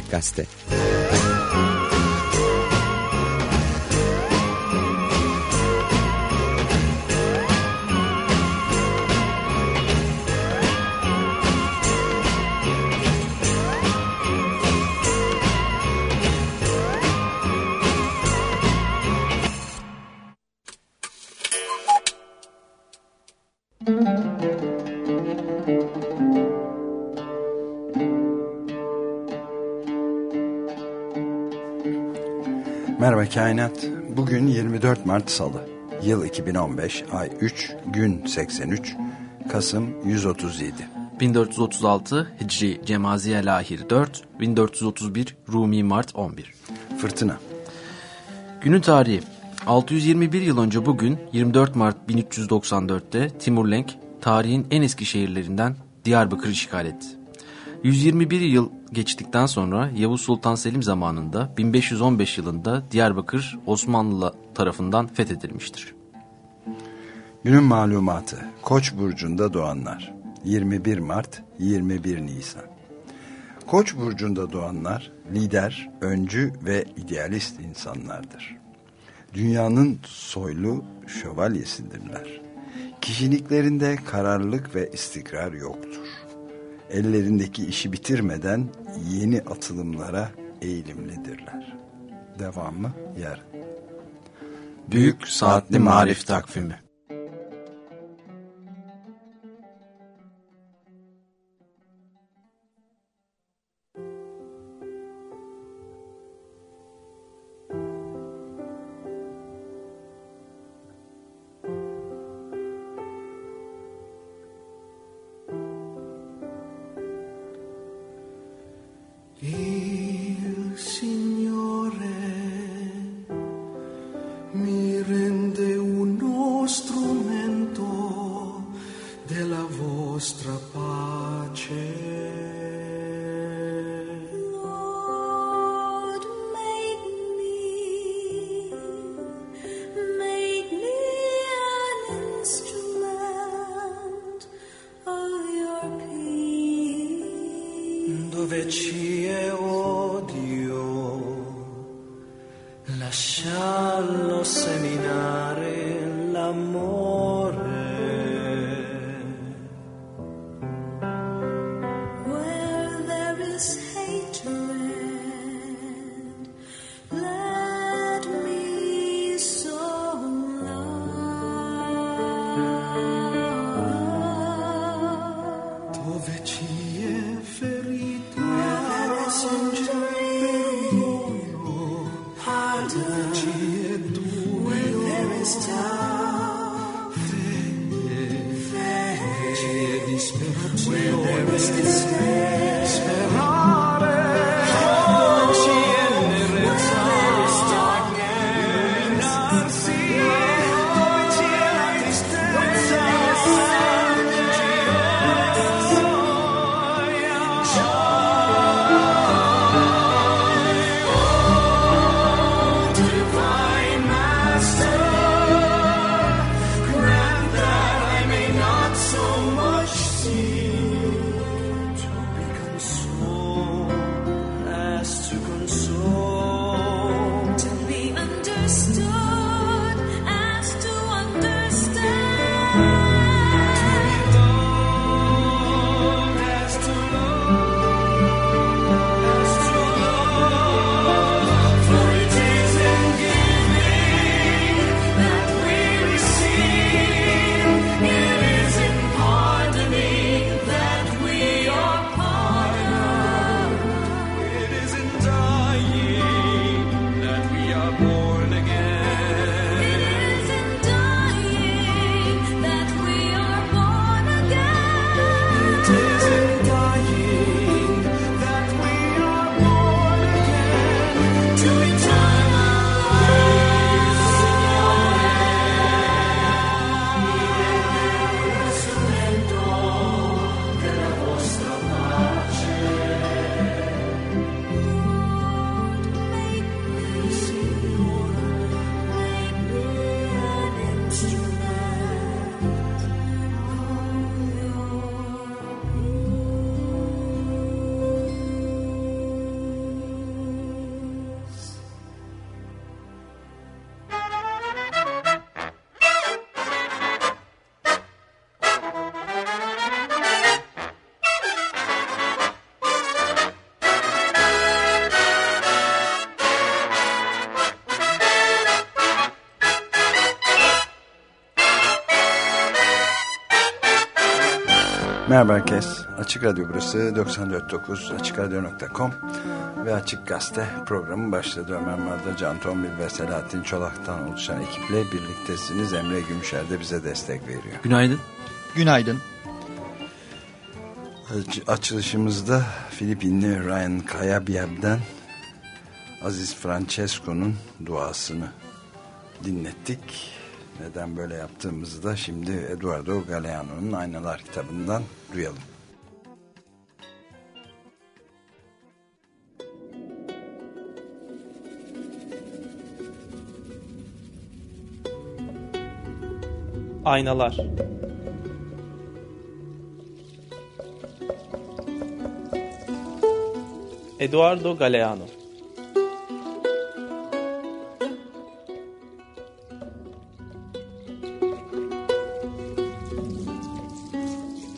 Açık Kainat. Bugün 24 Mart Salı. Yıl 2015, ay 3, gün 83, Kasım 137. 1436 Hicri Cemaziye Lahir 4, 1431 Rumi Mart 11. Fırtına. Günün tarihi 621 yıl önce bugün 24 Mart 1394'te Timur Lenk tarihin en eski şehirlerinden Diyarbakır işgal etti. 121 yıl geçtikten sonra Yavuz Sultan Selim zamanında 1515 yılında Diyarbakır Osmanlı tarafından fethedilmiştir. Günün malumatı. Koç burcunda doğanlar. 21 Mart 21 Nisan. Koç burcunda doğanlar lider, öncü ve idealist insanlardır. Dünyanın soylu şövalyesidirler. Kişiliklerinde kararlılık ve istikrar yoktur ellerindeki işi bitirmeden yeni atılımlara eğilimlidirler. Devamı yarın. Büyük Saatli Marif Takvimi Merhaba herkes. Açık Radyo burası 94.9 AçıkRadyo.com ve Açık Gazete programı başladı. Ömer Madra, Can Tombil ve Selahattin Çolak'tan oluşan ekiple birliktesiniz. Emre Gümüşer de bize destek veriyor. Günaydın. Günaydın. Açılışımızda Filipinli Ryan Kayabyab'den Aziz Francesco'nun duasını dinlettik. Neden böyle yaptığımızı da şimdi Eduardo Galeano'nun Aynalar kitabından duyalım. Aynalar Eduardo Galeano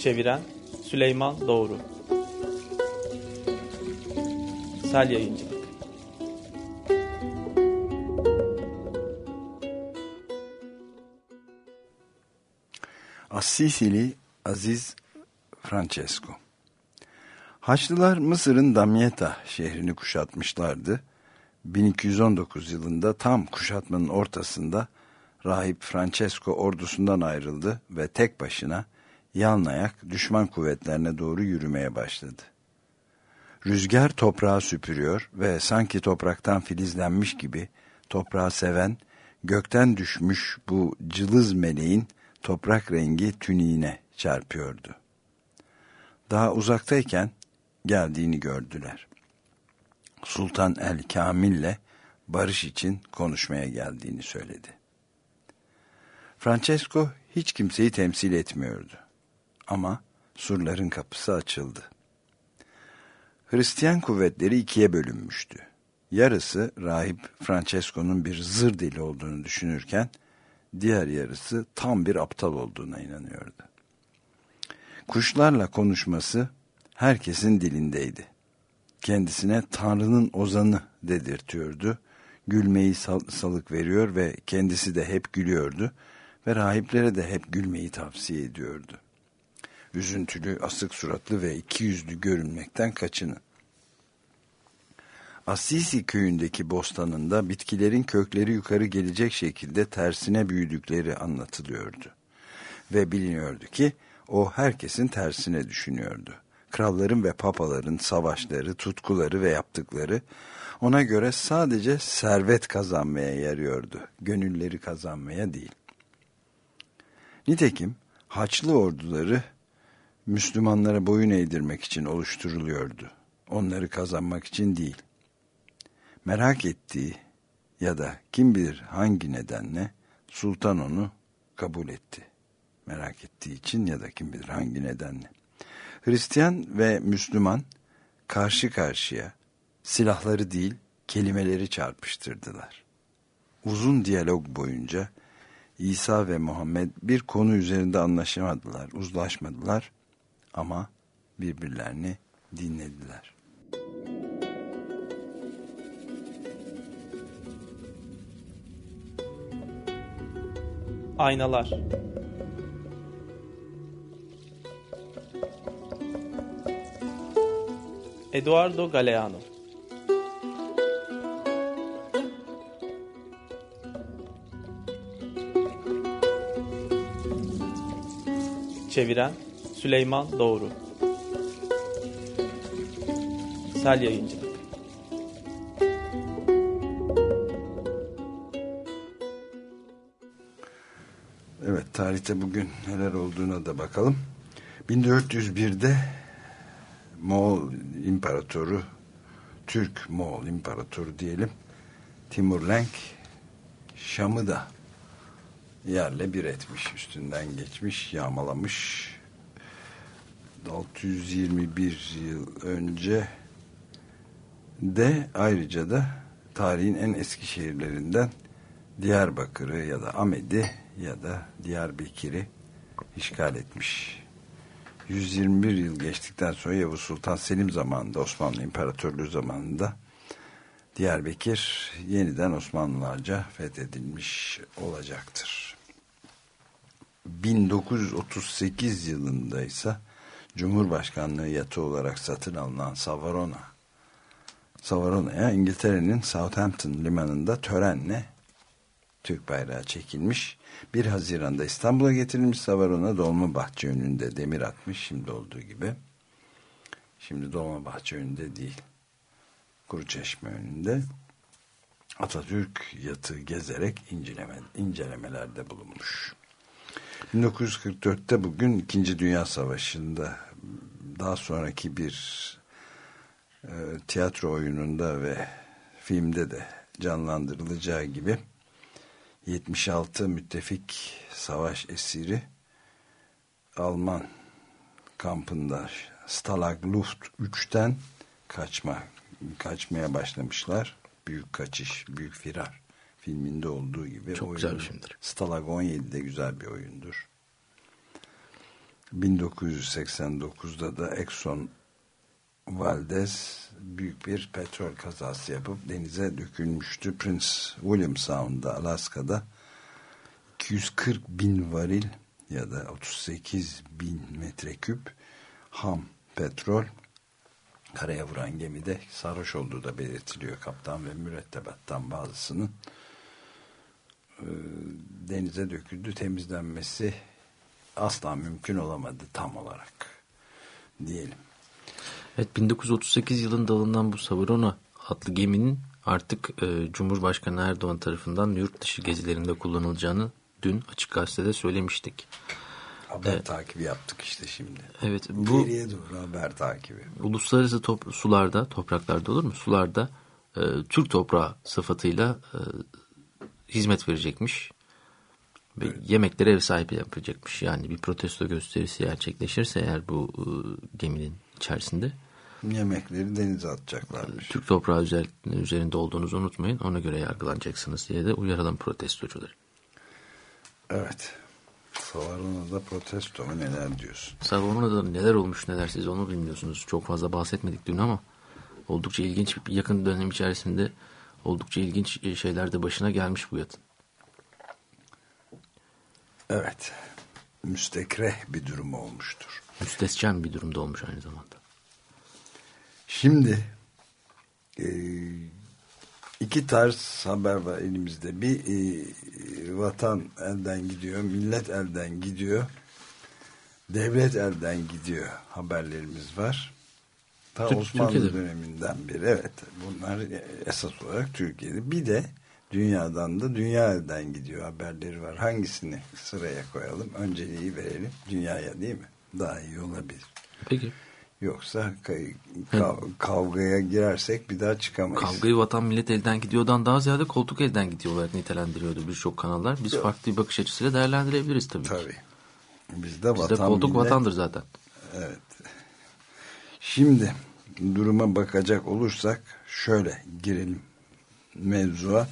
Çeviren Süleyman Doğru. Sel Yayıncılık. Assisili Aziz Francesco. Haçlılar Mısır'ın Damietta şehrini kuşatmışlardı. 1219 yılında tam kuşatmanın ortasında rahip Francesco ordusundan ayrıldı ve tek başına yalnayak düşman kuvvetlerine doğru yürümeye başladı. Rüzgar toprağı süpürüyor ve sanki topraktan filizlenmiş gibi toprağı seven, gökten düşmüş bu cılız meleğin toprak rengi tüniğine çarpıyordu. Daha uzaktayken geldiğini gördüler. Sultan el Kamil'le barış için konuşmaya geldiğini söyledi. Francesco hiç kimseyi temsil etmiyordu. Ama surların kapısı açıldı. Hristiyan kuvvetleri ikiye bölünmüştü. Yarısı rahip Francesco'nun bir zır dili olduğunu düşünürken, diğer yarısı tam bir aptal olduğuna inanıyordu. Kuşlarla konuşması herkesin dilindeydi. Kendisine Tanrı'nın ozanı dedirtiyordu. Gülmeyi sal salık veriyor ve kendisi de hep gülüyordu ve rahiplere de hep gülmeyi tavsiye ediyordu. Üzüntülü, asık suratlı ve iki yüzlü görünmekten kaçının. Assisi köyündeki bostanında bitkilerin kökleri yukarı gelecek şekilde tersine büyüdükleri anlatılıyordu. Ve biliniyordu ki o herkesin tersine düşünüyordu. Kralların ve papaların savaşları, tutkuları ve yaptıkları ona göre sadece servet kazanmaya yarıyordu. Gönülleri kazanmaya değil. Nitekim Haçlı orduları Müslümanlara boyun eğdirmek için oluşturuluyordu. Onları kazanmak için değil. Merak ettiği ya da kim bilir hangi nedenle sultan onu kabul etti. Merak ettiği için ya da kim bilir hangi nedenle. Hristiyan ve Müslüman karşı karşıya silahları değil kelimeleri çarpıştırdılar. Uzun diyalog boyunca İsa ve Muhammed bir konu üzerinde anlaşamadılar, uzlaşmadılar ama birbirlerini dinlediler. Aynalar Eduardo Galeano Çeviren Süleyman Doğru. Sel Yayıncılık Evet tarihte bugün neler olduğuna da bakalım. 1401'de Moğol İmparatoru Türk Moğol İmparatoru diyelim Timur Lenk Şam'ı da yerle bir etmiş üstünden geçmiş yağmalamış 621 yıl önce de ayrıca da tarihin en eski şehirlerinden Diyarbakır'ı ya da Amed'i ya da Diyarbakır'ı işgal etmiş. 121 yıl geçtikten sonra Yavuz Sultan Selim zamanında Osmanlı İmparatorluğu zamanında Diyarbakır yeniden Osmanlılarca fethedilmiş olacaktır. 1938 yılında ise Cumhurbaşkanlığı yatı olarak satın alınan Savarona Savarona'ya İngiltere'nin Southampton limanında törenle Türk bayrağı çekilmiş. 1 Haziran'da İstanbul'a getirilmiş Savarona Dolmabahçe önünde demir atmış şimdi olduğu gibi. Şimdi Dolmabahçe önünde değil. Kuruçeşme önünde. Atatürk yatı gezerek inceleme, incelemelerde bulunmuş. 1944'te bugün 2. Dünya Savaşı'nda daha sonraki bir e, tiyatro oyununda ve filmde de canlandırılacağı gibi 76 müttefik savaş esiri Alman kampında Stalag Luft 3'ten kaçma kaçmaya başlamışlar. Büyük kaçış, büyük firar filminde olduğu gibi. Çok güzel bir filmdir. Stalag 17 de güzel bir oyundur. 1989'da da Exxon Valdez büyük bir petrol kazası yapıp denize dökülmüştü. Prince William Sound'da Alaska'da 240 bin varil ya da 38 bin metreküp ham petrol karaya vuran gemide sarhoş olduğu da belirtiliyor kaptan ve mürettebattan bazısının e, denize döküldü temizlenmesi asla mümkün olamadı tam olarak diyelim. Evet 1938 yılında alınan bu Savarona adlı geminin artık e, Cumhurbaşkanı Erdoğan tarafından yurt dışı gezilerinde kullanılacağını dün açık gazetede söylemiştik. Haber evet. takibi yaptık işte şimdi. Evet. Bu, Geriye doğru haber takibi. Uluslararası top, sularda, topraklarda olur mu? Sularda e, Türk toprağı sıfatıyla e, hizmet verecekmiş. Ve evet. yemeklere ev sahibi yapacakmış. Yani bir protesto gösterisi gerçekleşirse eğer bu e, geminin içerisinde. Yemekleri denize atacaklarmış. Türk toprağı üzerinde olduğunuzu unutmayın. Ona göre yargılanacaksınız diye de uyaralım protestocuları. Evet. Savarona'da protesto mu neler diyorsun? Savarona'da neler olmuş neler siz onu bilmiyorsunuz. Çok fazla bahsetmedik dün ama oldukça ilginç bir yakın dönem içerisinde oldukça ilginç şeyler de başına gelmiş bu yatın. Evet. Müstekreh bir durum olmuştur. Müstescen bir durumda olmuş aynı zamanda. Şimdi e, iki tarz haber var elimizde. Bir e, vatan elden gidiyor, millet elden gidiyor, devlet elden gidiyor haberlerimiz var. Ta Türk, Osmanlı Türkiye'de. döneminden beri evet bunlar esas olarak Türkiye'de. Bir de dünyadan da dünya elden gidiyor haberleri var. Hangisini sıraya koyalım? Önceliği verelim dünyaya değil mi? Daha iyi olabilir. Peki. Yoksa kav kavgaya girersek bir daha çıkamayız. Kavgayı vatan millet elden gidiyordan daha ziyade koltuk elden gidiyor olarak nitelendiriyordu birçok kanallar. Biz Yok. farklı bir bakış açısıyla değerlendirebiliriz tabii. Tabii. Bizde, vatan, Bizde koltuk millet, vatandır zaten. Evet. Şimdi duruma bakacak olursak şöyle girelim mevzuya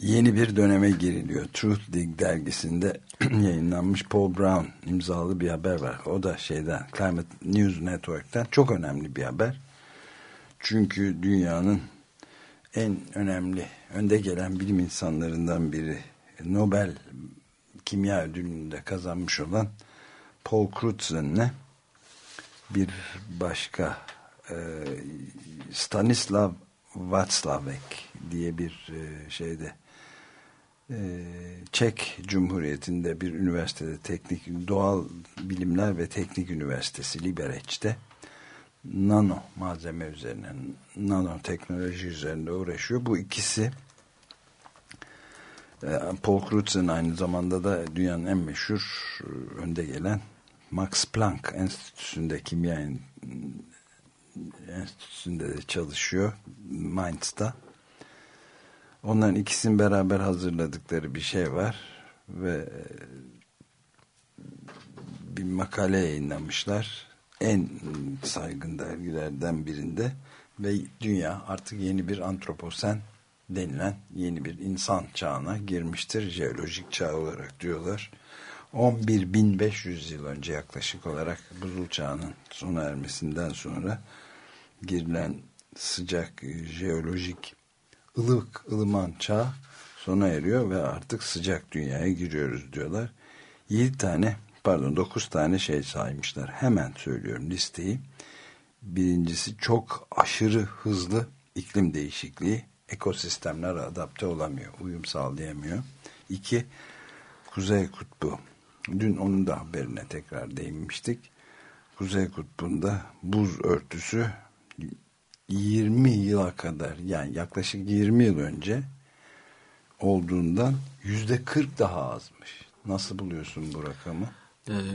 yeni bir döneme giriliyor. Truth Dig dergisinde yayınlanmış Paul Brown imzalı bir haber var. O da şeyden Climate News Network'ten çok önemli bir haber. Çünkü dünyanın en önemli önde gelen bilim insanlarından biri Nobel Kimya Ödülünü de kazanmış olan Paul Crutzen'le bir başka e, Stanislav Václavek diye bir e, şeyde ee, Çek Cumhuriyeti'nde bir üniversitede teknik doğal bilimler ve teknik üniversitesi Liberec'te nano malzeme üzerine nano teknoloji üzerinde uğraşıyor. Bu ikisi e, Paul Crutzen aynı zamanda da dünyanın en meşhur e, önde gelen Max Planck Enstitüsü'nde kimya enstitüsünde de çalışıyor Mainz'da Onların ikisinin beraber hazırladıkları bir şey var ve e, bir makale yayınlamışlar. En saygın dergilerden birinde ve dünya artık yeni bir antroposen denilen yeni bir insan çağına girmiştir. Jeolojik çağ olarak diyorlar. 11.500 yıl önce yaklaşık olarak buzul çağının sona ermesinden sonra girilen sıcak jeolojik ılık ılıman çağ sona eriyor ve artık sıcak dünyaya giriyoruz diyorlar. 7 tane pardon 9 tane şey saymışlar. Hemen söylüyorum listeyi. Birincisi çok aşırı hızlı iklim değişikliği. Ekosistemler adapte olamıyor, uyum sağlayamıyor. İki, Kuzey Kutbu. Dün onun da haberine tekrar değinmiştik. Kuzey Kutbu'nda buz örtüsü 20 yıla kadar yani yaklaşık 20 yıl önce olduğundan yüzde 40 daha azmış. Nasıl buluyorsun bu rakamı?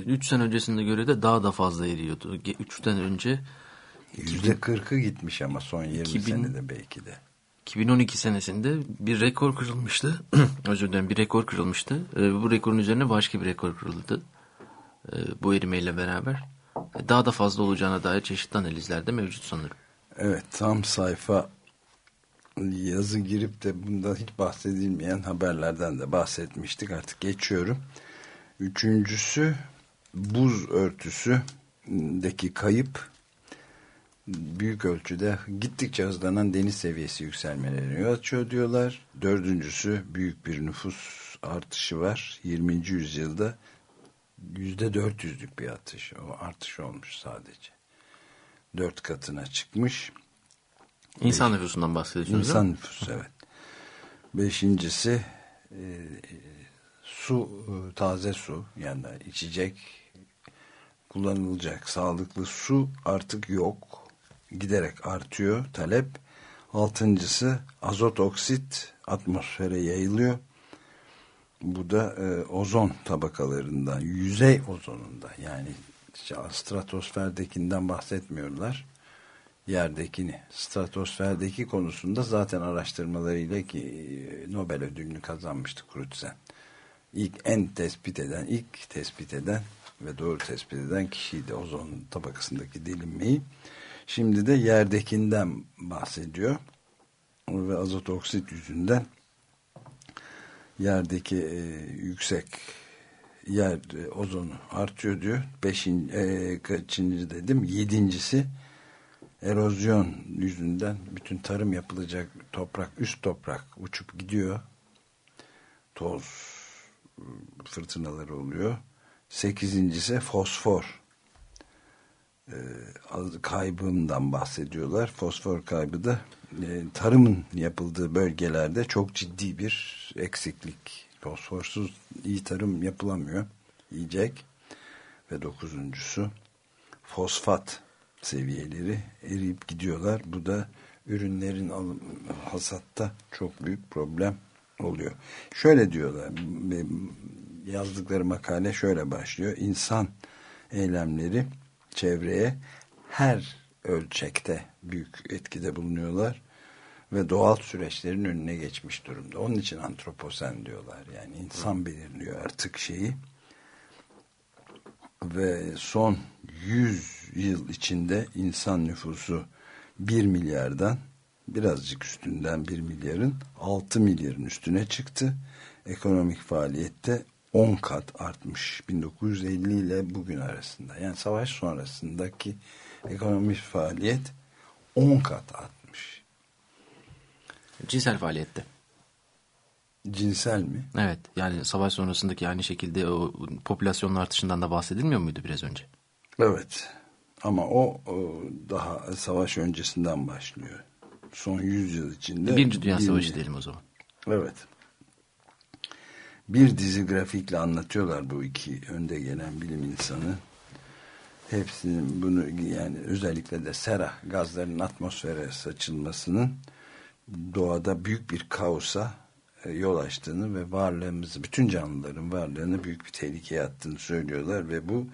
3 sene öncesinde göre de daha da fazla eriyordu. 3'ten önce yüzde 40'ı gitmiş ama son 20 2000, senede belki de. 2012 senesinde bir rekor kırılmıştı. Özür dilerim bir rekor kırılmıştı. Bu rekorun üzerine başka bir rekor kırıldı. Bu erimeyle beraber. Daha da fazla olacağına dair çeşitli analizler de mevcut sanırım. Evet tam sayfa yazı girip de bundan hiç bahsedilmeyen haberlerden de bahsetmiştik. Artık geçiyorum. Üçüncüsü buz örtüsündeki kayıp büyük ölçüde gittikçe hızlanan deniz seviyesi yükselmelerine yol açıyor diyorlar. Dördüncüsü büyük bir nüfus artışı var. 20. yüzyılda yüzde dört yüzlük bir artış, o artış olmuş sadece. Dört katına çıkmış. İnsan Beş, nüfusundan bahsediyorsunuz İnsan nüfusu evet. Beşincisi e, su, e, taze su yani içecek kullanılacak sağlıklı su artık yok. Giderek artıyor talep. Altıncısı azot oksit atmosfere yayılıyor. Bu da e, ozon tabakalarından, yüzey ozonunda yani işte stratosferdekinden bahsetmiyorlar. Yerdekini, stratosferdeki konusunda zaten araştırmalarıyla ki e, Nobel ödülünü kazanmıştı Crutzen. İlk en tespit eden, ilk tespit eden ve doğru tespit eden kişiydi ozon tabakasındaki delinmeyi. Şimdi de yerdekinden bahsediyor. Ve azot oksit yüzünden yerdeki e, yüksek yer e, ozonu artıyor diyor. Beşinci, e, kaçıncı dedim? Yedincisi erozyon yüzünden bütün tarım yapılacak toprak, üst toprak uçup gidiyor. Toz fırtınaları oluyor. Sekizincisi fosfor kaybından bahsediyorlar. Fosfor kaybı da e, tarımın yapıldığı bölgelerde çok ciddi bir eksiklik. Fosforsuz iyi tarım yapılamıyor. Yiyecek. Ve dokuzuncusu fosfat seviyeleri eriyip gidiyorlar. Bu da ürünlerin alım, hasatta çok büyük problem oluyor. Şöyle diyorlar yazdıkları makale şöyle başlıyor. İnsan eylemleri çevreye her ölçekte büyük etkide bulunuyorlar ve doğal süreçlerin önüne geçmiş durumda. Onun için antroposen diyorlar. Yani insan belirliyor artık şeyi. Ve son 100 yıl içinde insan nüfusu 1 milyardan birazcık üstünden 1 milyarın 6 milyarın üstüne çıktı. Ekonomik faaliyette 10 kat artmış 1950 ile bugün arasında. Yani savaş sonrasındaki ekonomik faaliyet 10 kat artmış. Cinsel faaliyette. Cinsel mi? Evet. Yani savaş sonrasındaki aynı şekilde o popülasyonun artışından da bahsedilmiyor muydu biraz önce? Evet. Ama o, o daha savaş öncesinden başlıyor. Son 100 yıl içinde. Birinci Dünya Savaşı diyelim o zaman. Evet bir dizi grafikle anlatıyorlar bu iki önde gelen bilim insanı. Hepsinin bunu yani özellikle de sera gazların atmosfere saçılmasının doğada büyük bir kaosa e, yol açtığını ve varlığımızı bütün canlıların varlığını büyük bir tehlikeye attığını söylüyorlar ve bu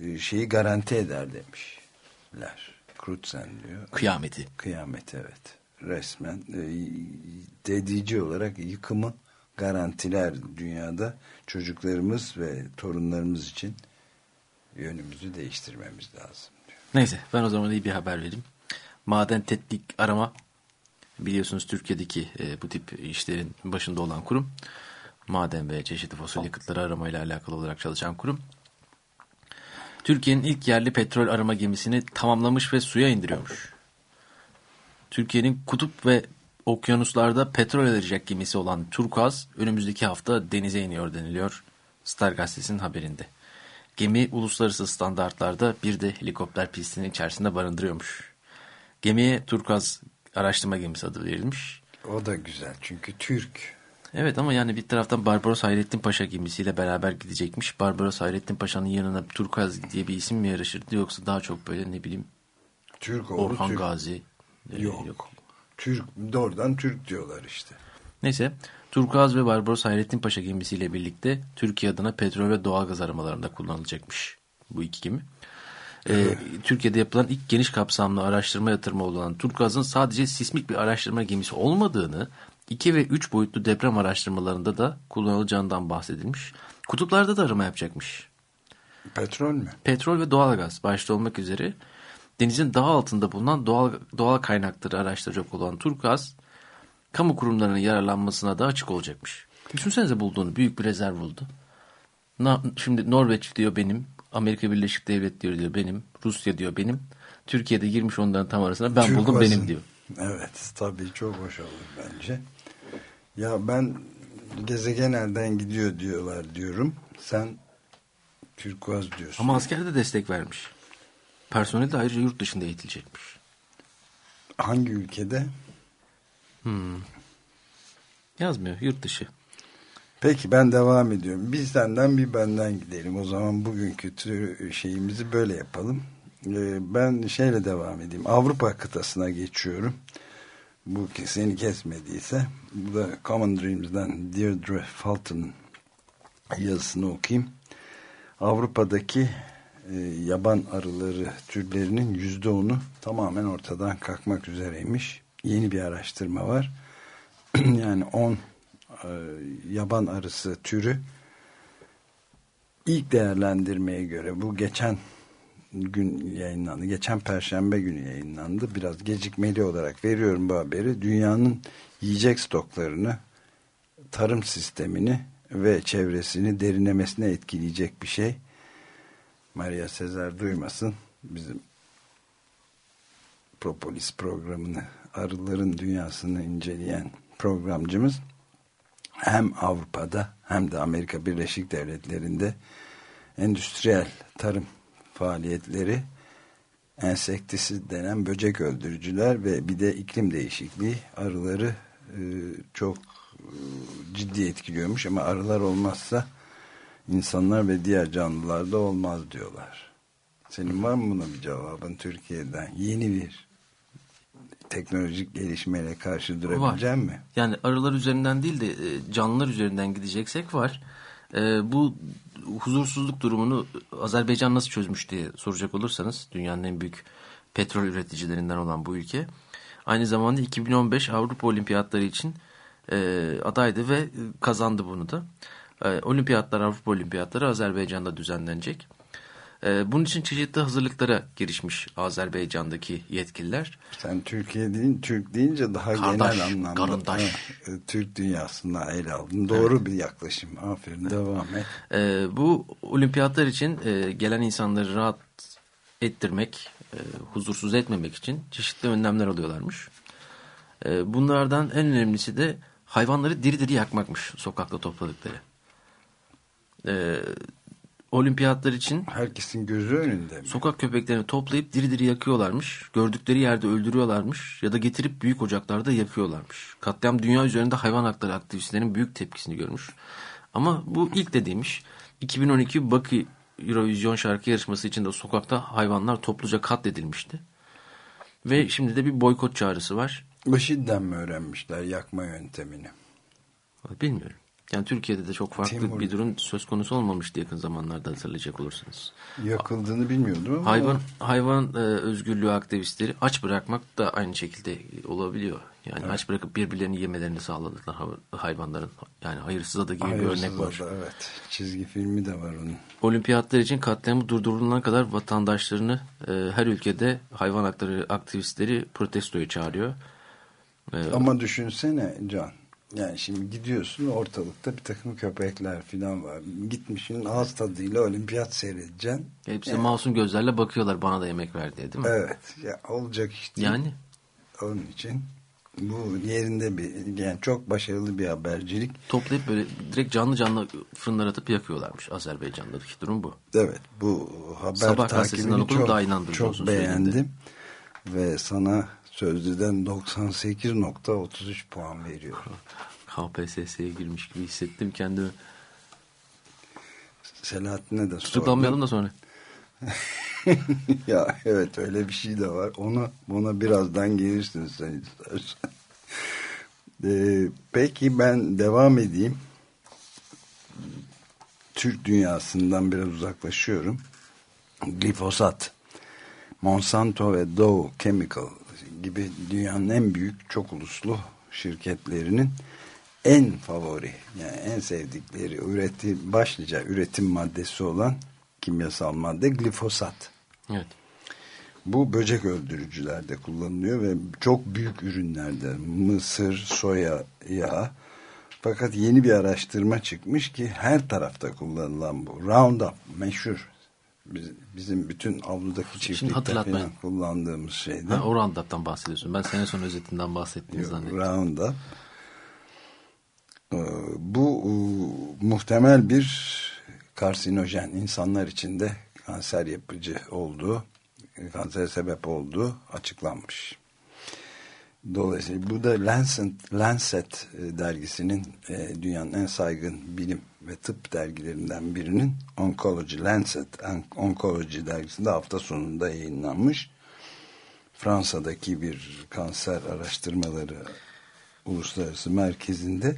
e, şeyi garanti eder demişler. Crutzen diyor. Kıyameti. Kıyamet evet. Resmen e, dedici olarak yıkımı garantiler dünyada çocuklarımız ve torunlarımız için yönümüzü değiştirmemiz lazım. Diyor. Neyse ben o zaman iyi bir haber vereyim. Maden Tetkik Arama biliyorsunuz Türkiye'deki e, bu tip işlerin başında olan kurum. Maden ve çeşitli fosil yakıtları aramayla alakalı olarak çalışan kurum. Türkiye'nin ilk yerli petrol arama gemisini tamamlamış ve suya indiriyormuş. Türkiye'nin kutup ve okyanuslarda petrol arayacak gemisi olan Turkuaz önümüzdeki hafta denize iniyor deniliyor Star Gazetesi'nin haberinde. Gemi uluslararası standartlarda bir de helikopter pistinin içerisinde barındırıyormuş. Gemiye Turkaz araştırma gemisi adı verilmiş. O da güzel çünkü Türk. Evet ama yani bir taraftan Barbaros Hayrettin Paşa gemisiyle beraber gidecekmiş. Barbaros Hayrettin Paşa'nın yanına Turkaz diye bir isim mi yaraşırdı yoksa daha çok böyle ne bileyim Türk oğlu Orhan Türk. Gazi. e, Yok. Türk doğrudan Türk diyorlar işte. Neyse Turkuaz ve Barbaros Hayrettin Paşa gemisiyle birlikte Türkiye adına petrol ve doğalgaz aramalarında kullanılacakmış bu iki gemi. Ee, Türkiye'de yapılan ilk geniş kapsamlı araştırma yatırımı olan Turkuaz'ın sadece sismik bir araştırma gemisi olmadığını, 2 ve 3 boyutlu deprem araştırmalarında da kullanılacağından bahsedilmiş. Kutuplarda da arama yapacakmış. Petrol mü? Petrol ve doğalgaz başta olmak üzere denizin daha altında bulunan doğal, doğal kaynakları araştıracak olan Turkuaz, kamu kurumlarının yararlanmasına da açık olacakmış. Düşünsenize bulduğunu büyük bir rezerv buldu. Na, şimdi Norveç diyor benim, Amerika Birleşik Devletleri diyor benim, Rusya diyor benim. Türkiye'de girmiş onların tam arasına ben buldum Turkuaz'ın. benim diyor. Evet tabii çok hoş olur bence. Ya ben gezegen elden gidiyor diyorlar diyorum. Sen Türkuaz diyorsun. Ama asker de destek vermiş. Personel de ayrıca yurt dışında eğitilecekmiş. Hangi ülkede? Yazmıyor yurt dışı. Peki ben devam ediyorum. Bir senden bir benden gidelim. O zaman bugünkü şeyimizi böyle yapalım. Ee, ben şeyle devam edeyim. Avrupa kıtasına geçiyorum. Bu seni kesmediyse. Bu da Common Dreams'den Deirdre Fulton'ın yazısını okuyayım. Avrupa'daki e, yaban arıları türlerinin yüzde onu tamamen ortadan kalkmak üzereymiş. Yeni bir araştırma var. yani 10 e, yaban arısı türü ilk değerlendirmeye göre bu geçen gün yayınlandı. Geçen perşembe günü yayınlandı. Biraz gecikmeli olarak veriyorum bu haberi. Dünyanın yiyecek stoklarını, tarım sistemini ve çevresini derinlemesine etkileyecek bir şey. Maria Sezer duymasın. Bizim Propolis programını, arıların dünyasını inceleyen programcımız hem Avrupa'da hem de Amerika Birleşik Devletleri'nde endüstriyel tarım faaliyetleri ensektisit denen böcek öldürücüler ve bir de iklim değişikliği arıları e, çok e, ciddi etkiliyormuş ama arılar olmazsa insanlar ve diğer canlılar da olmaz diyorlar. Senin var mı buna bir cevabın Türkiye'den? Yeni bir teknolojik gelişmeyle karşı durabilecek mi? Yani arılar üzerinden değil de e, canlılar üzerinden gideceksek var. E, bu huzursuzluk durumunu Azerbaycan nasıl çözmüş diye soracak olursanız dünyanın en büyük petrol üreticilerinden olan bu ülke aynı zamanda 2015 Avrupa Olimpiyatları için e, adaydı ve kazandı bunu da. E, Olimpiyatlar Avrupa Olimpiyatları Azerbaycan'da düzenlenecek. E, bunun için çeşitli hazırlıklara girişmiş Azerbaycan'daki yetkililer. Sen Türkiye değil, Türk deyince daha Kardeş, genel anlamda karındaş. e, Türk dünyasına ele aldın. Doğru bir yaklaşım. Aferin devam et. E, bu olimpiyatlar için e, gelen insanları rahat ettirmek, e, huzursuz etmemek için çeşitli önlemler alıyorlarmış. E, bunlardan en önemlisi de hayvanları diri diri yakmakmış sokakta topladıkları. E, olimpiyatlar için Herkesin gözü önünde mi? sokak köpeklerini toplayıp diri diri yakıyorlarmış. Gördükleri yerde öldürüyorlarmış ya da getirip büyük ocaklarda yakıyorlarmış. Katliam dünya üzerinde hayvan hakları aktivistlerinin büyük tepkisini görmüş. Ama bu ilk dediğimiz 2012 Bakü Eurovision şarkı yarışması için de sokakta hayvanlar topluca katledilmişti. Ve şimdi de bir boykot çağrısı var. IŞİD'den mi öğrenmişler yakma yöntemini? Bilmiyorum. Yani Türkiye'de de çok farklı Timur- bir durum söz konusu olmamıştı yakın zamanlarda hatırlayacak olursanız. Yakıldığını bilmiyordum ama Hayvan hayvan e, özgürlüğü aktivistleri aç bırakmak da aynı şekilde olabiliyor. Yani aç bırakıp birbirlerini yemelerini sağladıklar hay- hayvanların. Yani hayırsız ada gibi bir Hayırsız örnek var. da, evet. Çizgi filmi de var onun. Olimpiyatlar için katliamı durdurulana kadar vatandaşlarını e, her ülkede hayvan hakları aktivistleri protestoya çağırıyor. E, Ama düşünsene Can. Yani şimdi gidiyorsun ortalıkta bir takım köpekler falan var. Gitmişsin ağız tadıyla olimpiyat seyredeceksin. hepsi masum gözlerle bakıyorlar bana da yemek ver diye değil mi? Evet. Ya olacak iş değil. Yani Onun için Bu yerinde bir yani çok başarılı bir habercilik. Toplayıp böyle direkt canlı canlı fırınlara atıp yakıyorlarmış Azerbaycan'daki durum bu. Evet bu haber Sabah takibini çok, daha çok beğendim. söylediğinde. Ve sana sözlüden 98.33 puan veriyorum. KPSS'ye girmiş gibi hissettim kendimi. Selahattin'e de sordum. Tutuklanmayalım da sonra. ya evet öyle bir şey de var. Ona buna birazdan gelirsin sen istersen. Ee, peki ben devam edeyim. Türk dünyasından biraz uzaklaşıyorum. Glifosat, Monsanto ve Dow Chemical gibi dünyanın en büyük çok uluslu şirketlerinin en favori yani en sevdikleri üretim başlıca üretim maddesi olan kimyasal madde glifosat. Evet. Bu böcek öldürücülerde kullanılıyor ve çok büyük ürünlerde mısır, soya yağı. Fakat yeni bir araştırma çıkmış ki her tarafta kullanılan bu. Roundup meşhur. Biz- Bizim bütün avludaki çiftlikte falan kullandığımız şeyde. Ha, o Roundup'tan bahsediyorsun. Ben sene sonu özetinden bahsettiğini Yok, zannettim. Roundup. Ee, Bu e, muhtemel bir karsinojen insanlar için de kanser yapıcı olduğu, kanser sebep olduğu açıklanmış. Dolayısıyla bu da Lancet, Lancet e, dergisinin e, dünyanın en saygın bilim ve tıp dergilerinden birinin Oncology Lancet Oncology dergisinde hafta sonunda yayınlanmış. Fransa'daki bir kanser araştırmaları uluslararası merkezinde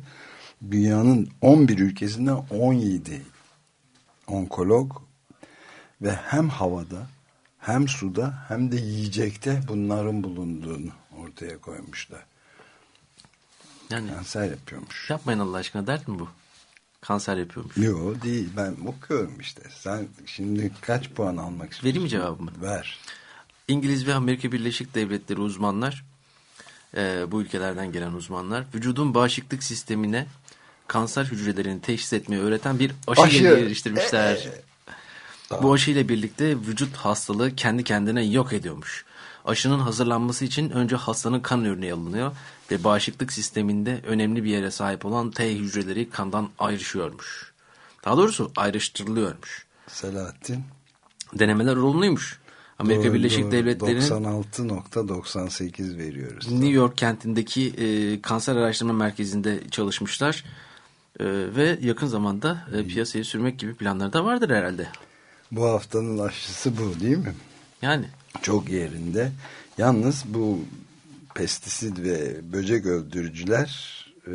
dünyanın 11 ülkesinden 17 onkolog ve hem havada hem suda hem de yiyecekte bunların bulunduğunu ortaya koymuşlar. Yani Kanser yapıyormuş. yapmayın Allah aşkına dert mi bu? Kanser yapıyormuş. Yok değil ben okuyorum işte. Sen şimdi kaç puan almak istiyorsun? Vereyim mi cevabımı? Ver. İngiliz ve Amerika Birleşik Devletleri uzmanlar, e, bu ülkelerden gelen uzmanlar, vücudun bağışıklık sistemine kanser hücrelerini teşhis etmeyi öğreten bir aşı, Aşı. geliştirmişler. Ee, Bu aşı ile birlikte vücut hastalığı kendi kendine yok ediyormuş. Aşının hazırlanması için önce hastanın kan örneği alınıyor ve bağışıklık sisteminde önemli bir yere sahip olan T hücreleri kandan ayrışıyormuş. Daha doğrusu ayrıştırılıyormuş. Selahattin. Denemeler olumluymuş. Amerika Doğru, Birleşik doğru. Devletleri'nin 96.98 veriyoruz. New York kentindeki e, kanser araştırma merkezinde çalışmışlar. E, ve yakın zamanda e, piyasaya sürmek gibi planları da vardır herhalde. Bu haftanın aşısı bu değil mi? Yani Çok yerinde. Yalnız bu pestisit ve böcek öldürücüler e,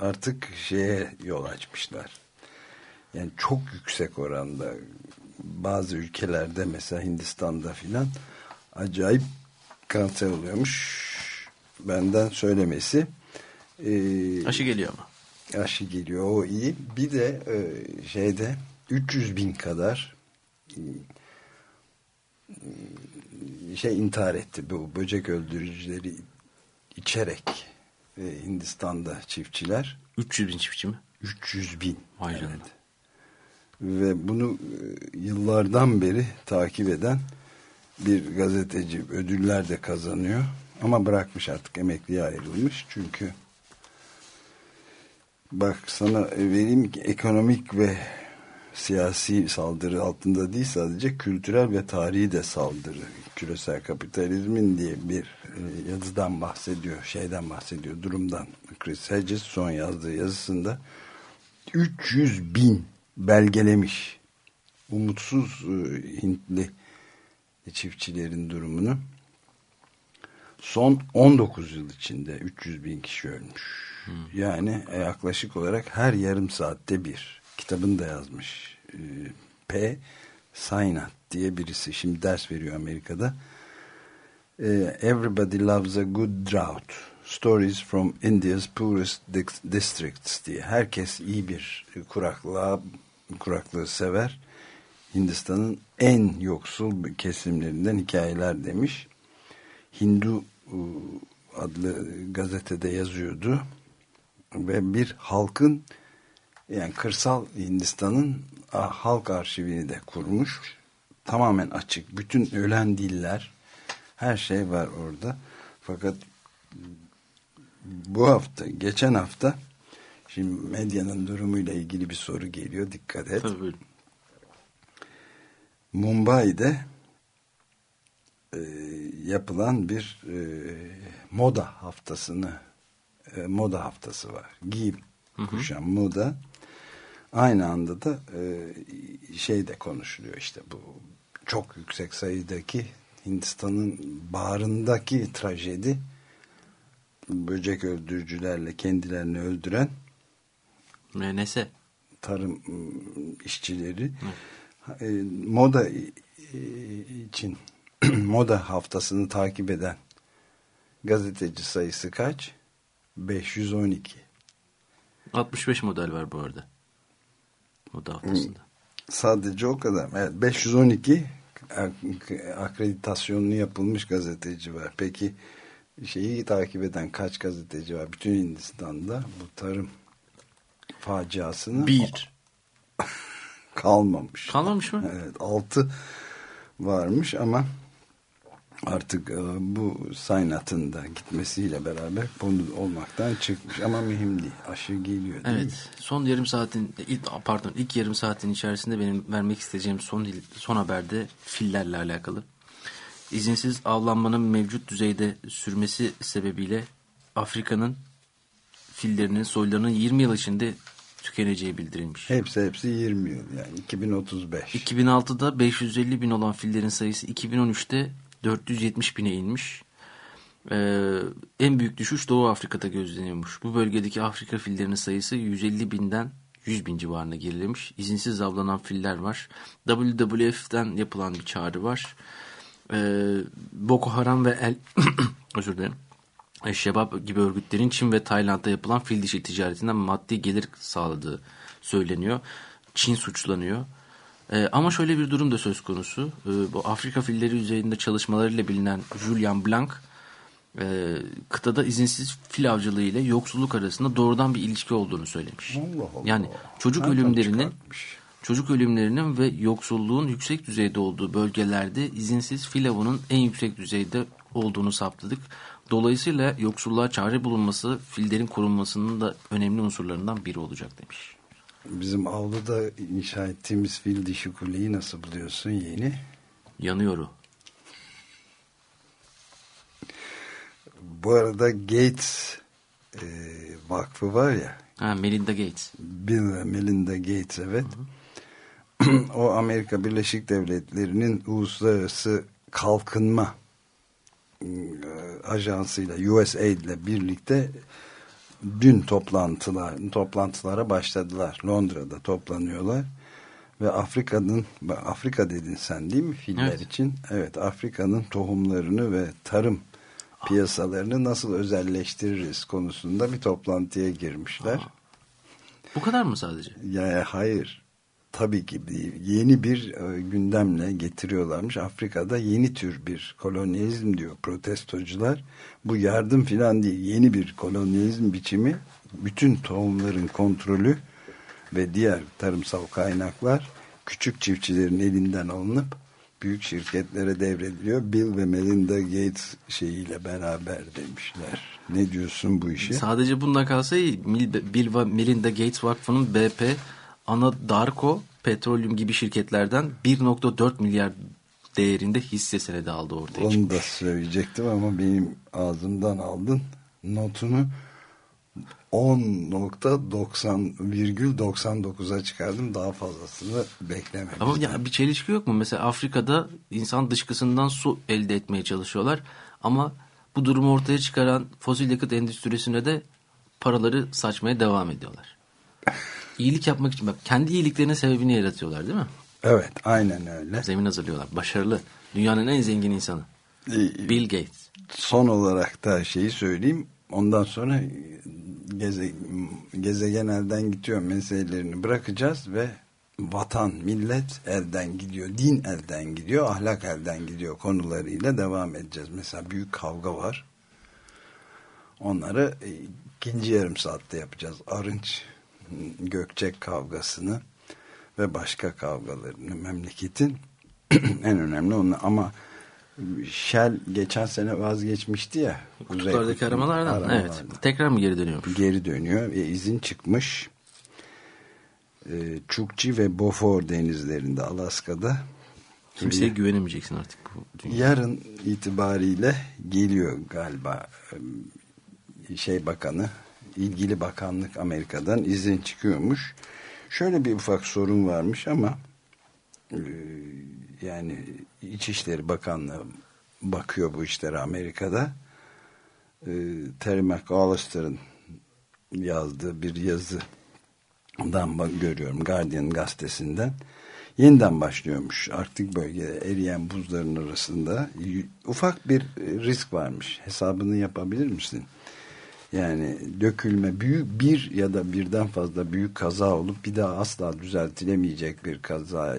artık şeye yol açmışlar. Yani çok yüksek oranda bazı ülkelerde mesela Hindistan'da filan acayip kanser oluyormuş. Benden söylemesi. E, aşı geliyor ama. aşı geliyor o iyi. Bir de e, şeyde 300 bin kadar şey intihar etti bu böcek öldürücüleri içerek e, Hindistan'da çiftçiler 300 bin çiftçi mi? 300 bin. Vay canına. Ve bunu e, yıllardan beri takip eden bir gazeteci ödüller de kazanıyor. Ama bırakmış artık emekliye ayrılmış. Çünkü bak sana vereyim ki ekonomik ve siyasi saldırı altında değil sadece kültürel ve tarihi de saldırı. Küresel kapitalizmin diye bir e, yazıdan bahsediyor, şeyden bahsediyor, durumdan. Chris Hedges son yazdığı yazısında 300 bin belgelemiş umutsuz e, Hintli çiftçilerin durumunu. Son 19 yıl içinde 300 bin kişi ölmüş. Yani e, yaklaşık olarak her yarım saatte bir. Kitabını da yazmış. E, P. Sainat diye birisi. Şimdi ders veriyor Amerika'da. E, Everybody Loves a Good Drought. Stories from India's Poorest Dis- Districts diye. Herkes iyi bir kuraklığa, kuraklığı sever. Hindistan'ın en yoksul kesimlerinden hikayeler demiş. Hindu e, adlı gazetede yazıyordu ve bir halkın yani kırsal Hindistan'ın halk arşivini de kurmuş. Tamamen açık. Bütün ölen diller her şey var orada. Fakat bu hafta, geçen hafta şimdi medyanın durumuyla ilgili bir soru geliyor. Dikkat et. Tabii. Mumbai'de e, yapılan bir e, moda haftasını e, moda haftası var. Giyim, kuşam, moda. Aynı anda da e, şey de konuşuluyor işte bu çok yüksek sayıdaki Hindistan'ın bağrındaki trajedi böcek öldürücülerle kendilerini öldüren MNS. tarım ım, işçileri e, moda e, için moda haftasını takip eden gazeteci sayısı kaç? 512. 65 model var bu arada. Moda haftasında. Sadece o kadar. Evet, 512 ak- akreditasyonlu yapılmış gazeteci var. Peki şeyi takip eden kaç gazeteci var? Bütün Hindistan'da bu tarım faciasını Bir. kalmamış. Kalmamış mı? Evet 6 varmış ama artık e, bu Saynat'ın da gitmesiyle beraber konu olmaktan çıkmış ama mühim değil. Aşı geliyor değil mi? Evet. Son yarım saatin ilk pardon ilk yarım saatin içerisinde benim vermek isteyeceğim son son haberde fillerle alakalı. İzinsiz avlanmanın mevcut düzeyde sürmesi sebebiyle Afrika'nın fillerinin soylarının 20 yıl içinde tükeneceği bildirilmiş. Hepsi hepsi 20 yıl yani 2035. 2006'da 550 bin olan fillerin sayısı 2013'te 470 bine inmiş. Ee, en büyük düşüş Doğu Afrika'da gözleniyormuş. Bu bölgedeki Afrika fillerinin sayısı 150 binden 100 bin civarına gerilemiş. İzinsiz avlanan filler var. WWF'den yapılan bir çağrı var. Ee, Boko Haram ve El özür dilerim. E, Şebap gibi örgütlerin Çin ve Tayland'da yapılan fil dişi ticaretinden maddi gelir sağladığı söyleniyor. Çin suçlanıyor. E, ama şöyle bir durum da söz konusu. E, bu Afrika filleri üzerinde çalışmalarıyla bilinen Julian Blanc e, kıtada izinsiz fil avcılığı ile yoksulluk arasında doğrudan bir ilişki olduğunu söylemiş. Allah Allah. Yani çocuk Nereden ölümlerinin çıkartmış? çocuk ölümlerinin ve yoksulluğun yüksek düzeyde olduğu bölgelerde izinsiz fil avının en yüksek düzeyde olduğunu saptadık. Dolayısıyla yoksulluğa çare bulunması fillerin korunmasının da önemli unsurlarından biri olacak demiş. Bizim avluda inşa ettiğimiz fil dişi kuleyi nasıl buluyorsun yeni? Yanıyor o. Bu arada Gates e, vakfı var ya Ha, Melinda Gates. Bill ve Melinda Gates evet. o Amerika Birleşik Devletleri'nin uluslararası kalkınma e, ajansıyla USAID ile birlikte dün toplantılar toplantılara başladılar. Londra'da toplanıyorlar ve Afrika'nın Afrika dedin sen değil mi filler Evet. için? Evet Afrika'nın tohumlarını ve tarım piyasalarını nasıl özelleştiririz konusunda bir toplantıya girmişler. Bu kadar mı sadece? Ya hayır. Tabii ki yeni bir e, gündemle getiriyorlarmış. Afrika'da yeni tür bir kolonyalizm diyor protestocular. Bu yardım filan değil. Yeni bir kolonyalizm biçimi. Bütün tohumların kontrolü ve diğer tarımsal kaynaklar küçük çiftçilerin elinden alınıp büyük şirketlere devrediliyor. Bill ve Melinda Gates şeyiyle beraber demişler. Ne diyorsun bu işe? Sadece bundan kalsa Bill ve Melinda Gates Vakfı'nın BP, Anadarko, Petroleum gibi şirketlerden 1.4 milyar değerinde hisse senedi aldı ortaya Onu çıkmış. da söyleyecektim ama benim ağzımdan aldın. Notunu 10.90,99'a çıkardım. Daha fazlasını beklememiştim. Ama ya bir çelişki yok mu? Mesela Afrika'da insan dışkısından su elde etmeye çalışıyorlar. Ama bu durumu ortaya çıkaran fosil yakıt endüstrisine de paraları saçmaya devam ediyorlar. İyilik yapmak için bak kendi iyiliklerinin sebebini yaratıyorlar değil mi? Evet aynen öyle. Zemin hazırlıyorlar. Başarılı. Dünyanın en zengin insanı. Ee, Bill Gates. Son olarak da şeyi söyleyeyim. Ondan sonra geze, gezegen elden gidiyor meselelerini bırakacağız ve vatan, millet elden gidiyor, din elden gidiyor, ahlak elden gidiyor konularıyla devam edeceğiz. Mesela büyük kavga var. Onları e, ikinci yarım saatte yapacağız. Arınç Gökçek kavgasını ve başka kavgalarını memleketin en önemli onu ama Shell geçen sene vazgeçmişti ya. Kutuplardaki aramalardan. Evet. Tekrar mı geri dönüyormuş? Geri dönüyor. E, izin çıkmış. E, Chukchi ve Beaufort denizlerinde Alaska'da. Kimseye güvenemeyeceksin artık bu dünya. Yarın itibariyle geliyor galiba şey bakanı ilgili bakanlık Amerika'dan izin çıkıyormuş. Şöyle bir ufak sorun varmış ama yani İçişleri Bakanlığı bakıyor bu işlere Amerika'da. Terry McAllister'ın yazdığı bir yazıdan görüyorum Guardian gazetesinden yeniden başlıyormuş. Arktik bölgede eriyen buzların arasında ufak bir risk varmış. Hesabını yapabilir misin? Yani dökülme büyük bir ya da birden fazla büyük kaza olup bir daha asla düzeltilemeyecek bir kaza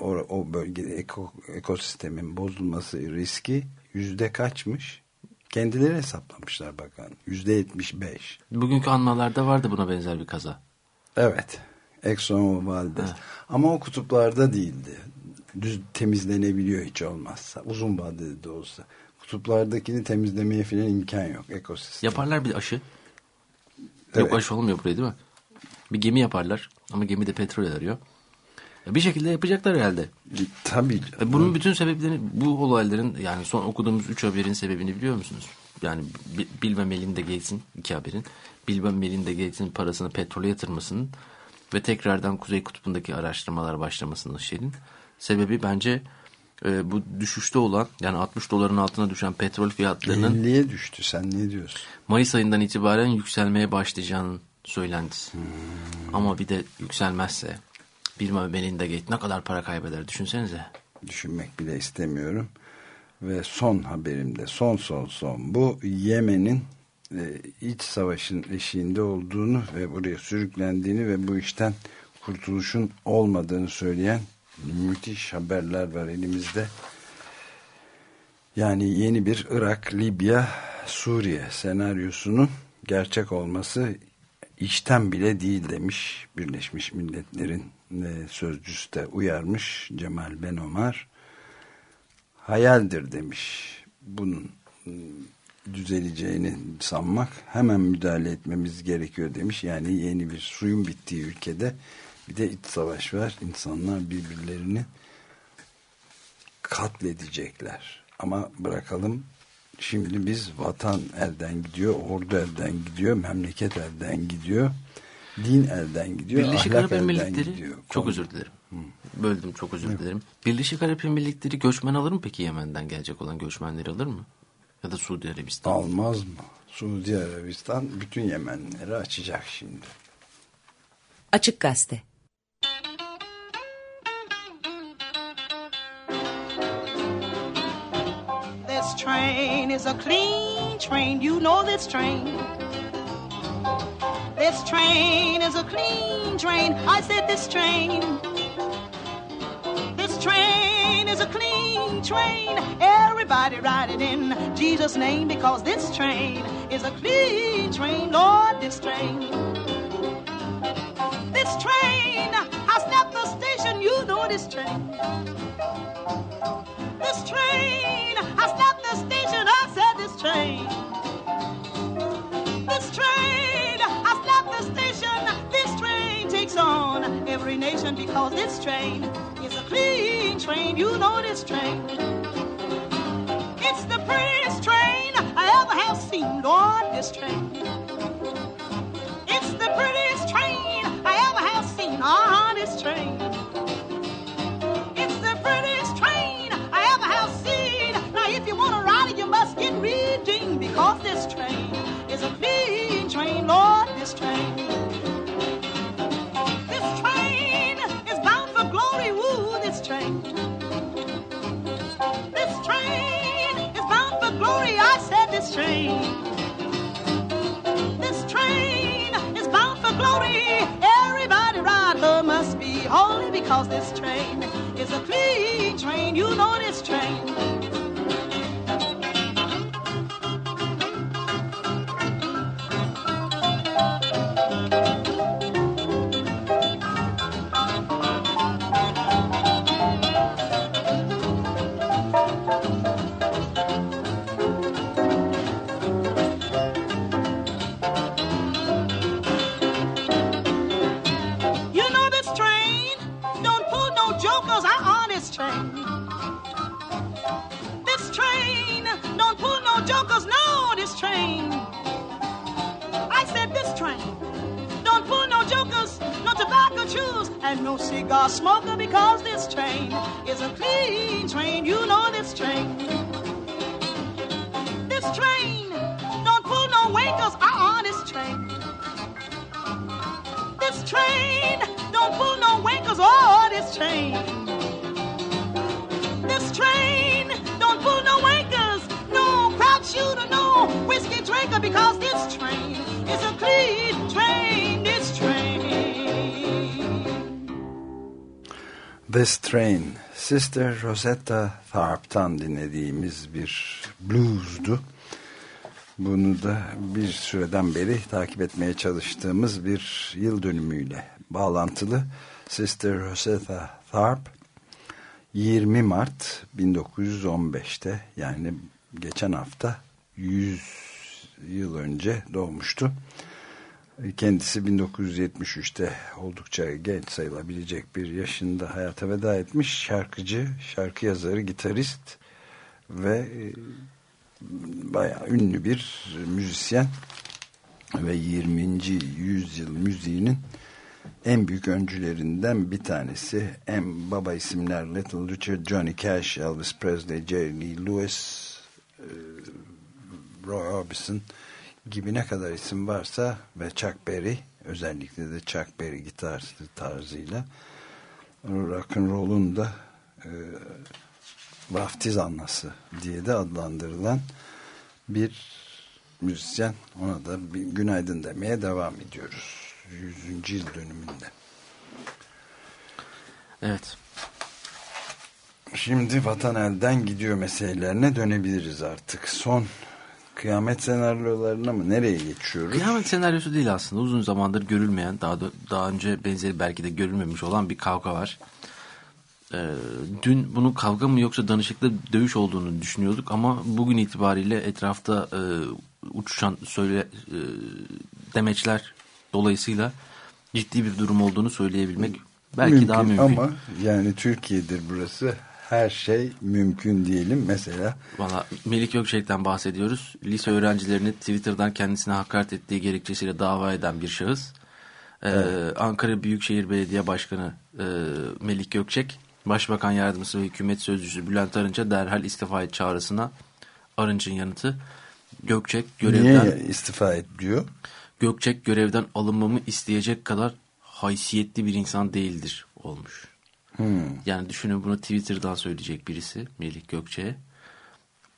o, o bölgede eko, ekosistemin bozulması riski yüzde kaçmış? Kendileri hesaplamışlar bakan. Yüzde yetmiş beş. Bugünkü anmalarda vardı buna benzer bir kaza. Evet. Exxon Valdez. Evet. Ama o kutuplarda değildi. Düz temizlenebiliyor hiç olmazsa. Uzun vadede de olsa. Kutuplardakini temizlemeye falan imkan yok ekosistem. Yaparlar bir aşı. Evet. Yok aşı olmuyor buraya değil mi? Bir gemi yaparlar ama gemi de petrol arıyor. Bir şekilde yapacaklar herhalde. Tabii. E, bunun bütün sebeplerini bu olayların yani son okuduğumuz üç haberin sebebini biliyor musunuz? Yani Bill ve Melinda Gates'in iki haberin. Bill ve Melinda Gates'in parasını petrole yatırmasının ve tekrardan Kuzey Kutbu'ndaki araştırmalar başlamasının şeyin sebebi bence e, bu düşüşte olan yani 60 doların altına düşen petrol fiyatlarının 50'ye düştü sen ne diyorsun? Mayıs ayından itibaren yükselmeye başlayacağının söylentisi. Hmm. Ama bir de yükselmezse bir Melinda Gates ne kadar para kaybeder düşünsenize. Düşünmek bile istemiyorum. Ve son haberimde son son son bu Yemen'in e, iç savaşın eşiğinde olduğunu ve buraya sürüklendiğini ve bu işten kurtuluşun olmadığını söyleyen müthiş haberler var elimizde. Yani yeni bir Irak, Libya, Suriye senaryosunun gerçek olması işten bile değil demiş Birleşmiş Milletler'in e, sözcüsü de uyarmış Cemal Ben Omar. Hayaldir demiş. Bunun düzeleceğini sanmak hemen müdahale etmemiz gerekiyor demiş. Yani yeni bir suyun bittiği ülkede bir de iç savaş var. İnsanlar birbirlerini katledecekler. Ama bırakalım şimdi biz vatan elden gidiyor, ordu elden gidiyor, memleket elden gidiyor, din elden gidiyor, Birleşik Arap Emirlikleri, gidiyor. Çok özür dilerim. Hı. Böldüm çok özür dilerim. Birleşik Arap Emirlikleri göçmen alır mı peki Yemen'den gelecek olan göçmenleri alır mı? Ya da Suudi Arabistan. Almaz mı? Suudi Arabistan bütün Yemenleri açacak şimdi. Açık Gazete train is a clean train. You know this train. This train is a clean train. I said this train. This train is a clean train. Everybody ride it in Jesus' name because this train is a clean train. Lord, this train. This train has left the station. You know this train. This train train. This train has left the station. This train takes on every nation because this train is a clean train. You know this train. It's the prettiest train I ever have seen. Lord, this train. It's the prettiest train I ever have seen. Uh-huh, this train. This train. This train is bound for glory. Everybody ride her must be holy because this train is a clean train. You know this train. Train. I said this train don't pull no jokers, no tobacco chews, and no cigar smoker because this train is a clean train. You know this train. This train don't pull no winkers. Uh-uh, this train. This train don't pull no winkers. Oh, this train. Whiskey drinker because this train is a clean train. This train. This Train, Sister Rosetta Tharpe'tan dinlediğimiz bir bluesdu. Bunu da bir süreden beri takip etmeye çalıştığımız bir yıl dönümüyle bağlantılı. Sister Rosetta Tharpe 20 Mart 1915'te yani geçen hafta 100 yıl önce doğmuştu. Kendisi 1973'te oldukça genç sayılabilecek bir yaşında hayata veda etmiş. Şarkıcı, şarkı yazarı, gitarist ve e, bayağı ünlü bir müzisyen ve 20. yüzyıl müziğinin en büyük öncülerinden bir tanesi. En baba isimler Little Richard, Johnny Cash, Elvis Presley, Jerry Lee Lewis, e, Roy Orbison gibi ne kadar isim varsa ve Chuck Berry özellikle de Chuck Berry gitar tarzıyla rock and roll'un da e, vaftiz annası diye de adlandırılan bir müzisyen ona da bir günaydın demeye devam ediyoruz 100. yıl dönümünde. Evet. Şimdi vatan elden gidiyor meselelerine dönebiliriz artık. Son kıyamet senaryolarına mı nereye geçiyoruz? Kıyamet senaryosu değil aslında. Uzun zamandır görülmeyen, daha da, daha önce benzeri belki de görülmemiş olan bir kavga var. Ee, dün bunun kavga mı yoksa danışıklı dövüş olduğunu düşünüyorduk ama bugün itibariyle etrafta e, uçuşan söyle e, demeçler dolayısıyla ciddi bir durum olduğunu söyleyebilmek belki mümkün, daha mümkün. Ama yani Türkiye'dir burası. Her şey mümkün diyelim. Mesela Valla Melik Gökçek'ten bahsediyoruz. Lise öğrencilerini Twitter'dan kendisine hakaret ettiği gerekçesiyle dava eden bir şahıs. Ee, Ankara Büyükşehir Belediye Başkanı e, Melik Gökçek, Başbakan Yardımcısı ve Hükümet Sözcüsü Bülent Arınç'a derhal istifa et çağrısına Arınç'ın yanıtı Gökçek görevden niye istifa et diyor? Gökçek görevden alınmamı isteyecek kadar haysiyetli bir insan değildir olmuş. Hmm. Yani düşünün bunu Twitter'dan söyleyecek birisi Melih Gökçe'ye.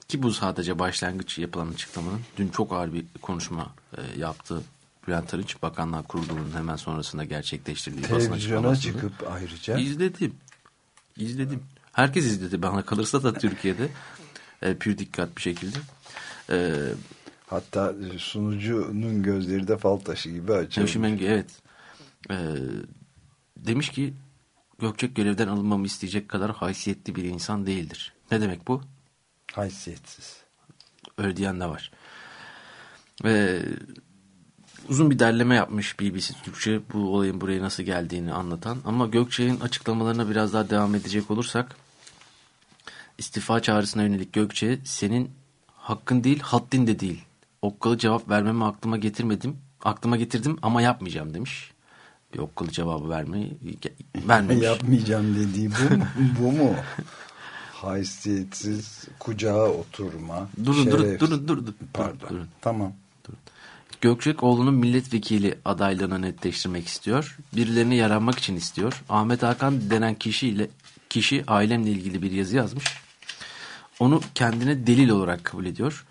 Ki bu sadece başlangıç yapılan açıklamanın. Dün çok ağır bir konuşma e, yaptı Bülent Arınç. Bakanlar Kurulu'nun hemen sonrasında gerçekleştirdiği basın Televizyona açıklamasında. çıkıp ayrıca İzledim. İzledim. Herkes izledi bana kalırsa da Türkiye'de. E, pür dikkat bir şekilde. E, hatta sunucunun gözleri de fal taşı gibi açılmış. Evet. E, demiş ki Gökçek görevden alınmamı isteyecek kadar haysiyetli bir insan değildir. Ne demek bu? Haysiyetsiz. Öyle diyen de var. Ve uzun bir derleme yapmış BBC Türkçe bu olayın buraya nasıl geldiğini anlatan. Ama Gökçek'in açıklamalarına biraz daha devam edecek olursak istifa çağrısına yönelik Gökçe senin hakkın değil haddin de değil. Okkalı cevap vermemi aklıma getirmedim. Aklıma getirdim ama yapmayacağım demiş. Bir okkalı cevabı vermeyi vermemiş. Yapmayacağım dediği bu bu mu? Haysiyetsiz kucağa oturma. Durun durun şeref- durun durun. durun, Pardon. durun. Tamam. Gökçek oğlunun milletvekili adaylığını netleştirmek istiyor. Birilerine yaranmak için istiyor. Ahmet Hakan denen kişiyle kişi ailemle ilgili bir yazı yazmış. Onu kendine delil olarak kabul ediyor.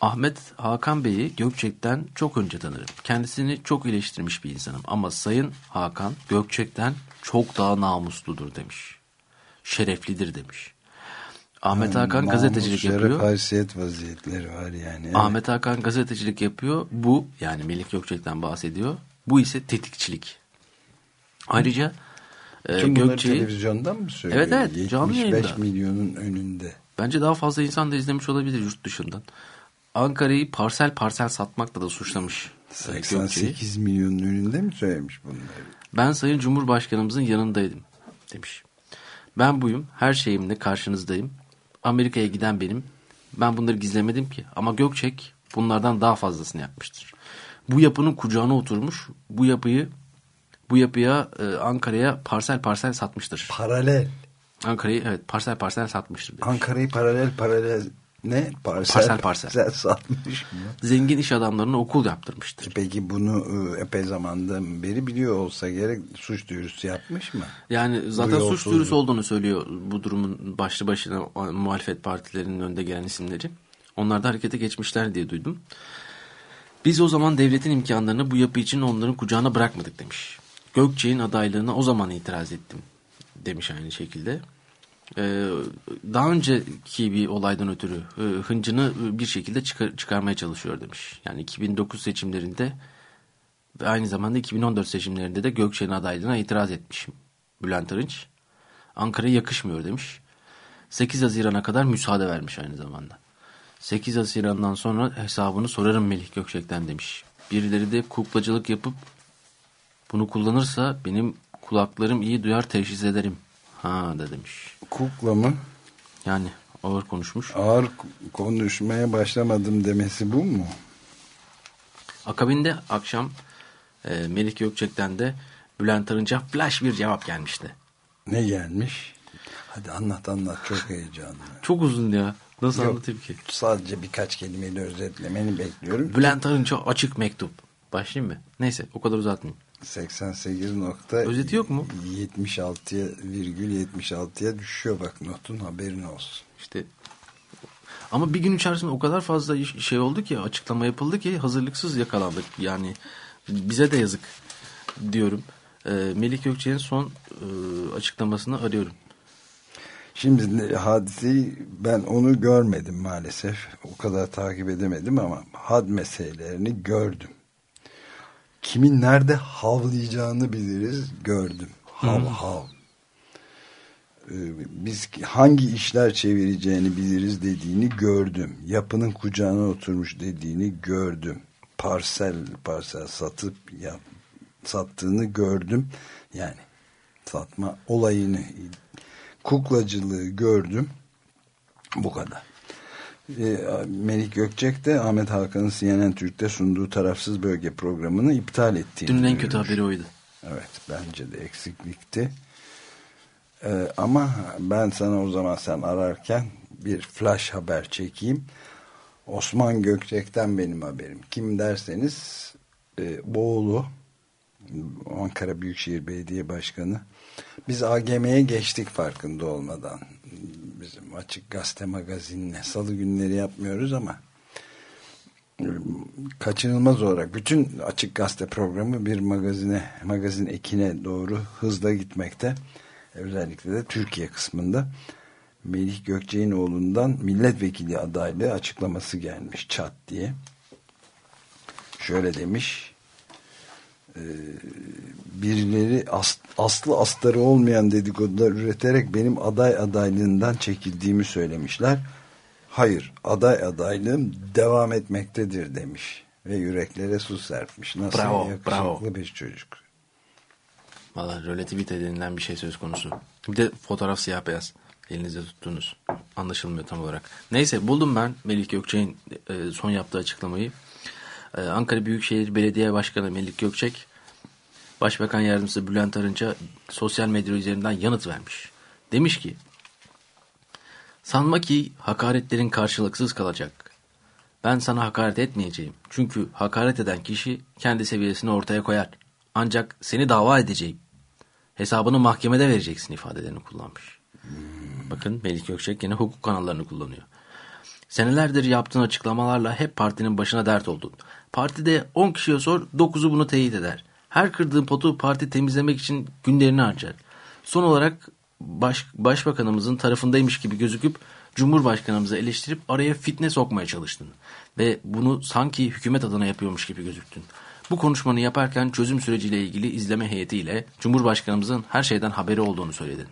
Ahmet Hakan Bey'i Gökçek'ten çok önce tanırım. Kendisini çok eleştirmiş bir insanım. Ama Sayın Hakan Gökçek'ten çok daha namusludur demiş. Şereflidir demiş. Ahmet Hakan Namus, gazetecilik şeref, yapıyor. haysiyet vaziyetleri var yani. Evet. Ahmet Hakan gazetecilik yapıyor. Bu yani Melik Gökçek'ten bahsediyor. Bu ise tetikçilik. Ayrıca e, Tüm bunları Gökçek'i televizyondan mı söylüyor? Evet, evet, canlı 75 yayında. milyonun önünde. bence daha fazla insan da izlemiş olabilir yurt dışından. Ankara'yı parsel parsel satmakla da suçlamış e, Gökçek'i. 88 milyonun önünde mi söylemiş bunları? Ben Sayın Cumhurbaşkanımızın yanındaydım demiş. Ben buyum, her şeyimle karşınızdayım. Amerika'ya giden benim. Ben bunları gizlemedim ki. Ama Gökçek bunlardan daha fazlasını yapmıştır. Bu yapının kucağına oturmuş, bu yapıyı bu yapıya e, Ankara'ya parsel parsel satmıştır. Paralel. Ankara'yı evet parsel parsel satmıştır. demiş. Ankara'yı paralel paralel ne? Parsel Parsel, parsel. satmış mı? Zengin iş adamlarına okul yaptırmıştır. Peki bunu e, epey zamandan beri biliyor olsa gerek suç duyurusu yapmış mı? Yani zaten suç duyurusu olduğunu söylüyor bu durumun başlı başına muhalefet partilerinin önde gelen isimleri. Onlar da harekete geçmişler diye duydum. Biz o zaman devletin imkanlarını bu yapı için onların kucağına bırakmadık demiş. Gökçe'nin adaylığına o zaman itiraz ettim demiş aynı şekilde. Ee, daha önceki bir olaydan ötürü e, hıncını bir şekilde çıkar- çıkarmaya çalışıyor demiş. Yani 2009 seçimlerinde ve aynı zamanda 2014 seçimlerinde de Gökçe'nin adaylığına itiraz etmişim. Bülent Arınç. Ankara'ya yakışmıyor demiş. 8 Haziran'a kadar müsaade vermiş aynı zamanda. 8 Haziran'dan sonra hesabını sorarım Melih Gökçek'ten demiş. Birileri de kuklacılık yapıp bunu kullanırsa benim kulaklarım iyi duyar teşhis ederim. Ha da demiş. Kukla mı? Yani ağır konuşmuş. Ağır konuşmaya başlamadım demesi bu mu? Akabinde akşam e, Melih Gökçek'ten de Bülent Arınç'a flash bir cevap gelmişti. Ne gelmiş? Hadi anlat anlat çok heyecanlı. Çok uzun ya. Nasıl Yok, anlatayım ki? Sadece birkaç kelimeyle özetlemeni bekliyorum. Bülent Arınç'a açık mektup. Başlayayım mı? Neyse o kadar uzatmayayım. 88 nokta Özeti yok mu? 76'ya virgül 76'ya düşüyor bak notun haberin olsun. İşte ama bir gün içerisinde o kadar fazla şey oldu ki açıklama yapıldı ki hazırlıksız yakalandık. Yani bize de yazık diyorum. Ee, Melih Gökçe'nin son e, açıklamasını arıyorum. Şimdi hadiseyi ben onu görmedim maalesef. O kadar takip edemedim ama had meselelerini gördüm. Kimin nerede havlayacağını biliriz gördüm. Hav hav. Ee, Biz hangi işler çevireceğini biliriz dediğini gördüm. Yapının kucağına oturmuş dediğini gördüm. Parsel parsel satıp yap, sattığını gördüm. Yani satma olayını kuklacılığı gördüm. Bu kadar. E, Melik Gökçek de Ahmet Hakan'ın CNN Türk'te sunduğu tarafsız bölge programını iptal ettiğini Dünün en kötü haberi oydu. Evet bence de eksiklikti. Ee, ama ben sana o zaman sen ararken bir flash haber çekeyim. Osman Gökçek'ten benim haberim. Kim derseniz e, Boğulu Ankara Büyükşehir Belediye Başkanı. Biz AGM'ye geçtik farkında olmadan. Bizim açık gazete magazinle salı günleri yapmıyoruz ama kaçınılmaz olarak bütün açık gazete programı bir magazine magazin ekine doğru hızla gitmekte. Özellikle de Türkiye kısmında Melih Gökçe'nin oğlundan milletvekili adaylığı açıklaması gelmiş çat diye. Şöyle demiş e, birileri as, aslı astarı olmayan dedikodular üreterek benim aday adaylığından çekildiğimi söylemişler. Hayır, aday adaylığım devam etmektedir demiş. Ve yüreklere su serpmiş. Nasıl Bravo, yakışıklı bravo. bir çocuk. Valla relativite denilen bir şey söz konusu. Bir de fotoğraf siyah beyaz. Elinizde tuttuğunuz. Anlaşılmıyor tam olarak. Neyse buldum ben Melih Gökçek'in e, son yaptığı açıklamayı. E, Ankara Büyükşehir Belediye Başkanı Melih Gökçek, Başbakan Yardımcısı Bülent Arınç'a sosyal medya üzerinden yanıt vermiş. Demiş ki, sanma ki hakaretlerin karşılıksız kalacak. Ben sana hakaret etmeyeceğim. Çünkü hakaret eden kişi kendi seviyesini ortaya koyar. Ancak seni dava edeceğim. Hesabını mahkemede vereceksin ifadelerini kullanmış. Bakın Melih Gökçek yine hukuk kanallarını kullanıyor. Senelerdir yaptığın açıklamalarla hep partinin başına dert oldun. Partide 10 kişiye sor 9'u bunu teyit eder. Her kırdığın potu parti temizlemek için günlerini harcar. Son olarak baş, başbakanımızın tarafındaymış gibi gözüküp Cumhurbaşkanımızı eleştirip araya fitne sokmaya çalıştın. Ve bunu sanki hükümet adına yapıyormuş gibi gözüktün. Bu konuşmanı yaparken çözüm süreciyle ilgili izleme heyetiyle Cumhurbaşkanımızın her şeyden haberi olduğunu söyledin.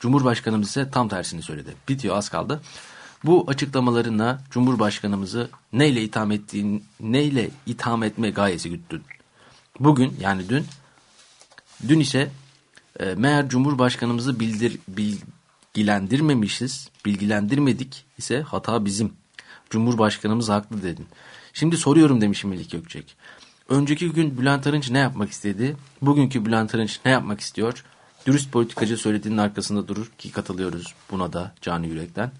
Cumhurbaşkanımız ise tam tersini söyledi. Bitiyor az kaldı. Bu açıklamalarına Cumhurbaşkanımızı neyle itham ettiğin, neyle itham etme gayesi güttün. Bugün yani dün, dün ise e, meğer Cumhurbaşkanımızı bildir, bilgilendirmemişiz, bilgilendirmedik ise hata bizim. Cumhurbaşkanımız haklı dedin. Şimdi soruyorum demiş Melik Gökçek. Önceki gün Bülent Arınç ne yapmak istedi? Bugünkü Bülent Arınç ne yapmak istiyor? Dürüst politikacı söylediğinin arkasında durur ki katılıyoruz buna da canı yürekten.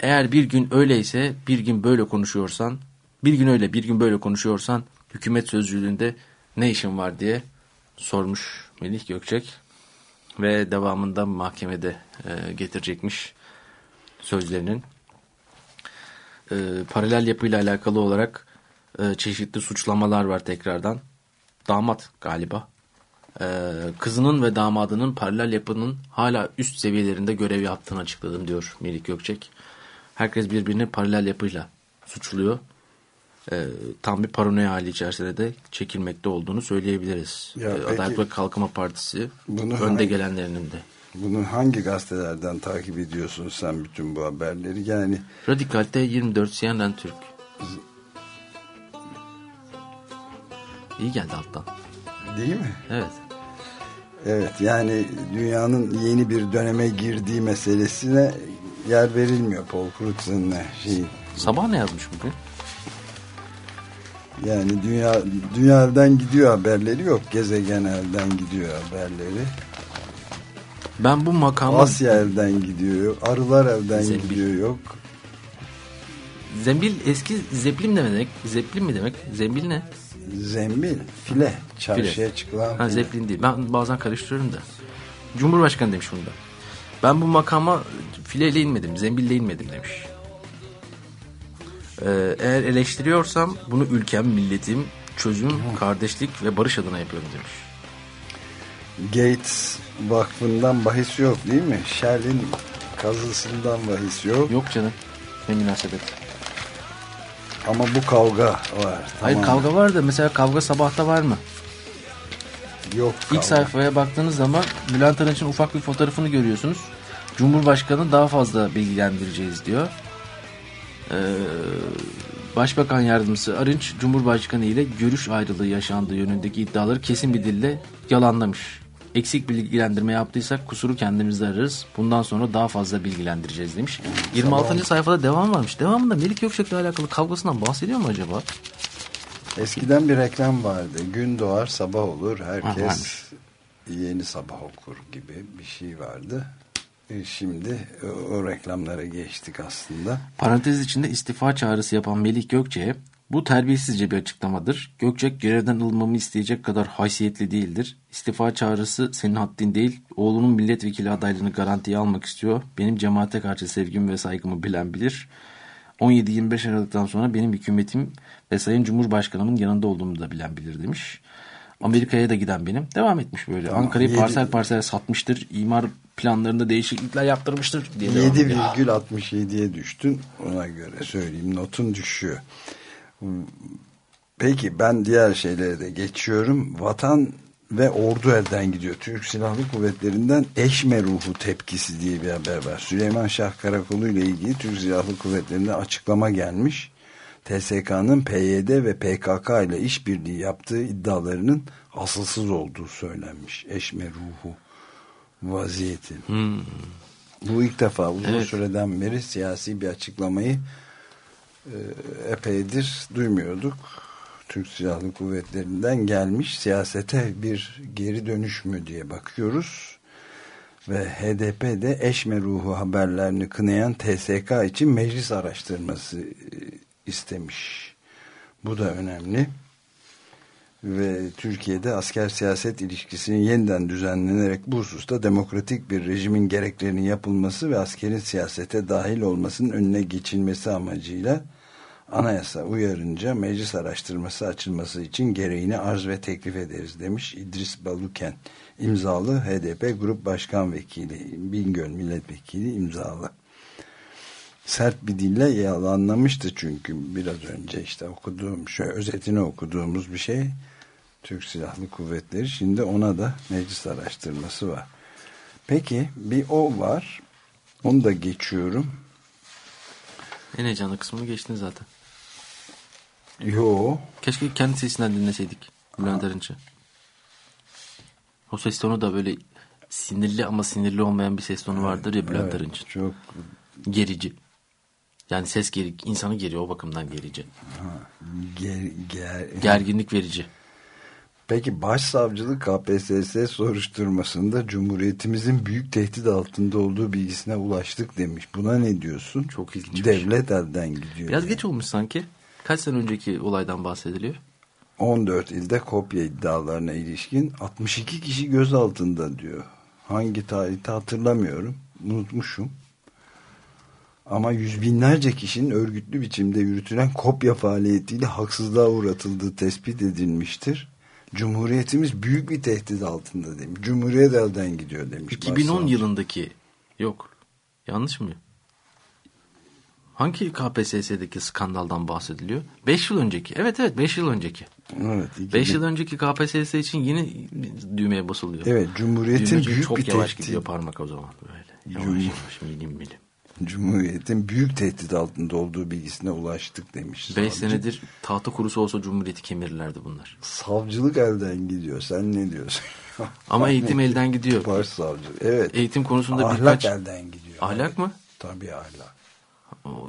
Eğer bir gün öyleyse bir gün böyle konuşuyorsan bir gün öyle bir gün böyle konuşuyorsan hükümet sözcülüğünde ne işin var diye sormuş Melih Gökçek ve devamında mahkemede e, getirecekmiş sözlerinin. E, paralel yapıyla alakalı olarak e, çeşitli suçlamalar var tekrardan. Damat galiba. E, kızının ve damadının paralel yapının hala üst seviyelerinde görev yaptığını açıkladım diyor Melih Gökçek. Herkes birbirini paralel yapıyla suçluyor. E, tam bir paranoya hali içerisinde de çekilmekte olduğunu söyleyebiliriz. Ya E, peki- Adalet ve Kalkınma Partisi Bunu önde hangi- gelenlerinin de. Bunu hangi gazetelerden takip ediyorsun sen bütün bu haberleri? Yani Radikal T24 CNN Türk. İyi geldi alttan. değil mi? Evet. Evet yani dünyanın yeni bir döneme girdiği meselesine yer verilmiyor Paul Cruz'un şey. Sabah ne yazmış bugün? Yani dünya dünya elden gidiyor haberleri yok. Gezegen elden gidiyor haberleri. Ben bu makama Asya elden gidiyor. Arılar elden Zembil. gidiyor yok. zembil eski zeplin ne demek? Zeplin mi demek? Zembil ne? Zembil, file, çarşıya çıkılan Ha, file. zeplin değil. Ben bazen karıştırıyorum da. Cumhurbaşkanı demiş bunu da. Ben bu makama fileyle inmedim, zembille inmedim demiş. Ee, eğer eleştiriyorsam bunu ülkem, milletim, çözüm, kardeşlik ve barış adına yapıyorum demiş. Gates Vakfı'ndan bahis yok değil mi? Shell'in kazısından bahis yok. Yok canım. Ne münasebet. Ama bu kavga var. Hayır Tamam. kavga var da mesela kavga sabahta var mı? Yok İlk kavga. sayfaya baktığınız zaman Bülent Arınç'ın ufak bir fotoğrafını görüyorsunuz. Cumhurbaşkanı daha fazla bilgilendireceğiz diyor. Ee, Başbakan Yardımcısı Arınç, Cumhurbaşkanı ile görüş ayrılığı yaşandığı yönündeki iddiaları kesin bir dille yalanlamış. Eksik bilgilendirme yaptıysak kusuru kendimizde ararız. Bundan sonra daha fazla bilgilendireceğiz demiş. 26. sayfada devam varmış. Devamında Melik Gökçek'le alakalı kavgasından bahsediyor mu acaba? Eskiden bir reklam vardı. Gün doğar sabah olur. Ha, Herkes varmış. yeni sabah okur gibi bir şey vardı. E, Şimdi o, o reklamlara geçtik aslında. Parantez içinde istifa çağrısı yapan Melih Gökçe'ye bu terbiyesizce bir açıklamadır. Gökçek görevden alınmamı isteyecek kadar haysiyetli değildir. İstifa çağrısı senin haddin değil. Oğlunun milletvekili adaylığını garantiye almak istiyor. Benim cemaate karşı sevgimi ve saygımı bilen bilir. 17-25 Aralık'tan sonra benim hükümetim ve Sayın Cumhurbaşkanımın yanında olduğumu da bilen bilir demiş. Amerika'ya da giden benim. Devam etmiş böyle. Tamam, Ankara'yı parsel parsel satmıştır. imar planlarında değişiklikler yaptırmıştır diye devam ediyor. 7,67'ye düştün. Ona göre söyleyeyim. Notun düşüyor. Peki ben diğer şeylere de geçiyorum. Vatan ve ordu elden gidiyor. Türk Silahlı Kuvvetleri'nden eşme ruhu tepkisi diye bir haber var. Süleyman Şah Karakolu ile ilgili Türk Silahlı Kuvvetleri'nden açıklama gelmiş. TSK'nın PYD ve PKK ile işbirliği yaptığı iddialarının asılsız olduğu söylenmiş. Eşme ruhu vaziyeti. Bu ilk defa uzun Evet. süreden beri siyasi bir açıklamayı e, epeydir duymuyorduk. Türk Silahlı Kuvvetleri'nden gelmiş siyasete bir geri dönüş mü diye bakıyoruz. Ve HDP de eşme ruhu haberlerini kınayan TSK için meclis araştırması e, istemiş. Bu da önemli. Ve Türkiye'de asker siyaset ilişkisinin yeniden düzenlenerek bu hususta demokratik bir rejimin gereklerinin yapılması ve askerin siyasete dahil olmasının önüne geçilmesi amacıyla anayasa uyarınca meclis araştırması açılması için gereğini arz ve teklif ederiz demiş İdris Baluken imzalı HDP Grup Başkan Vekili Bingöl Milletvekili imzalı. Sert bir dille yalanlamıştı çünkü biraz önce işte okuduğum şöyle özetini okuduğumuz bir şey Türk Silahlı Kuvvetleri şimdi ona da meclis araştırması var. Peki bir o var. Onu da geçiyorum. En heyecanlı kısmını geçtin zaten. Yo. Keşke kendi sesinden dinleseydik Bülent Arınç'ı. O ses tonu da böyle sinirli ama sinirli olmayan bir ses tonu vardır ya Bülent Evet, Arınç'ın. çok Gerici. Yani ses geri, insanı geriyor o bakımdan gerici. Ger, ger, Gerginlik verici. Peki başsavcılık KPSS soruşturmasında Cumhuriyetimizin büyük tehdit altında olduğu bilgisine ulaştık demiş. Buna ne diyorsun? Çok ilginç. Devlet elden gidiyor. Biraz yani. geç olmuş sanki. Kaç sene önceki olaydan bahsediliyor? 14 ilde kopya iddialarına ilişkin 62 kişi gözaltında diyor. Hangi tarihte hatırlamıyorum. Unutmuşum. Ama yüz binlerce kişinin örgütlü biçimde yürütülen kopya faaliyetiyle haksızlığa uğratıldığı tespit edilmiştir. Cumhuriyetimiz büyük bir tehdit altında demiş. Cumhuriyet elden gidiyor demiş. 2010 başsavcı. yılındaki yok. Yanlış mı? Hangi KPSS'deki skandaldan bahsediliyor? 5 yıl önceki. Evet evet 5 yıl önceki. Evet, 5 2000 yıl önceki KPSS için yeni düğmeye basılıyor. Evet, Cumhuriyet'in büyük çok bir yavaş tehdit. gidiyor parmak o zaman böyle. Yavaş yavaş milim milim. Cumhuriyet'in büyük tehdit altında olduğu bilgisine ulaştık demiş. 5 savcı. senedir tahta kurusu olsa Cumhuriyeti kemirirlerdi bunlar. Savcılık elden gidiyor. Sen ne diyorsun? Ama eğitim elden gidiyor. Başsavcı. Evet. Eğitim konusunda ahlak birkaç... elden gidiyor. Ahlak mı? Tabii ahlak.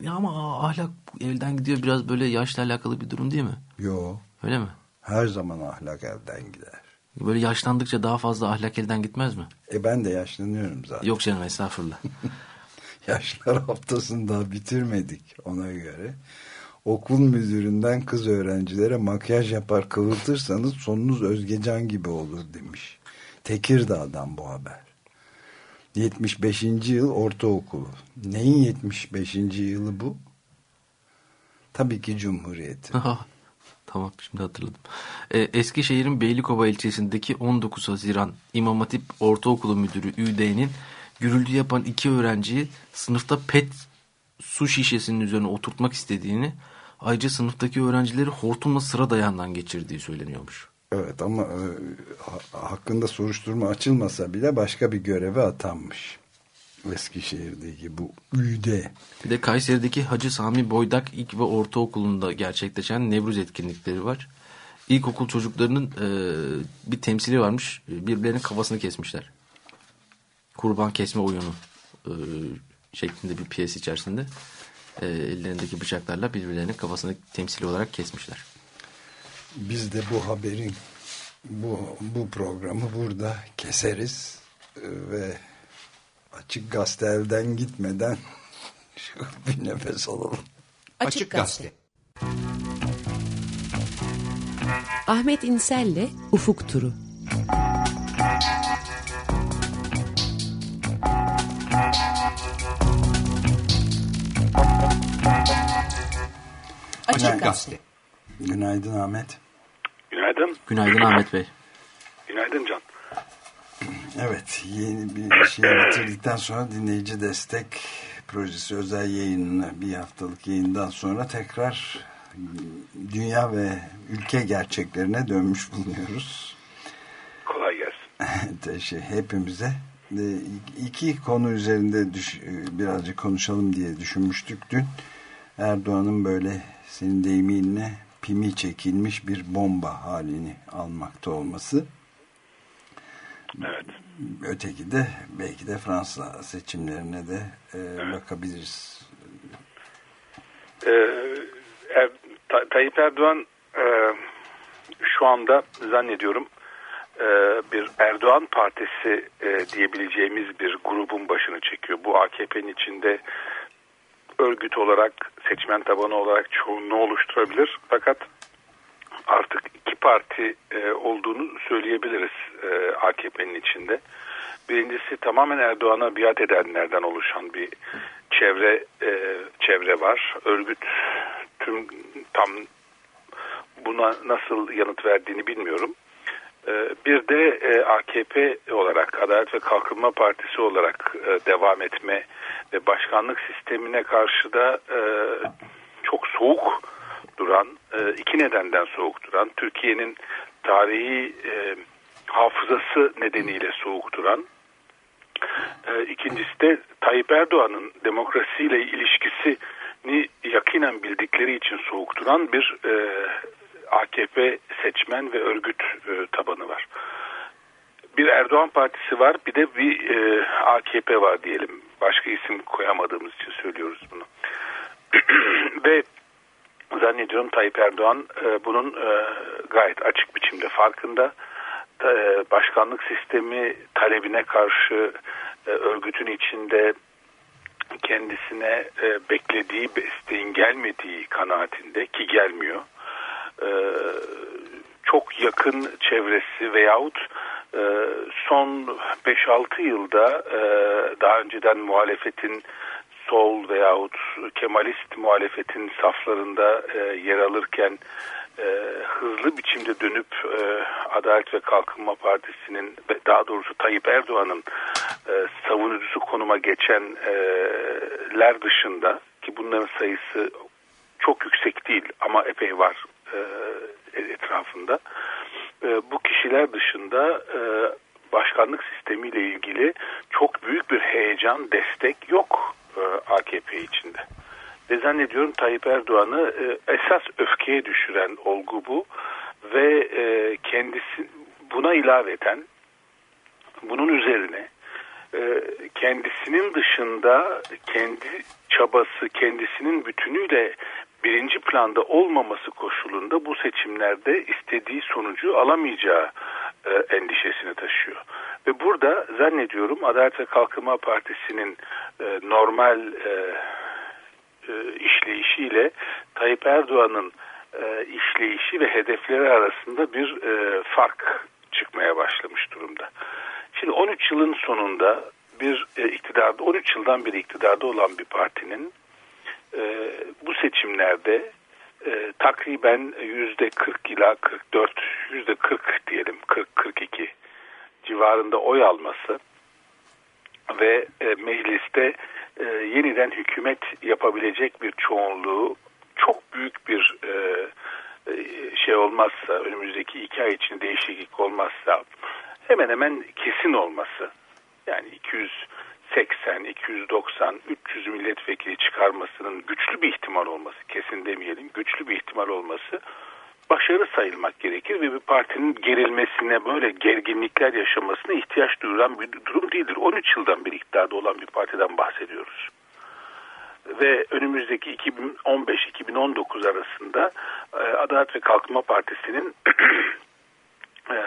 Ya ama ahlak elden gidiyor biraz böyle yaşla alakalı bir durum değil mi? Yo. Öyle mi? Her zaman ahlak elden gider. Böyle yaşlandıkça daha fazla ahlak elden gitmez mi? E ben de yaşlanıyorum zaten. Yok canım estağfurullah. Yaşlar haftasını daha bitirmedik ona göre. Okul müdüründen kız öğrencilere makyaj yapar kıvırtırsanız sonunuz Özgecan gibi olur demiş. Tekirdağ'dan bu haber. 75. yıl ortaokulu. Neyin 75. yılı bu? Tabii ki Cumhuriyeti. Tamam şimdi hatırladım. Ee, Eskişehir'in Beylikova ilçesindeki 19 Haziran İmam Hatip Ortaokulu Müdürü Üd'nin gürültü yapan iki öğrenciyi sınıfta pet su şişesinin üzerine oturtmak istediğini ayrıca sınıftaki öğrencileri hortumla sıra dayandan geçirdiği söyleniyormuş. Evet ama e, ha- hakkında soruşturma açılmasa bile başka bir göreve atanmış. Eskişehir'deki bu üyde. Bir de Kayseri'deki Hacı Sami Boydak İlk ve Ortaokulu'nda gerçekleşen Nevruz etkinlikleri var. İlkokul çocuklarının e, bir temsili varmış. Birbirlerinin kafasını kesmişler. Kurban kesme oyunu e, şeklinde bir piyes içerisinde. E, ellerindeki bıçaklarla birbirlerinin kafasını temsili olarak kesmişler. Biz de bu haberin bu, bu programı burada keseriz e, ve açık gazete elden gitmeden şu bir nefes alalım. Açık Gazete. Ahmet İnsel'le Ufuk Turu. Açık Gazete. Günaydın Ahmet. Günaydın. Günaydın Ahmet Bey. Günaydın Can. Evet yeni bir şey bitirdikten sonra dinleyici destek projesi özel yayınını bir haftalık yayından sonra tekrar dünya ve ülke gerçeklerine dönmüş bulunuyoruz. Kolay gelsin. Teşekkür hepimize. E, iki konu üzerinde düş, e, birazcık konuşalım diye düşünmüştük dün. Erdoğan'ın böyle senin deyiminle pimi çekilmiş bir bomba halini almakta olması. Evet. Öteki de belki de Fransa seçimlerine de e, bakabiliriz. Ee, er, Ta- Tayyip Erdoğan e, şu anda zannediyorum bir Erdoğan Partisi e, diyebileceğimiz bir grubun başını çekiyor. Bu AKP'nin içinde örgüt olarak, seçmen tabanı olarak çoğunluğu oluşturabilir. Fakat artık iki parti e, olduğunu söyleyebiliriz e, AKP'nin içinde. Birincisi tamamen Erdoğan'a biat edenlerden oluşan bir çevre e, çevre var. Örgüt tüm tam buna nasıl yanıt verdiğini bilmiyorum. E, bir de e, AKP olarak Adalet ve Kalkınma Partisi olarak e, devam etme ve başkanlık sistemine karşı da e, çok soğuk duran, iki nedenden soğuk duran, Türkiye'nin tarihi hafızası nedeniyle soğuk duran, ikincisi de Tayyip Erdoğan'ın demokrasiyle ilişkisini yakinen bildikleri için soğuk duran bir AKP seçmen ve örgüt e, tabanı var. Bir Erdoğan Partisi var, bir de bir e, AKP var diyelim. Başka isim koyamadığımız için söylüyoruz bunu. Ve zannediyorum Tayyip Erdoğan e, bunun e, gayet açık biçimde farkında. E, başkanlık sistemi talebine karşı e, örgütün içinde kendisine e, beklediği desteğin gelmediği kanaatinde ki gelmiyor. E, çok yakın çevresi veyahut e, son 5-6 yılda e, daha önceden muhalefetin sol veyahut Kemalist muhalefetin saflarında yer alırken hızlı biçimde dönüp Adalet ve Kalkınma Partisi'nin ve daha doğrusu Tayyip Erdoğan'ın e, savunucusu konuma geçenler dışında ki bunların sayısı çok yüksek değil ama epey var e, etrafında. E, bu kişiler dışında e, başkanlık sistemiyle ilgili çok büyük bir heyecan, destek yok e, AKP içinde. Ve zannediyorum Tayyip Erdoğan'ı esas öfkeye düşüren olgu bu ve e, kendisi buna ilaveten bunun üzerine kendisinin dışında kendi çabası kendisinin bütünüyle birinci planda olmaması koşulunda bu seçimlerde istediği sonucu alamayacağı e, endişesini taşıyor. Ve burada zannediyorum Adalet ve Kalkınma Partisi'nin e, normal e, e, işleyişiyle Tayyip Erdoğan'ın e, işleyişi ve hedefleri arasında bir e, fark çıkmaya başlamış durumda. Şimdi 13 yılın sonunda bir e, iktidarda 13 yıldan beri iktidarda olan bir partinin e, bu seçimlerde e, takriben yüzde 40 ila 44 yüzde 40 diyelim 40-42 civarında oy alması ve e, mecliste e, yeniden hükümet yapabilecek bir çoğunluğu çok büyük bir e, e, şey olmazsa önümüzdeki iki ay için değişiklik olmazsa hemen hemen kesin olması yani 280, 290, 300 milletvekili çıkarmasının güçlü bir ihtimal olması kesin demeyelim güçlü bir ihtimal olması başarı sayılmak gerekir ve bir partinin gerilmesine böyle gerginlikler yaşamasına ihtiyaç duyulan bir durum değildir. 13 yıldan bir iktidarda olan bir partiden bahsediyoruz. Ve önümüzdeki 2015-2019 arasında e, Adalet ve Kalkınma Partisi'nin e,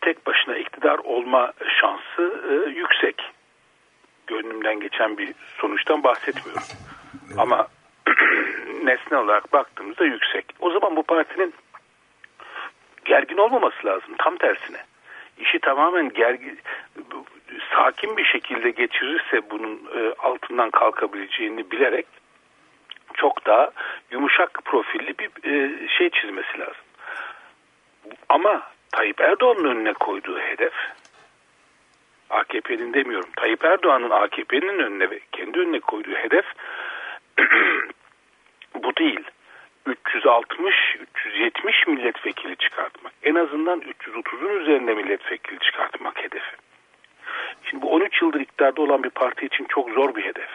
tek başına iktidar olma şansı e, yüksek. Gönlümden geçen bir sonuçtan bahsetmiyorum. Evet. Ama nesne olarak baktığımızda yüksek. O zaman bu partinin gergin olmaması lazım. Tam tersine. İşi tamamen gergin, sakin bir şekilde geçirirse bunun e, altından kalkabileceğini bilerek çok daha yumuşak profilli bir e, şey çizmesi lazım. Ama Tayyip Erdoğan'ın önüne koyduğu hedef AKP'nin demiyorum. Tayyip Erdoğan'ın AKP'nin önüne ve kendi önüne koyduğu hedef bu değil. 360-370 milletvekili çıkartmak. En azından 330'un üzerinde milletvekili çıkartmak hedefi. Şimdi bu 13 yıldır iktidarda olan bir parti için çok zor bir hedef.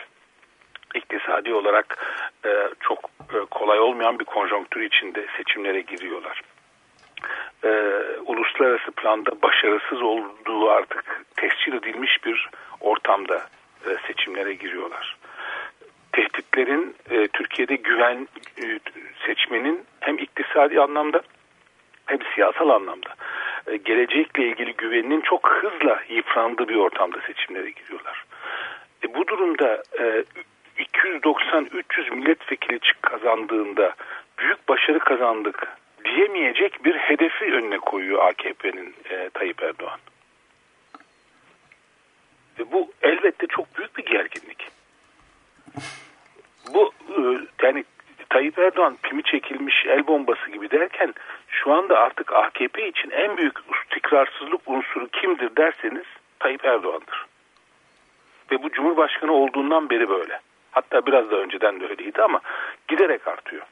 İktisadi olarak e, çok e, kolay olmayan bir konjonktür içinde seçimlere giriyorlar. E, uluslararası planda başarısız olduğu artık tescil edilmiş bir ortamda e, seçimlere giriyorlar tehditlerin e, Türkiye'de güven e, seçmenin hem iktisadi anlamda hem siyasal anlamda e, gelecekle ilgili güveninin çok hızla yıprandığı bir ortamda seçimlere giriyorlar. E, bu durumda e, 290-300 milletvekili kazandığında büyük başarı kazandık diyemeyecek bir hedefi önüne koyuyor AKP'nin e, Tayyip Erdoğan. Ve bu elbette çok büyük bir gerginlik bu e, yani Tayyip Erdoğan pimi çekilmiş el bombası gibi derken şu anda artık AKP için en büyük istikrarsızlık unsuru kimdir derseniz Tayyip Erdoğan'dır. Ve bu Cumhurbaşkanı olduğundan beri böyle. Hatta biraz da önceden de öyleydi ama giderek artıyor.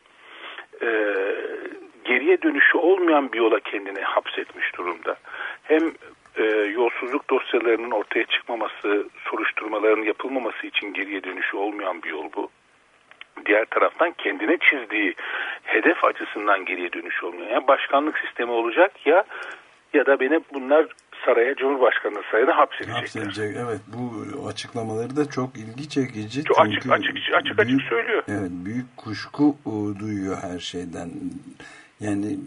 Ee, geriye dönüşü olmayan bir yola kendini hapsetmiş durumda. Hem e, yolsuzluk dosyalarının ortaya çıkmaması, soruşturmaların yapılmaması için geriye dönüşü olmayan bir yol bu diğer taraftan kendine çizdiği hedef açısından geriye dönüş olmuyor. Yani başkanlık sistemi olacak ya ya da beni bunlar saraya, Cumhurbaşkanı sarayına hapsedecekler. Hapsedecek, evet bu açıklamaları da çok ilgi çekici. Çok açık açık açık açık söylüyor. Evet büyük kuşku e, duyuyor her şeyden. Yani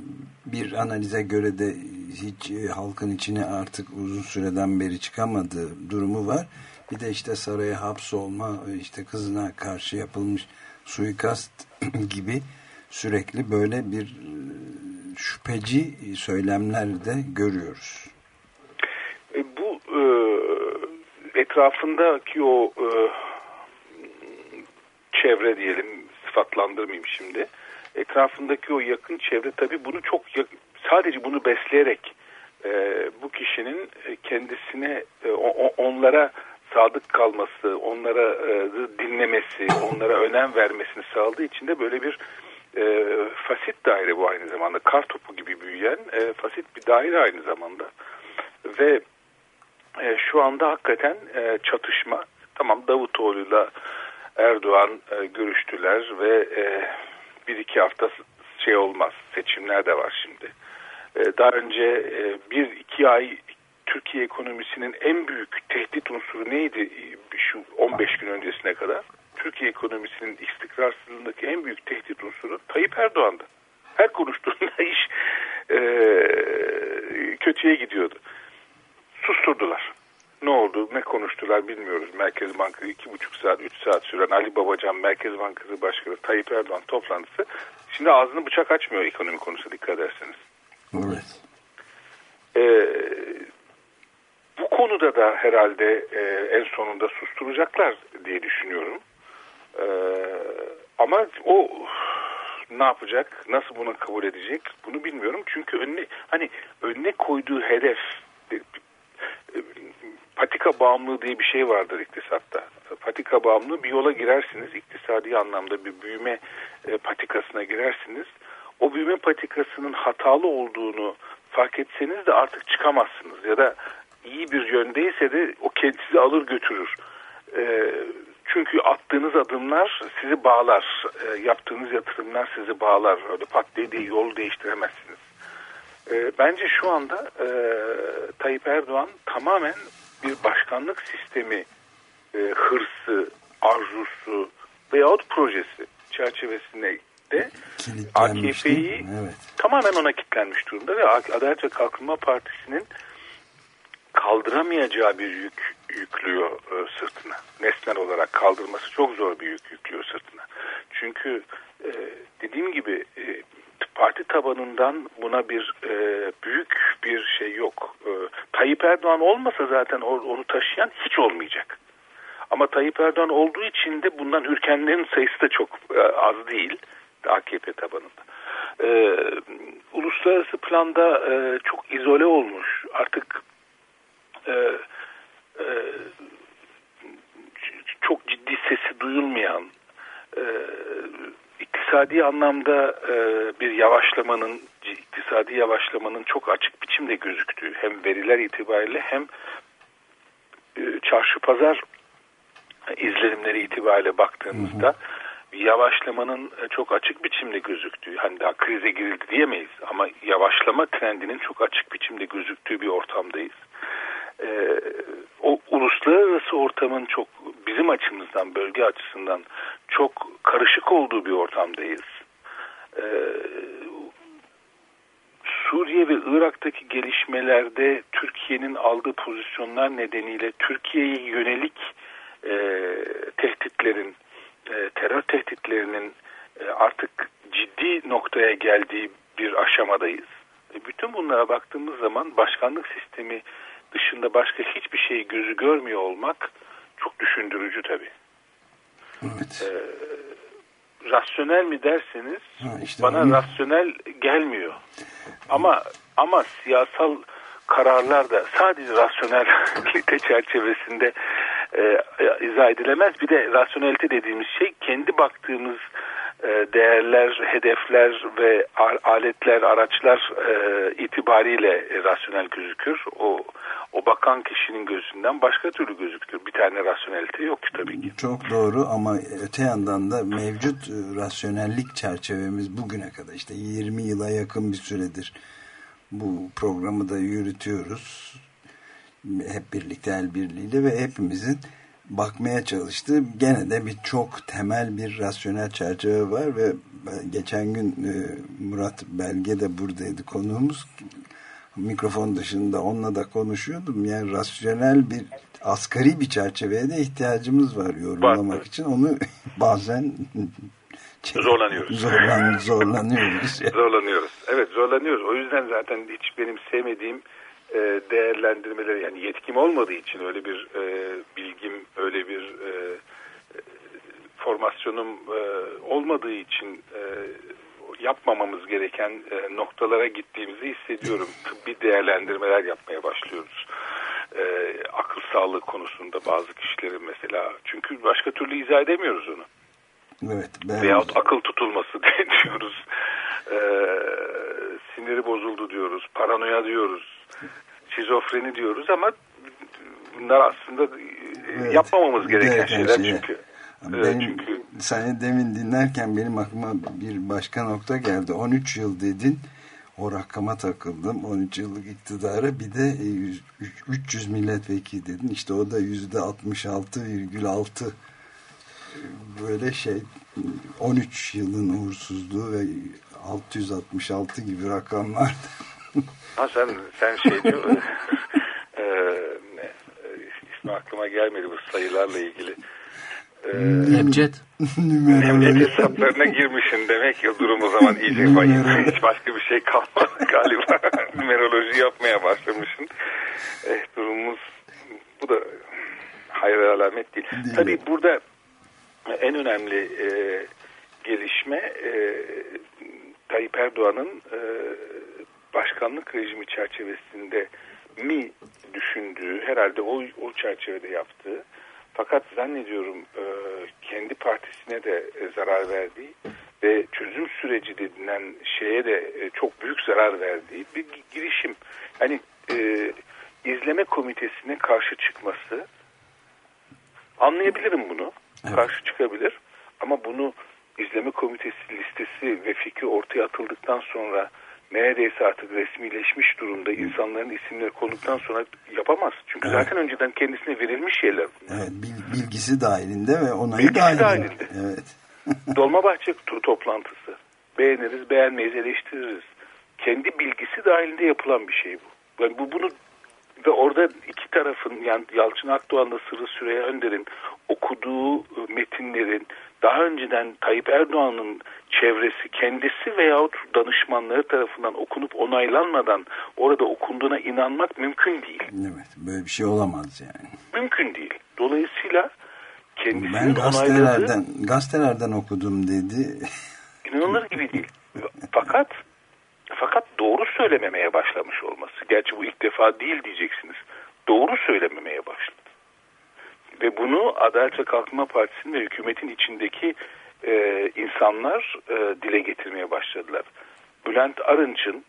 bir analize göre de hiç e, halkın içine artık uzun süreden beri çıkamadığı durumu var. Bir de işte saraya hapsolma, işte kızına karşı yapılmış suikast gibi sürekli böyle bir e, şüpheci söylemler de görüyoruz. E, bu e, etrafındaki o e, çevre diyelim sıfatlandırmayayım şimdi. Etrafındaki o yakın çevre tabii bunu çok sadece bunu besleyerek e, bu kişinin kendisine e, o, onlara sadık kalması, onlara e, dinlemesi, onlara önem vermesini sağladığı için de böyle bir e, fasit daire bu aynı zamanda. Kar topu gibi büyüyen e, fasit bir daire aynı zamanda. Ve e, şu anda hakikaten e, çatışma. Tamam Davutoğlu'yla Erdoğan e, görüştüler ve e, bir iki hafta şey olmaz. Seçimler de var şimdi. E, daha önce e, bir iki ay Türkiye ekonomisinin en büyük tehdit unsuru neydi şu 15 gün öncesine kadar? Türkiye ekonomisinin istikrarsızlığındaki en büyük tehdit unsuru Tayyip Erdoğan'dı. Her konuştuğunda iş e, kötüye gidiyordu. Susturdular. Ne oldu, ne konuştular bilmiyoruz. Merkez Bankası iki buçuk saat, üç saat süren Ali Babacan Merkez Bankası Başkanı Tayyip Erdoğan toplantısı. Şimdi ağzını bıçak açmıyor ekonomi konusunda dikkat ederseniz. Evet. Ee, bu konuda da herhalde e, en sonunda susturacaklar diye düşünüyorum. E, ama o ne yapacak, nasıl bunu kabul edecek bunu bilmiyorum. Çünkü önüne hani önüne koyduğu hedef patika bağımlılığı diye bir şey vardır iktisatta. Patika bağımlılığı bir yola girersiniz, iktisadi anlamda bir büyüme e, patikasına girersiniz. O büyüme patikasının hatalı olduğunu fark etseniz de artık çıkamazsınız ya da iyi bir yöndeyse de o sizi alır götürür. E, çünkü attığınız adımlar sizi bağlar. E, yaptığınız yatırımlar sizi bağlar. Öyle pat diye de yol değiştiremezsiniz. Bence şu anda e, Tayyip Erdoğan tamamen bir başkanlık sistemi e, hırsı, arzusu veyahut projesi çerçevesinde de AKP'yi evet. tamamen ona kilitlenmiş durumda ve Adalet ve Kalkınma Partisi'nin kaldıramayacağı bir yük yüklüyor e, sırtına. Nesnel olarak kaldırması çok zor bir yük yüklüyor sırtına. Çünkü e, dediğim gibi e, parti tabanından buna bir e, büyük bir şey yok. E, Tayyip Erdoğan olmasa zaten onu taşıyan hiç olmayacak. Ama Tayyip Erdoğan olduğu için de bundan ürkenlerin sayısı da çok e, az değil AKP tabanında. E, uluslararası planda e, çok izole olmuş. Artık e, e, çok ciddi sesi duyulmayan e, iktisadi anlamda e, bir yavaşlamanın iktisadi yavaşlamanın çok açık biçimde gözüktüğü hem veriler itibariyle hem e, çarşı pazar izlenimleri itibariyle baktığımızda hı hı. yavaşlamanın çok açık biçimde gözüktüğü hani daha krize girildi diyemeyiz ama yavaşlama trendinin çok açık biçimde gözüktüğü bir ortamdayız e, o uluslararası ortamın çok bizim açımızdan bölge açısından çok karışık olduğu bir ortamdayız. E, Suriye ve Irak'taki gelişmelerde Türkiye'nin aldığı pozisyonlar nedeniyle Türkiye'ye yönelik e, tehditlerin, e, terör tehditlerinin e, artık ciddi noktaya geldiği bir aşamadayız. E, bütün bunlara baktığımız zaman başkanlık sistemi dışında başka hiçbir şey gözü görmüyor olmak çok düşündürücü tabii. Evet. Ee, rasyonel mi derseniz ha, işte bana onu... rasyonel gelmiyor. Ama ama siyasal kararlar da sadece rasyonelite çerçevesinde e, izah edilemez. Bir de rasyonelite dediğimiz şey kendi baktığımız değerler, hedefler ve aletler, araçlar e, itibariyle rasyonel gözükür. O o bakan kişinin gözünden başka türlü gözükür. Bir tane rasyonelite yok ki tabii ki. Çok doğru ama öte yandan da mevcut e, rasyonellik çerçevemiz bugüne kadar işte 20 yıla yakın bir süredir bu programı da yürütüyoruz. hep birlikte el birliğiyle ve hepimizin bakmaya çalıştığı gene de bir çok temel bir rasyonel çerçeve var ve geçen gün e, Murat Belge de buradaydı konuğumuz mikrofon dışında onunla da konuşuyordum yani rasyonel bir asgari bir çerçeveye de ihtiyacımız var yorumlamak Var. için onu bazen Zorlanıyoruz. zorlan, zorlanıyoruz yani. Zorlanıyoruz. Evet zorlanıyoruz. O yüzden zaten hiç benim sevmediğim e, değerlendirmeleri yani yetkim olmadığı için öyle bir e, bilgim öyle bir e, e, formasyonum e, olmadığı için e, yapmamamız gereken e, noktalara gittiğimizi hissediyorum. Tıbbi değerlendirmeler yapmaya başlıyoruz. E, akıl sağlığı konusunda bazı kişilerin mesela çünkü başka türlü izah edemiyoruz onu. Evet, ben, Veyahut akıl tutulması diyoruz. Ee, siniri bozuldu diyoruz. Paranoya diyoruz. Şizofreni diyoruz ama bunlar aslında Evet, yapmamamız gereken, gereken şeyler şeyler. çünkü. Benim, Evet, çünkü Seni demin dinlerken benim aklıma bir başka nokta geldi. 13 yıl dedin. O rakama takıldım. 13 yıllık iktidara bir de e, yüz- üç- 300 milletvekili dedin. İşte o da yüzde 66,6 böyle şey 13 yılın uğursuzluğu ve 666 gibi rakamlar. ha sen sen şey diyor e, ne, e, ismi aklıma gelmedi bu sayılarla ilgili. Ee. Numaraları Emniyet hesaplarına girmişsin demek ya durum o zaman iyice vahim. Hiç başka bir şey kalmadı galiba. Numeroloji yapmaya başlamışsın. Eh, durumumuz bu da hayır alamet değil. Değil. Tabii burada en önemli e, gelişme e, Tayyip Erdoğan'ın e, başkanlık rejimi çerçevesinde mi düşündüğü herhalde o, o çerçevede yaptığı fakat zannediyorum e, kendi partisine de e, zarar verdiği ve çözüm süreci denilen şeye de e, çok büyük zarar verdiği bir gi- girişim. Yani e, izleme komitesine karşı çıkması anlayabilirim bunu. Evet. Karşı çıkabilir. Ama bunu izleme komitesi listesi ve fikri ortaya atıldıktan sonra neredeyse artık resmileşmiş durumda insanların isimleri konuktan sonra yapamaz. Çünkü Evet. zaten önceden kendisine verilmiş şeyler. Evet, bil- bilgisi dahilinde ve onayı Bilgisi dahilinde. dahilinde. Evet. Dolmabahçe to- toplantısı. Beğeniriz, beğenmeyiz, eleştiririz. Kendi bilgisi dahilinde yapılan bir şey bu. Yani bu bunu ve orada iki tarafın yani Yalçın Akdoğan'la Sırrı Süreyya Önder'in okuduğu e, metinlerin daha önceden Tayyip Erdoğan'ın çevresi kendisi veyahut danışmanları tarafından okunup onaylanmadan orada okunduğuna inanmak mümkün değil. Evet, böyle bir şey olamaz yani. Mümkün değil. Dolayısıyla kendisinin Ben gazetelerden gazetelerden okudum dedi. İnanılır gibi değil. Fakat fakat doğru söylememeye başlamış olması. Gerçi bu ilk defa değil diyeceksiniz. Doğru söylememeye başladı. Ve bunu Adalet ve Kalkınma Partisi'nin ve hükümetin içindeki e, insanlar e, dile getirmeye başladılar. Bülent Arınç'ın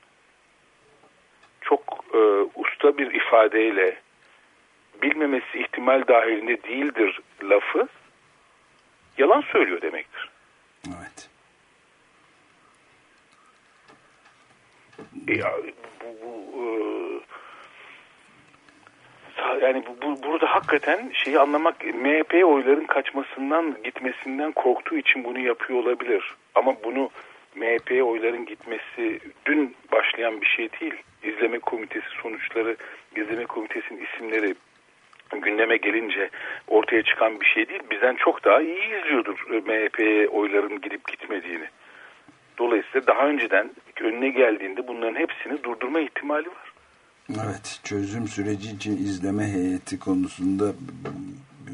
çok e, usta bir ifadeyle bilmemesi ihtimal dahilinde değildir lafı yalan söylüyor demektir. Evet. Ya, bu, bu, e, yani bu, bu- burada hakikaten şeyi anlamak MHP oyların kaçmasından gitmesinden korktuğu için bunu yapıyor olabilir. Ama bunu MHP oyların gitmesi dün başlayan bir şey değil. İzleme komitesi sonuçları, izleme komitesinin isimleri gündeme gelince ortaya çıkan bir şey değil. Bizden çok daha iyi izliyordur e, MHP oyların gidip gitmediğini. Dolayısıyla daha önceden önüne geldiğinde bunların hepsini durdurma ihtimali var. Evet, çözüm süreci için izleme heyeti konusunda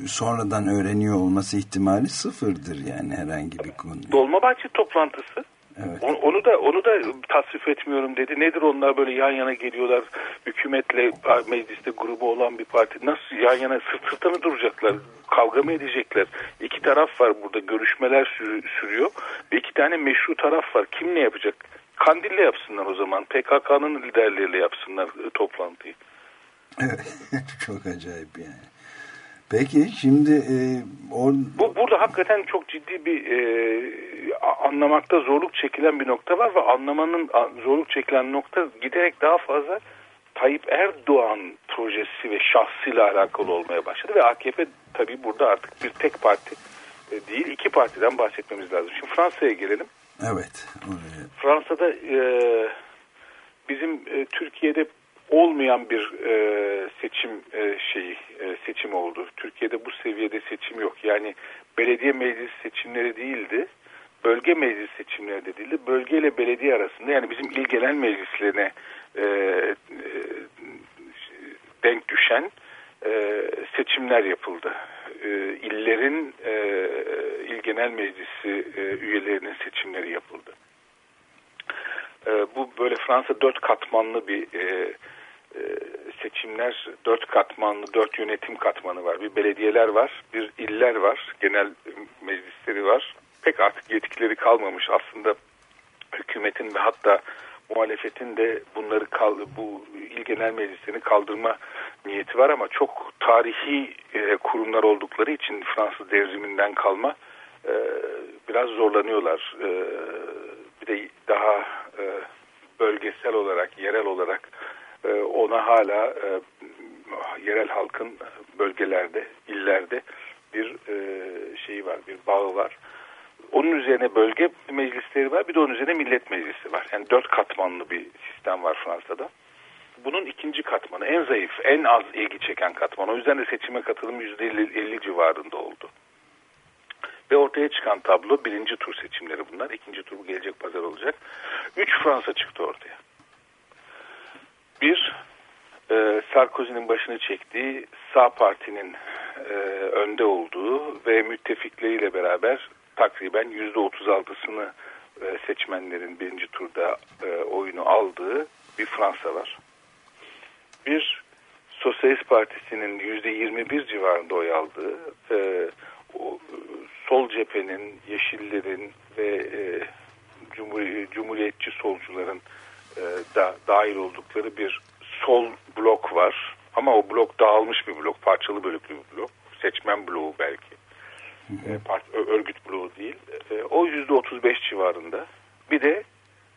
sonradan öğreniyor olması ihtimali sıfırdır yani herhangi bir konu. Dolmabahçe toplantısı Evet. onu, onu da onu da tasvip etmiyorum dedi. Nedir onlar böyle yan yana geliyorlar hükümetle mecliste grubu olan bir parti nasıl yan yana sırt sırta mı duracaklar? Kavga mı edecekler? İki taraf var burada görüşmeler sürü- sürüyor ve iki tane meşru taraf var. Kim ne yapacak? Kandil'le yapsınlar o zaman. PKK'nın liderleriyle yapsınlar e, toplantıyı. Evet, çok acayip yani. Peki şimdi e, or, Bu burada hakikaten çok ciddi bir e, anlamakta zorluk çekilen bir nokta var ve anlamanın zorluk çekilen nokta giderek daha fazla Tayyip Erdoğan projesi ve şahsıyla alakalı olmaya başladı ve AKP tabii burada artık bir tek parti e, değil iki partiden bahsetmemiz lazım. Şimdi Fransa'ya gelelim. Evet. Oraya. Fransa'da e, bizim e, Türkiye'de olmayan bir e, seçim e, şeyi e, seçim oldu. Türkiye'de bu seviyede seçim yok. Yani belediye meclis seçimleri değildi. Bölge meclis seçimleri de değildi. Bölge ile belediye arasında yani bizim il genel meclislerine e, e, denk düşen e, seçimler yapıldı. E, illerin e, il genel meclisi e, üyelerinin seçimleri yapıldı. E, bu böyle Fransa dört katmanlı bir e, e, seçimler dört katmanlı, dört yönetim katmanı var. Bir belediyeler var, bir iller var, genel meclisleri var. Pek artık yetkileri kalmamış aslında hükümetin ve hatta muhalefetin de bunları bu il genel meclislerini kaldırma niyeti var ama çok tarihi e, kurumlar oldukları için Fransız devriminden kalma e, biraz zorlanıyorlar. E, bir de daha e, bölgesel olarak, yerel olarak e, ona hala e, yerel halkın bölgelerde, illerde bir e, şeyi var, bir bağı var. Onun üzerine bölge meclisleri var, bir de onun üzerine millet meclisi var. Yani dört katmanlı bir sistem var Fransa'da. Bunun ikinci katmanı, en zayıf, en az ilgi çeken katman. O yüzden de seçime katılım %50 civarında oldu. Ve ortaya çıkan tablo birinci tur seçimleri bunlar. ikinci tur gelecek pazar olacak. Üç Fransa çıktı ortaya. Bir, e, Sarkozy'nin başını çektiği sağ partinin e, önde olduğu ve müttefikleriyle beraber takriben yüzde otuz altısını e, seçmenlerin birinci turda e, oyunu aldığı bir Fransa var. Bir Sosyalist Partisi'nin yüzde yirmi bir civarında oy aldığı, e, sol cephenin, yeşillerin ve cumhur, cumhuriyetçi solcuların da dahil oldukları bir sol blok var. Ama o blok dağılmış bir blok, parçalı bölüklü bir blok. Seçmen bloğu belki. E, part, örgüt bloğu değil. E, o yüzde otuz beş civarında. Bir de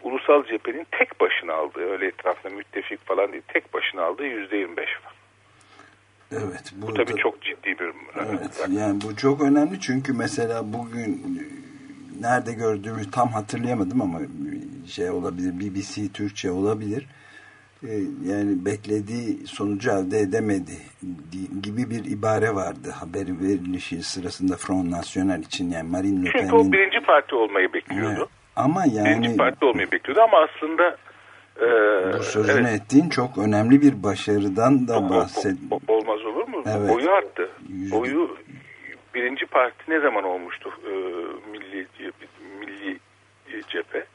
ulusal cephenin tek başına aldığı, öyle etrafında müttefik falan değil, tek başına aldığı yüzde yirmi beş var. Evet. Bu tabii çok ciddi bir Evet, yani bu çok önemli çünkü mesela bugün nerede gördüğümü tam hatırlayamadım ama şey olabilir BBC Türkçe olabilir yani beklediği sonucu elde edemedi gibi bir ibare vardı haberi verilişi sırasında Front National için yani Marine Le Pen'in. Çünkü o birinci parti olmayı bekliyordu. Evet. Ama yani birinci parti olmayı bekliyordu ama aslında e, bu sözünü evet. ettiğin çok önemli bir başarıdan da bahset. Olmaz olur mu? Evet. Boyu arttı. Yüzde... Boyu birinci parti ne zaman olmuştu? E, milli milli cephe.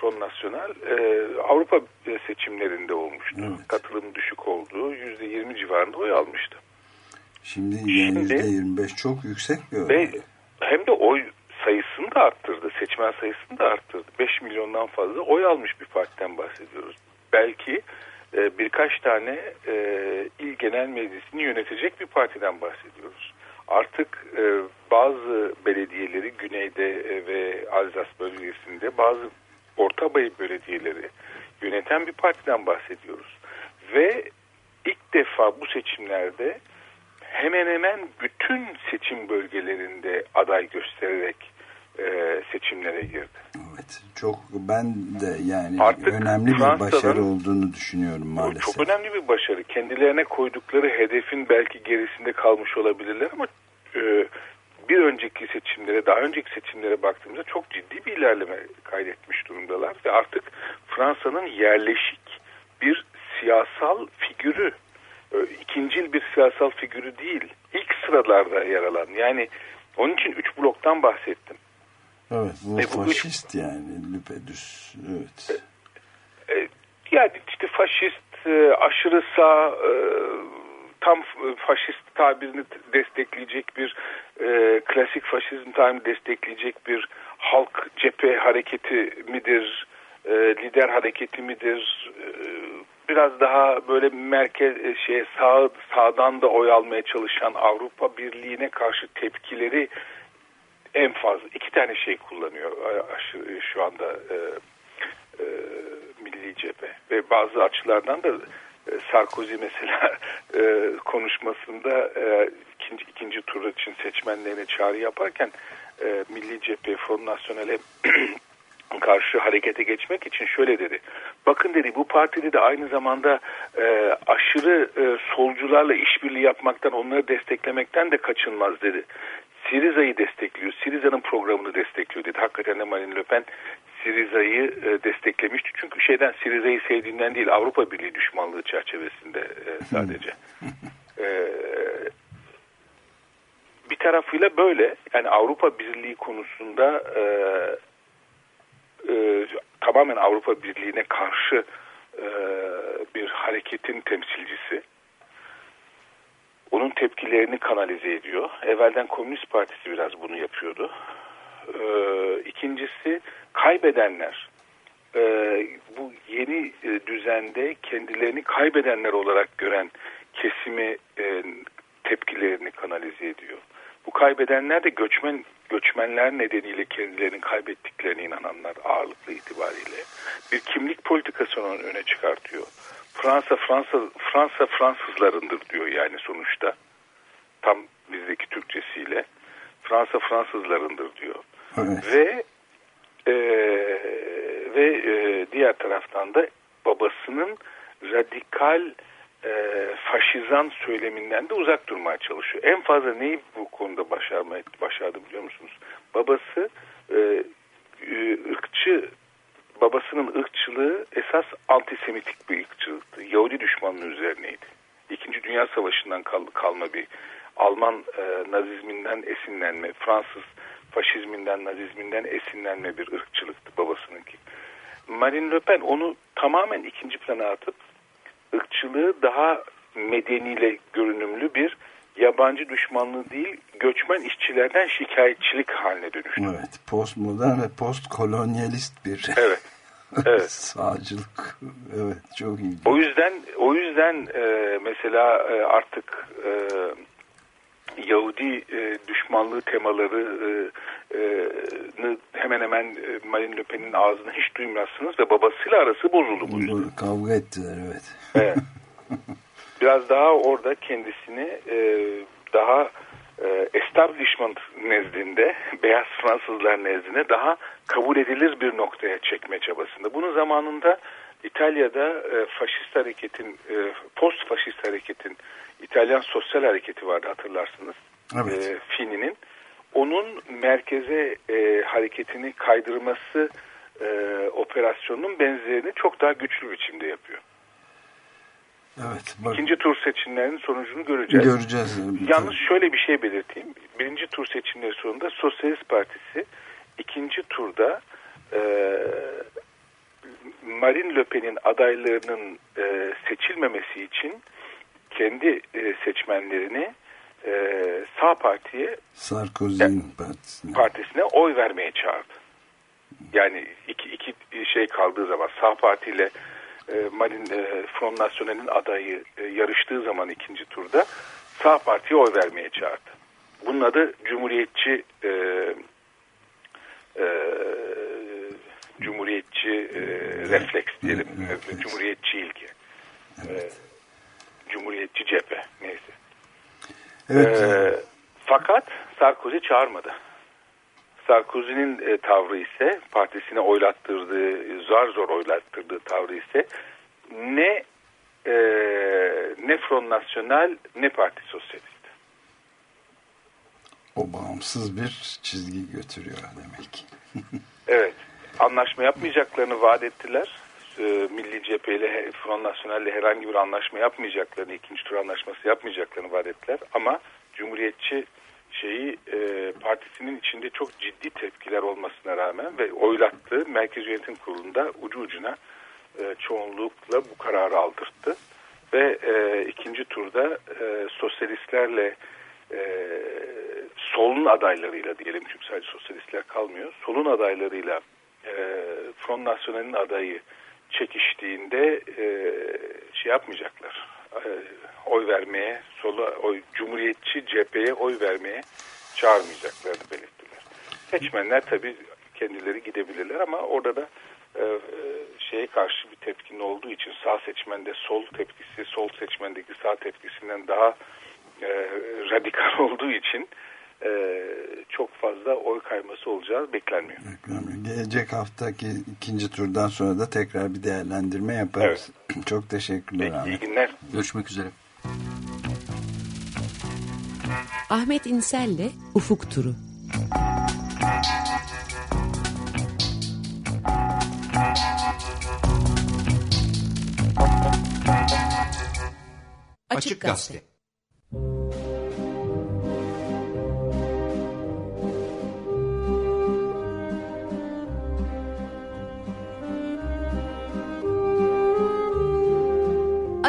Front National e, Avrupa seçimlerinde olmuştu. Evet. Katılım düşük olduğu yüzde yirmi civarında oy almıştı. Şimdi yüzde yirmi beş çok yüksek bir. Ve hem de oy sayısını da arttırdı. Seçmen sayısını da arttırdı. 5 milyondan fazla oy almış bir partiden bahsediyoruz. Belki e, birkaç tane e, il genel meclisini yönetecek bir partiden bahsediyoruz. Artık e, bazı belediyeleri güneyde e, ve Alzas bölgesinde bazı orta bayı belediyeleri yöneten bir partiden bahsediyoruz. Ve ilk defa bu seçimlerde hemen hemen bütün seçim bölgelerinde aday göstererek e, seçimlere girdi. Evet, çok ben de yani Artık önemli bir başarı olduğunu düşünüyorum maalesef. Çok önemli bir başarı. Kendilerine koydukları hedefin belki gerisinde kalmış olabilirler ama e, bir önceki seçimlere, daha önceki seçimlere baktığımızda çok ciddi bir ilerleme kaydetmiş durumdalar ve artık Fransa'nın yerleşik bir siyasal figürü, e, ikincil bir siyasal figürü değil, ilk sıralarda yer alan. Yani onun için üç bloktan bahsettim. Evet, bu, e, bu faşist üç... yani, lüpedüs, evet. E, e, yani işte faşist, e, aşırı sağ, e, tam faşist tabirini destekleyecek bir e, klasik faşizm tabirini destekleyecek bir halk cephe hareketi midir, e, lider hareketi midir? E, biraz daha böyle merkez e, şey sağ sağdan da oy almaya çalışan Avrupa Birliği'ne karşı tepkileri en fazla iki tane şey kullanıyor şu anda e, e, milli cephe ve bazı açılardan da e, Sarkozy mesela e, konuşmasında e, ikinci, ikinci tur için seçmenlerine çağrı yaparken e, Milli Cephe Front National'e karşı harekete geçmek için şöyle dedi. Bakın dedi bu partide de aynı zamanda e, aşırı e, solcularla işbirliği yapmaktan, onları desteklemekten de kaçınmaz dedi. Siriza'yı destekliyor, Siriza'nın programını destekliyor dedi. Hakikaten de Marine Le Pen Siriza'yı e, desteklemişti. Çünkü şeyden Siriza'yı sevdiğinden değil Avrupa Birliği düşmanlığı çerçevesinde e, sadece. E, bir tarafıyla böyle yani Avrupa Birliği konusunda e, e, tamamen Avrupa Birliği'ne karşı e, bir hareketin temsilcisi. Onun tepkilerini kanalize ediyor. Evvelden Komünist Partisi biraz bunu yapıyordu. E, ikincisi kaybedenler. E, bu yeni e, düzende kendilerini kaybedenler olarak gören kesimi e, tepkilerini kanalize ediyor. Bu kaybedenler de göçmen göçmenler nedeniyle kendilerini kaybettiklerine inananlar ağırlıklı itibariyle bir kimlik politikasını öne çıkartıyor. Fransa Fransa Fransa Fransızlarındır diyor yani sonuçta. Tam bizdeki Türkçesiyle Fransa Fransızlarındır diyor. Evet. Ve e, ve e, diğer taraftan da babasının radikal e, faşizan söyleminden de uzak durmaya çalışıyor. En fazla neyi bu konuda başarmaya başardı biliyor musunuz? Babası e, e, ırkçı babasının ırkçılığı esas antisemitik bir ırkçılıktı. Yahudi düşmanlığı üzerineydi. İkinci Dünya Savaşı'ndan kal, kalma bir Alman e, nazizminden esinlenme, Fransız faşizminden, nazizminden esinlenme bir ırkçılıktı babasınınki. Marine Le Pen onu tamamen ikinci plana atıp ırkçılığı daha medeniyle görünümlü bir yabancı düşmanlığı değil göçmen işçilerden şikayetçilik haline dönüştü. Evet, postmodern ve postkolonyalist bir Evet. Evet. sağcılık. Evet, çok ilginç. O yüzden o yüzden e, mesela e, artık e, Yahudi e, düşmanlığı temaları e, e, hemen hemen e, Marine Le Pen'in ağzına hiç duymazsınız ve babasıyla arası bozuldu bu yüzden. Kavga ettiler, evet. Evet. Biraz daha orada kendisini e, daha e, establishment nezdinde, beyaz Fransızlar nezdinde daha kabul edilir bir noktaya çekme çabasında. Bunun zamanında İtalya'da e, faşist hareketin, e, post faşist hareketin İtalyan sosyal hareketi vardı hatırlarsınız. Evet. E, Fini'nin. Onun merkeze e, hareketini kaydırması e, operasyonunun benzerini çok daha güçlü biçimde yapıyor. Evet, bak, İkinci tur seçimlerinin sonucunu göreceğiz. göreceğiz. Yalnız şöyle bir şey belirteyim. Birinci tur seçimleri sonunda Sosyalist Partisi ikinci turda e, Marine Le Pen'in adaylarının e, seçilmemesi için kendi e, seçmenlerini e, sağ partiye Sarkozy'nin partisine. partisine oy vermeye çağırdı. Yani iki, iki şey kaldığı zaman sağ partiyle e, Marine e, Front National'in adayı e, yarıştığı zaman ikinci turda sağ partiye oy vermeye çağırdı. Bunun adı Cumhuriyetçi e, e, Cumhuriyetçi e, refleks diyelim. Refleks. Cumhuriyetçi ilgi. E, Cumhuriyetçi cephe. Neyse. Evet, Ee, fakat Sarkozy çağırmadı. Sarkozy'nin e, tavrı ise partisine oylattırdığı, zar zor oylattırdığı tavrı ise ne e, ne Front National ne Parti Sosyalist. o bağımsız bir çizgi götürüyor demek ki. Anlaşma yapmayacaklarını vaat ettiler. Ee, Milli Cephe ile Front National ile herhangi bir anlaşma yapmayacaklarını, ikinci tur anlaşması yapmayacaklarını vaat ettiler. Ama Cumhuriyetçi şeyi e, partisinin içinde çok ciddi tepkiler olmasına rağmen ve oylattığı Merkez Yönetim Kurulu'nda ucu ucuna e, çoğunlukla bu kararı aldırttı. Ve e, ikinci turda e, sosyalistlerle e, solun adaylarıyla diyelim çünkü sadece sosyalistler kalmıyor. Solun adaylarıyla e, Front National'in adayı çekiştiğinde e, şey yapmayacaklar. E, oy vermeye, sola oy Cumhuriyetçi cepheye oy vermeye çağırmayacaklarını belirttiler. Seçmenler tabii kendileri gidebilirler ama orada da e, şeye karşı bir tepkin olduğu için sağ seçmende sol tepkisi sol seçmendeki sağ tepkisinden daha e, radikal olduğu için e, çok fazla oy kayması olacağı beklenmiyor. Gelecek haftaki ikinci turdan sonra da tekrar bir değerlendirme yaparız. Evet. Çok teşekkürler Peki, İyi günler. Görüşmek üzere. Ahmet İnsel'le Ufuk Turu. Açık Gazete. Açık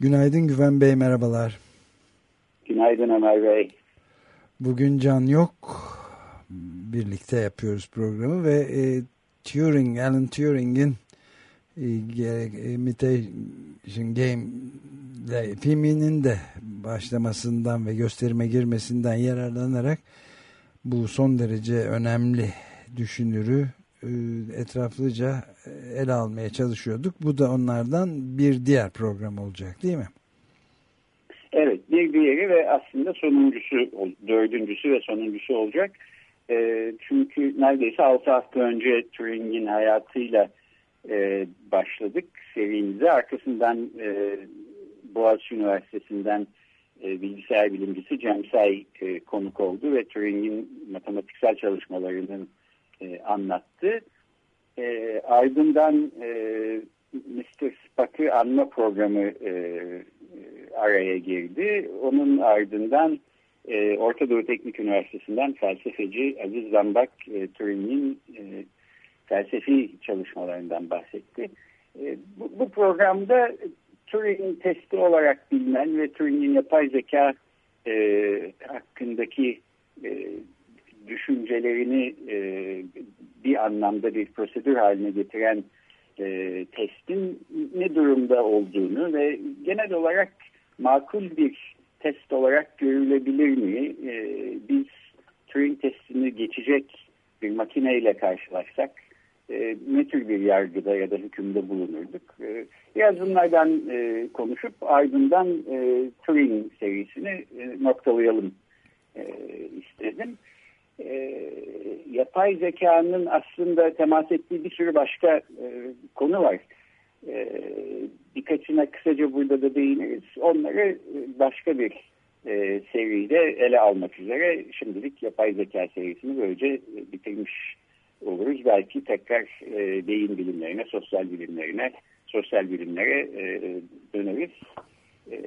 Günaydın Güven Bey, merhabalar. Günaydın Ömer Bey. Bugün Can yok. Birlikte yapıyoruz programı ve e, Turing, Alan Turing'in e, Imitation Game filminin de başlamasından ve gösterime girmesinden yararlanarak bu son derece önemli düşünürü e, etraflıca e, ele almaya çalışıyorduk. Bu da onlardan bir diğer program olacak değil mi? Evet bir diğeri ve aslında sonuncusu, dördüncüsü ve sonuncusu olacak. E, çünkü neredeyse altı hafta önce Turing'in hayatıyla başladık serimize. Arkasından Boğaziçi Üniversitesi'nden bilgisayar bilimcisi Cem Say konuk oldu ve Turing'in matematiksel çalışmalarının e, anlattı. E, ardından e, Mr. Spock'ı anma programı e, araya girdi. Onun ardından e, Orta Doğu Teknik Üniversitesi'nden felsefeci Aziz Zambak e, Turing'in e, felsefi çalışmalarından bahsetti. E, bu, bu programda Turing testi olarak bilinen ve Turing'in yapay zeka e, hakkındaki e, düşüncelerini e, bir anlamda bir prosedür haline getiren e, testin ne durumda olduğunu ve genel olarak makul bir test olarak görülebilir mi? E, biz Turing testini geçecek bir makineyle karşılaşsak e, ne tür bir yargıda ya da hükümde bulunurduk? E, biraz bunlardan e, konuşup ardından e, Turing serisini e, noktalayalım e, istedim e, yapay zekanın aslında temas ettiği bir sürü başka e, konu var. E, birkaçına kısaca burada da değiniriz. Onları başka bir e, seride ele almak üzere şimdilik yapay zeka serisini böylece bitirmiş oluruz. Belki tekrar e, beyin bilimlerine, sosyal bilimlerine, sosyal bilimlere e, döneriz. E,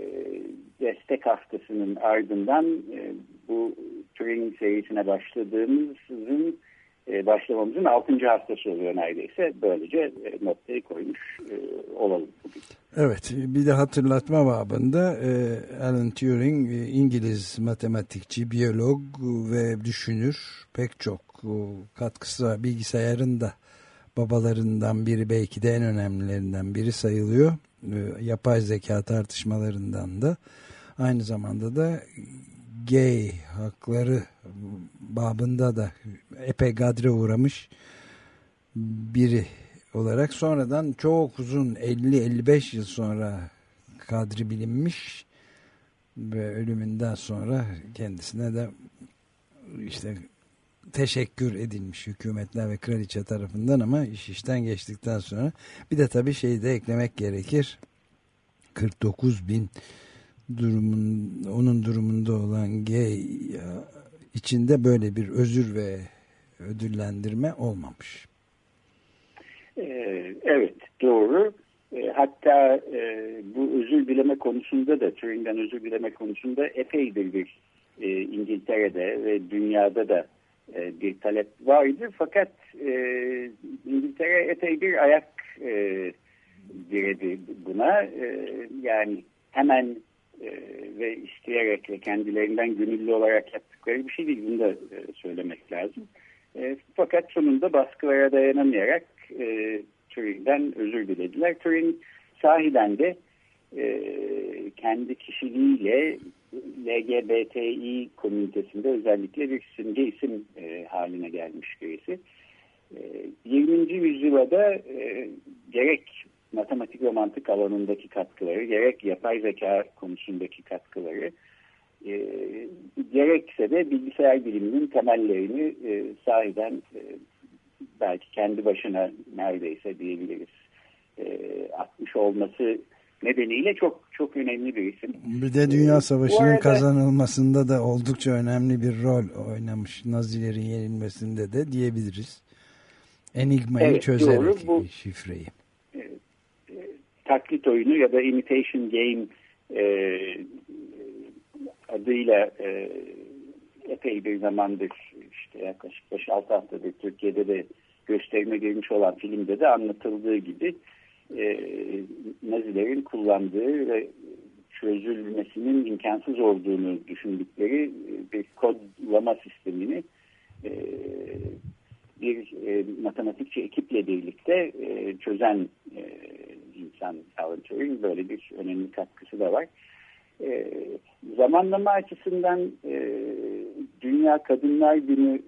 destek haftasının ardından e, bu Turing serisine başladığımızın e, başlamamızın 6. haftası oluyor neredeyse. Böylece e, noktayı koymuş e, olalım bugün. Evet bir de hatırlatma babında Alan Turing İngiliz matematikçi, biyolog ve düşünür pek çok katkısı. Bilgisayarın da babalarından biri belki de en önemlilerinden biri sayılıyor. E, yapay zeka tartışmalarından da aynı zamanda da gay hakları babında da epey gadre uğramış biri olarak sonradan çok uzun 50-55 yıl sonra kadri bilinmiş ve ölümünden sonra kendisine de işte teşekkür edilmiş hükümetler ve kraliçe tarafından ama iş işten geçtikten sonra bir de tabii şeyi de eklemek gerekir 49 bin durumun onun durumunda olan gay içinde böyle bir özür ve ödüllendirme olmamış. Ee, evet doğru. Ee, hatta e, bu özür dileme konusunda da Turing'den özür dileme konusunda epeydir bir e, İngiltere'de ve dünyada da e, bir talep vardı. Fakat e, İngiltere epey bir ayak e, diredi buna. E, yani hemen e, ve isteyerek ve kendilerinden gönüllü olarak yaptıkları bir şey değil. Bunu da e, söylemek lazım. E, fakat sonunda baskılara dayanamayarak e, Turing'den özür dilediler. Turing sahiden de e, kendi kişiliğiyle LGBTİ komünitesinde özellikle bir simge isim e, haline gelmiş birisi. E, 20. yüzyıla da e, gerek matematik ve mantık alanındaki katkıları, gerek yapay zeka konusundaki katkıları, e, gerekse de bilgisayar biliminin temellerini e, sahiden e, belki kendi başına neredeyse diyebiliriz e, atmış olması nedeniyle çok çok önemli bir isim. Bir de Dünya Savaşı'nın arada, kazanılmasında da oldukça önemli bir rol oynamış. Nazilerin yenilmesinde de diyebiliriz. Enigmayı Evet, çözerek doğru. Bu- şifreyi. taklit oyunu ya da imitation game e, adıyla e, epey bir zamandır işte yaklaşık 5-6 haftadır Türkiye'de de gösterime girmiş olan filmde de anlatıldığı gibi e, Nazilerin kullandığı ve çözülmesinin imkansız olduğunu düşündükleri e, bir kodlama sistemini e, bir e, matematikçi ekiple birlikte e, çözen e, insan Alan Turing böyle bir önemli katkısı da var. E, zamanlama açısından e, Dünya Kadınlar Günü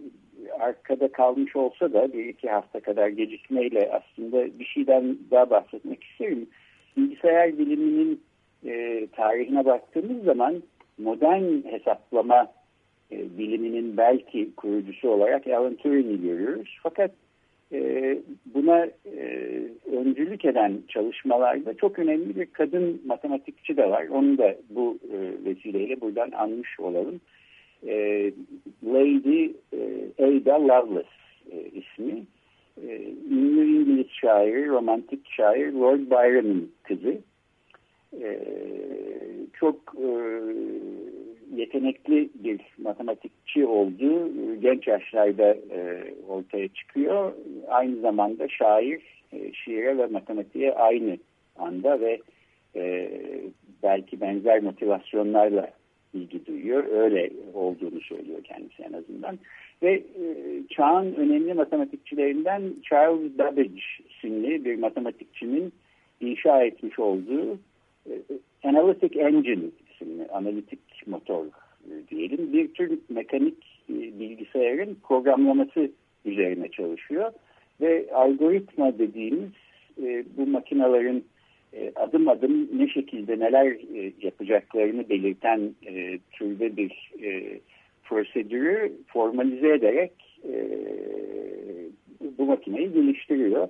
arkada kalmış olsa da bir iki hafta kadar gecikmeyle aslında bir şeyden daha bahsetmek isterim. Bilgisayar biliminin e, tarihine baktığımız zaman modern hesaplama e, biliminin belki kurucusu olarak Alan Turing'i görüyoruz. Fakat e, buna e, öncülük eden çalışmalarda çok önemli bir kadın matematikçi de var. Onu da bu e, vesileyle buradan anmış olalım. E, Lady e, Ada Lovelace e, ismi. E, ünlü İngiliz şair, romantik şair Lord Byron'ın kızı. E, çok e, yetenekli bir matematikçi olduğu e, genç yaşlarda e, ortaya çıkıyor. Aynı zamanda şair, e, şiire ve matematiğe aynı anda ve e, belki benzer motivasyonlarla ilgi duyuyor. Öyle olduğunu söylüyor kendisi en azından. Ve e, çağın önemli matematikçilerinden Charles Babbage isimli bir matematikçinin inşa etmiş olduğu e, Analytic Engine isimli analitik motor e, diyelim bir tür mekanik e, bilgisayarın programlaması üzerine çalışıyor ve algoritma dediğimiz e, bu makinelerin e, adım adım ne şekilde neler e, yapacaklarını belirten e, türde bir e, prosedürü formalize ederek e, bu makineyi geliştiriyor.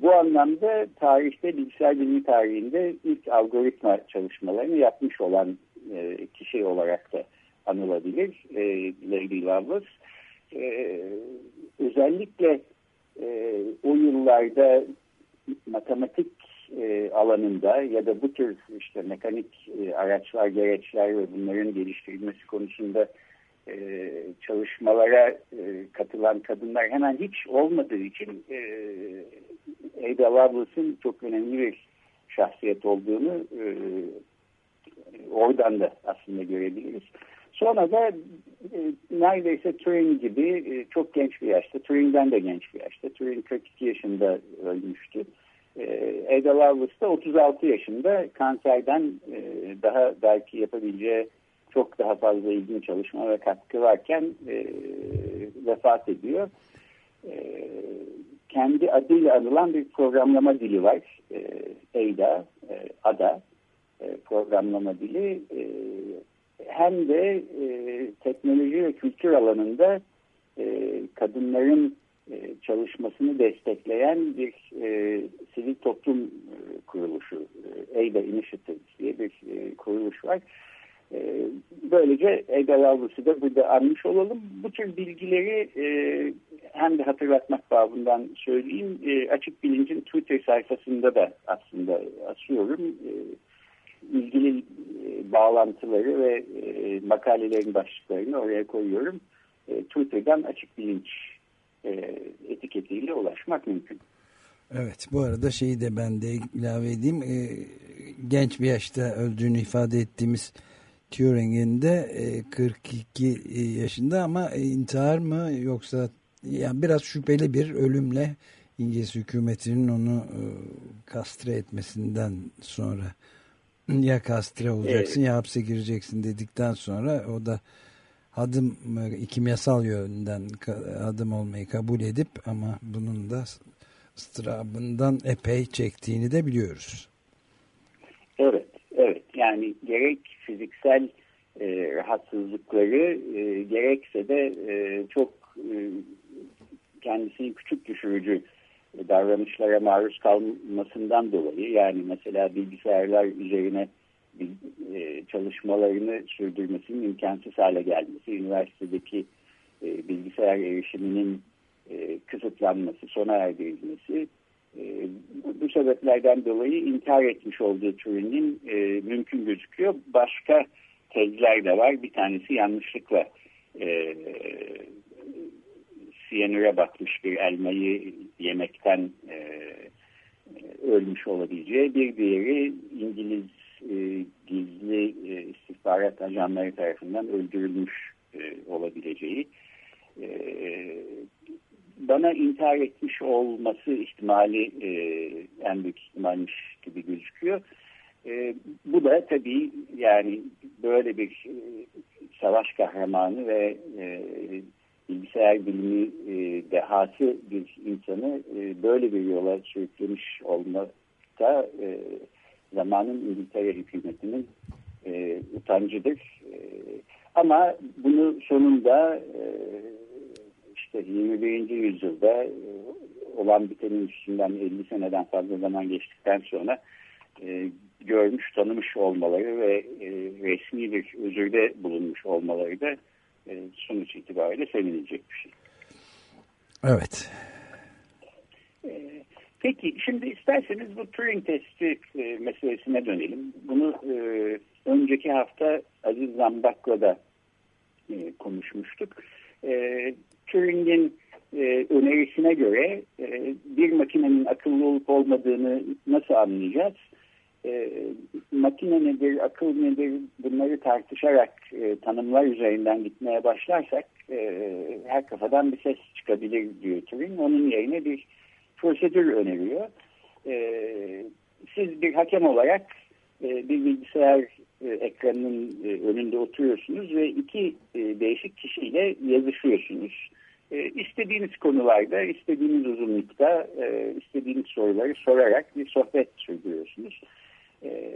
Bu anlamda tarihte, bilgisayar bilimi tarihinde ilk algoritma çalışmalarını yapmış olan e, kişi olarak da anılabilir e, Lady Lovelace. E, özellikle e, o yıllarda matematik e, alanında ya da bu tür işte mekanik e, araçlar, gereçler ve bunların geliştirilmesi konusunda e, çalışmalara e, katılan kadınlar hemen hiç olmadığı için e, Ada Lovelace'ın çok önemli bir şahsiyet olduğunu e, oradan da aslında görebiliriz. Sonra da e, neredeyse Turing gibi e, çok genç bir yaşta, Turing'den de genç bir yaşta, Turing 42 yaşında ölmüştü. E, Ada Lovelace da 36 yaşında kanserden e, daha belki yapabileceği çok daha fazla ilginç çalışma ve katkı varken e, vefat ediyor. E, kendi adıyla anılan bir programlama dili var. E, Ada, e, Ada e, programlama dili. E, hem de e, teknoloji ve kültür alanında e, kadınların e, çalışmasını destekleyen bir e, sivil toplum e, kuruluşu, e, AIDA Initiative diye bir e, kuruluş var. E, böylece AIDA Lavrusu da burada anmış olalım. Bu tür bilgileri e, hem de hatırlatmak babından söyleyeyim. E, Açık Bilinc'in Twitter sayfasında da aslında asıyorum. E, ilgili e, bağlantıları ve e, makalelerin başlıklarını oraya koyuyorum. e, Twitter'dan açık bilinç etiketiyle ulaşmak mümkün. Evet bu arada şeyi de ben de ilave edeyim. E, genç bir yaşta öldüğünü ifade ettiğimiz Turing'in de e, 42 yaşında ama intihar mı yoksa yani biraz şüpheli bir ölümle İngiliz hükümetinin onu e, kastre etmesinden sonra ya kastre olacaksın evet. ya hapse gireceksin dedikten sonra o da adım e, kimyasal yönden adım olmayı kabul edip ama bunun da ıstırabından epey çektiğini de biliyoruz. Evet, evet. Yani gerek fiziksel e, rahatsızlıkları e, gerekse de e, çok e, kendisini küçük düşürücü davranışlara maruz kalmasından dolayı yani mesela bilgisayarlar üzerine e, çalışmalarını sürdürmesinin imkansız hale gelmesi, üniversitedeki e, bilgisayar erişiminin e, kısıtlanması, sona erdirilmesi bu sebeplerden dolayı intihar etmiş olduğu Turing'in mümkün gözüküyor. Başka tezler de var. Bir tanesi yanlışlıkla siyanüre batmış bir elmayı yemekten e, ölmüş olabileceği bir diğeri İngiliz e, gizli e, istihbarat ajanları tarafından öldürülmüş e, olabileceği e, bana intihar etmiş olması ihtimali e, en büyük ihtimalmiş gibi gözüküyor. E, bu da tabii yani böyle bir e, savaş kahramanı ve e, bilgisayar bilimi e, dehası bir insanı e, böyle bir yola sürüklemiş olmakta e, zamanın İngiltere hükümetinin e, utancıdır. E, ama bunu sonunda e, işte 21. yüzyılda e, olan bitenin üstünden 50 seneden fazla zaman geçtikten sonra e, görmüş, tanımış olmaları ve e, resmi bir özürde bulunmuş olmaları da e, sonuç itibariyle sevinilecek bir şey. Evet. E, peki şimdi isterseniz bu Turing testi e, meselesine dönelim. Bunu önceki hafta Aziz Zambak'la da konuşmuştuk. Turing'in önerisine göre bir makinenin akıllı olup olmadığını nasıl anlayacağız? e, makine nedir, akıl nedir bunları tartışarak e, tanımlar üzerinden gitmeye başlarsak e, her kafadan bir ses çıkabilir diyor Turing. Onun yerine bir prosedür öneriyor. E, siz bir hakem olarak e, bir bilgisayar e, ekranının e, önünde oturuyorsunuz ve iki e, değişik kişiyle yazışıyorsunuz. E, istediğiniz konularda, istediğiniz uzunlukta, e, istediğiniz soruları sorarak bir sohbet sürdürüyorsunuz. E,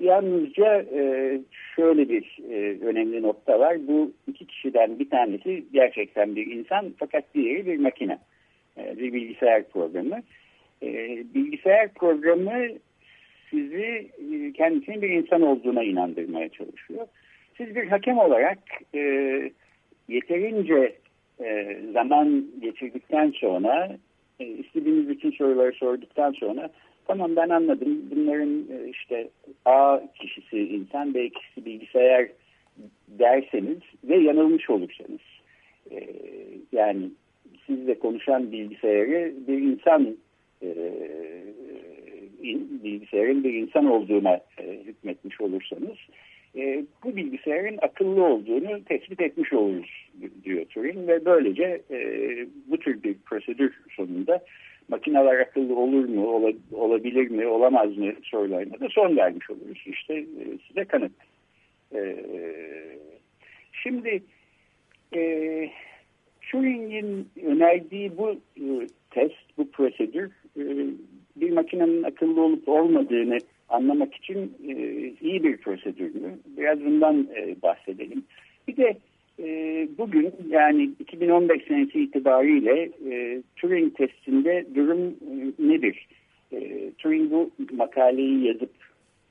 yalnızca e, şöyle bir e, önemli nokta var. Bu iki kişiden bir tanesi gerçekten bir insan fakat diğeri bir makine. E, bir bilgisayar programı. E, bilgisayar programı sizi e, kendisinin bir insan olduğuna inandırmaya çalışıyor. Siz bir hakem olarak e, yeterince e, zaman geçirdikten sonra istediğiniz bütün soruları sorduktan sonra Tamam ben anladım. Bunların işte A kişisi insan, B kişisi bilgisayar derseniz ve yanılmış olursanız. E, yani sizle konuşan bilgisayarı bir insan e, bilgisayarın bir insan olduğuna hükmetmiş olursanız bu bilgisayarın akıllı olduğunu tespit etmiş oluruz diyor Turing ve böylece bu tür bir prosedür sonunda makineler akıllı olur mu, ola, olabilir mi, olamaz mı sorularına da son vermiş oluruz. İşte e, size kanıt. E, şimdi e, Turing'in önerdiği bu e, test, bu prosedür e, bir makinenin akıllı olup olmadığını anlamak için e, iyi bir prosedür? Biraz bundan e, bahsedelim. Bir de e, bugün yani 2015 senesi itibariyle e, Turing testinde durum e, nedir? E, Turing bu makaleyi yazıp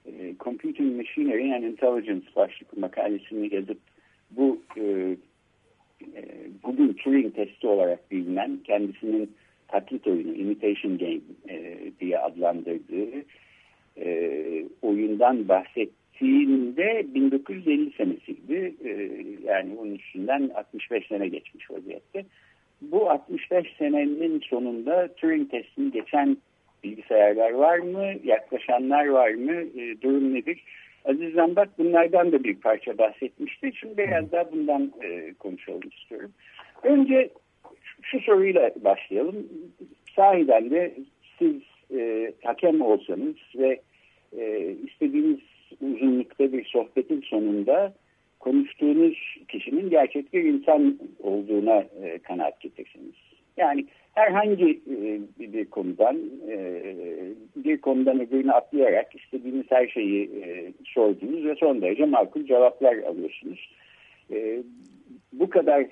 e, Computing Machinery and Intelligence başlıklı makalesini yazıp bu e, bugün Turing testi olarak bilinen kendisinin taklit oyunu, imitation game e, diye adlandırdığı e, oyundan bahsettiğinde 1950 senesiydi. E, yani onun üstünden 65 sene geçmiş vaziyette. Bu 65 senenin sonunda Turing testini geçen bilgisayarlar var mı? Yaklaşanlar var mı? E, durum nedir? Aziz Zambak bunlardan da bir parça bahsetmişti. Şimdi biraz daha bundan e, konuşalım istiyorum. Önce şu soruyla başlayalım. Sahiden de siz e, hakem olsanız ve e, istediğiniz uzunlukta bir sohbetin sonunda konuştuğunuz kişinin gerçek bir insan olduğuna e, kanaat getirsiniz. Yani herhangi e, bir konudan e, bir konudan öbürüne atlayarak istediğiniz her şeyi e, sordunuz ve son derece makul cevaplar alıyorsunuz. Bu kadar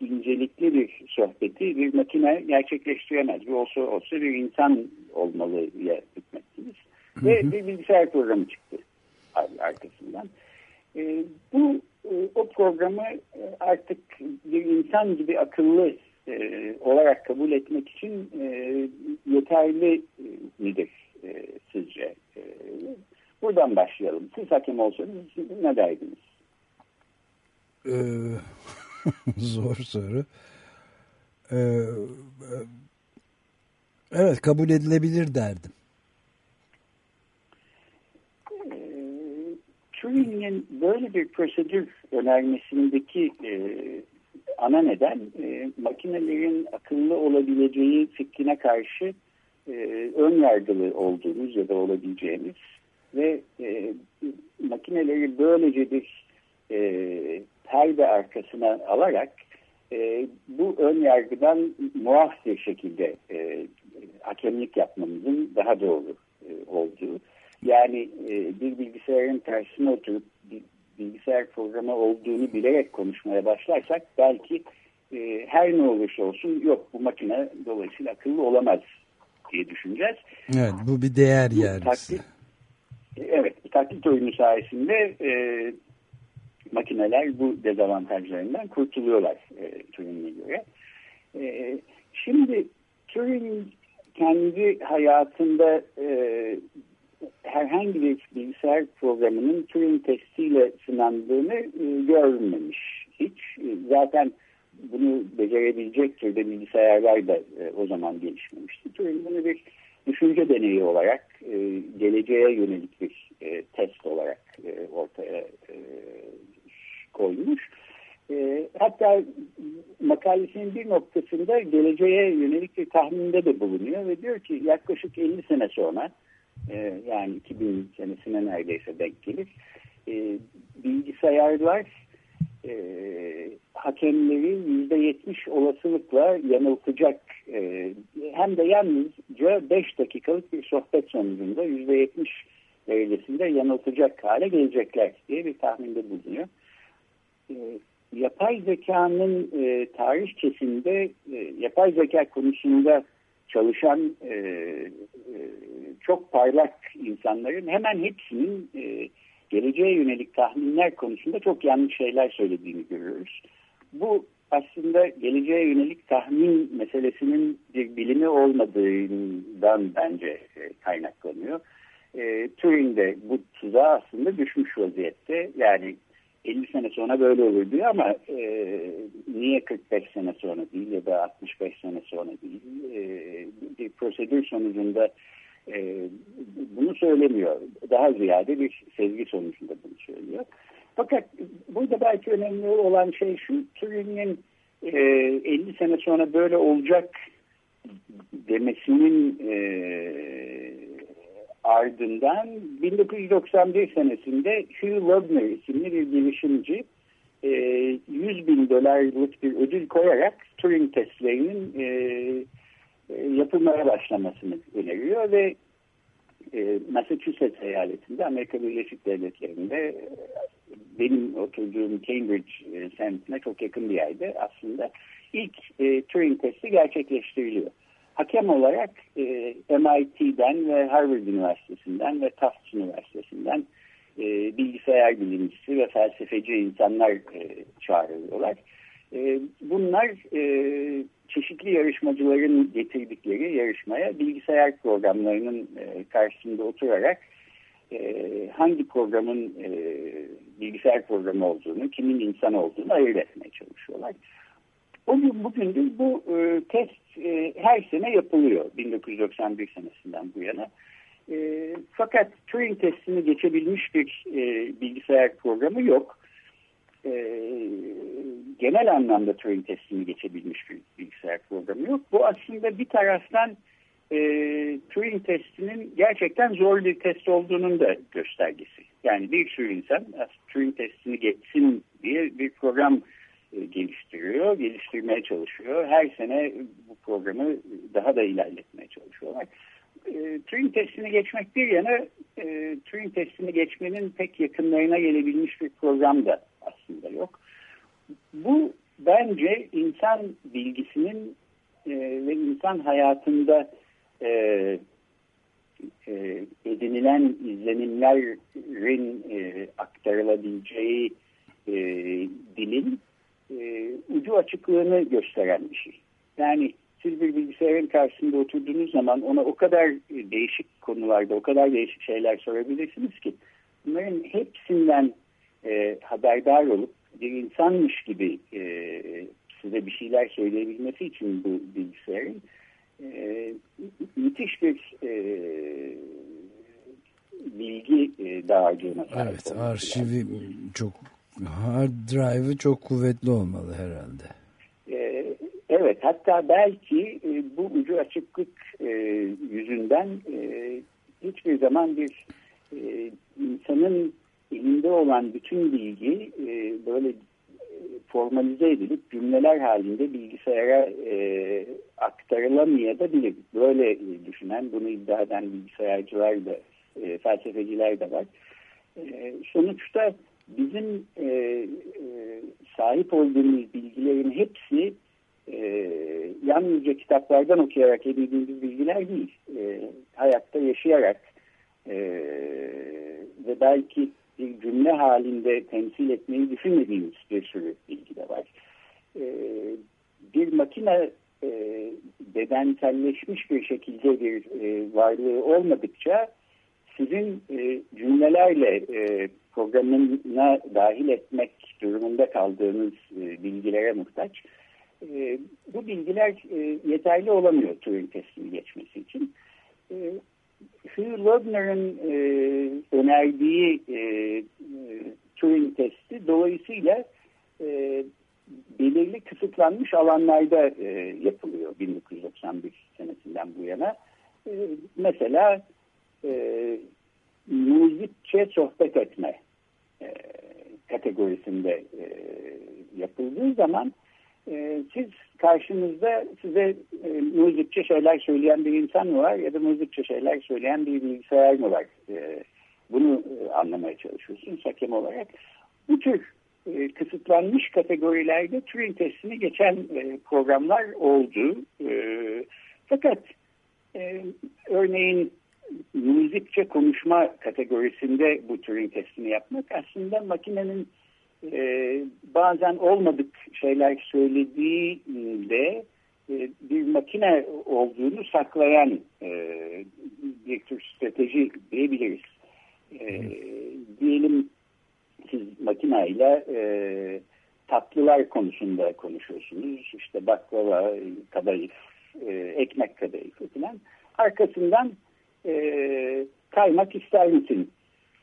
incelikli bir sohbeti bir makine gerçekleştiremez. Bir olsa olsa bir insan olmalı diye hükmettiniz. Ve bir bilgisayar programı çıktı arkasından. Bu o programı artık bir insan gibi akıllı e, olarak kabul etmek için e, yeterli e, midir e, sizce? E, buradan başlayalım. Siz hakem olsanız ne derdiniz? Ee, zor soru. Ee, evet kabul edilebilir derdim. Turing'in böyle bir prosedür önermesindeki e, ana neden e, makinelerin akıllı olabileceği fikrine karşı e, ön yargılı olduğumuz ya da olabileceğimiz ve e, makineleri böylece bir e, perde arkasına alarak e, bu ön yargıdan muaf bir şekilde e, hakemlik yapmamızın daha doğru e, olduğu. Yani e, bir bilgisayarın tersine oturup bir bilgisayar programı olduğunu bilerek konuşmaya başlarsak belki e, her ne olursa olsun yok bu makine dolayısıyla akıllı olamaz diye düşüneceğiz. Evet bu bir değer yerlisi. Evet taklit oyunu sayesinde e, makineler bu dezavantajlarından kurtuluyorlar e, Turing'e göre. E, şimdi Turing kendi hayatında e, herhangi bir bilgisayar programının Turing testiyle sınandığını e, görmemiş hiç. E, zaten bunu becerebilecek türde bilgisayarlar da e, o zaman gelişmemişti. Turing bunu bir düşünce deneyi olarak geleceğe yönelik bir test olarak ortaya koymuş. Hatta makalesinin bir noktasında geleceğe yönelik bir tahminde de bulunuyor ve diyor ki yaklaşık 50 sene sonra e, yani 2000 senesine neredeyse denk gelir e, bilgisayarlar e, hakemleri %70 olasılıkla yanıltacak e, hem de yalnızca 5 dakikalık bir sohbet sonucunda %70 derecesinde yanıltacak hale gelecekler diye bir tahminde bulunuyor. E, yapay zekanın e, tarihçesinde e, yapay zeka konusunda çalışan e, e, çok parlak insanların hemen hepsinin e, geleceğe yönelik tahminler konusunda çok yanlış şeyler söylediğini görüyoruz. Bu aslında geleceğe yönelik tahmin meselesinin bir bilimi olmadığından bence e, kaynaklanıyor. E, Turing de bu tuzağa aslında düşmüş vaziyette. Yani 50 sene sonra böyle olur diyor ama e, niye 45 sene sonra değil ya da 65 sene sonra değil e, bir prosedür sonucunda e, bunu söylemiyor. Daha ziyade bir sezgi sonucunda bunu söylüyor. Fakat burada belki önemli olan şey şu Turing'in e, 50 sene sonra böyle olacak demesinin e, ardından 1991 senesinde Hugh Lobner isimli bir girişimci 100 bin dolarlık bir ödül koyarak Turing testlerinin yapılmaya başlamasını öneriyor ve Massachusetts eyaletinde Amerika Birleşik Devletleri'nde benim oturduğum Cambridge semtine çok yakın bir yerde aslında ilk Turing testi gerçekleştiriliyor hakem olarak e, MIT'den ve Harvard Üniversitesi'nden ve Tufts Üniversitesi'nden e, bilgisayar bilimcisi ve felsefeci insanlar e, çağrılıyorlar. E, bunlar e, çeşitli yarışmacıların getirdikleri yarışmaya bilgisayar programlarının e, karşısında oturarak e, hangi programın e, bilgisayar programı olduğunu, kimin insan olduğunu ayırt etmeye çalışıyorlar. O gün bugündür bu e, test e, her sene yapılıyor 1991 senesinden bu yana. E, fakat Turing testini geçebilmiş bir e, bilgisayar programı yok. E, genel anlamda Turing testini geçebilmiş bir bilgisayar programı yok. Bu aslında bir taraftan e, Turing testinin gerçekten zor bir test olduğunun da göstergesi. Yani bir sürü insan Turing testini geçsin diye bir program geliştiriyor, geliştirmeye çalışıyor. Her sene bu programı daha da ilerletmeye çalışıyorlar. E, Turing testini geçmek bir yana e, Turing testini geçmenin pek yakınlarına gelebilmiş bir program da aslında yok. Bu bence insan bilgisinin e, ve insan hayatında e, e, edinilen izlenimlerin e, aktarılabileceği e, dilin e, ucu açıklığını gösteren bir şey. Yani siz bir bilgisayarın karşısında oturduğunuz zaman ona o kadar değişik konularda, o kadar değişik şeyler sorabilirsiniz ki bunların hepsinden e, haberdar olup bir insanmış gibi e, size bir şeyler söyleyebilmesi için bu bilgisayarın e, müthiş bir e, bilgi e, dağarcığına sahip Evet, arşivi çok hard drive'ı çok kuvvetli olmalı herhalde. E, evet, hatta belki e, bu ucu açıklık e, yüzünden e, hiçbir zaman bir insanın elinde olan bütün bilgi böyle formalize edilip cümleler halinde bilgisayara e, aktarılamayabilir. Böyle düşünen, bunu iddia eden bilgisayarcılar da, felsefeciler de var. Sonuçta bizim e, e, sahip olduğumuz bilgilerin hepsi e, yalnızca kitaplardan okuyarak edindiğimiz bilgiler değil. E, hayatta yaşayarak e, ve belki bir cümle halinde temsil etmeyi düşünmediğimiz bir sürü bilgi de var. E, bir makine e, bedenselleşmiş bir şekilde bir e, varlığı olmadıkça sizin e, cümlelerle e, programına dahil etmek durumunda kaldığınız e, bilgilere muhtaç. E, bu bilgiler e, yeterli olamıyor Turing testini geçmesi için. E, Hugh Loebner'ın e, önerdiği e, e, Turing testi dolayısıyla e, belirli kısıtlanmış alanlarda e, yapılıyor 1991 senesinden bu yana. E, mesela e, müzikçe sohbet etme e, kategorisinde e, yapıldığı zaman e, siz karşınızda size e, müzikçe şeyler söyleyen bir insan mı var ya da müzikçe şeyler söyleyen bir bilgisayar mı var? E, bunu e, anlamaya çalışıyorsunuz hakem olarak. Bu tür e, kısıtlanmış kategorilerde Turing testini geçen e, programlar oldu. E, fakat e, örneğin müzikçe konuşma kategorisinde bu Turing testini yapmak aslında makinenin e, bazen olmadık şeyler söylediğinde e, bir makine olduğunu saklayan e, bir tür strateji diyebiliriz. E, diyelim siz makineyle e, tatlılar konusunda konuşuyorsunuz. İşte baklava, kadayıf, e, ekmek kadayıfı falan. Arkasından e, kaymak ister misin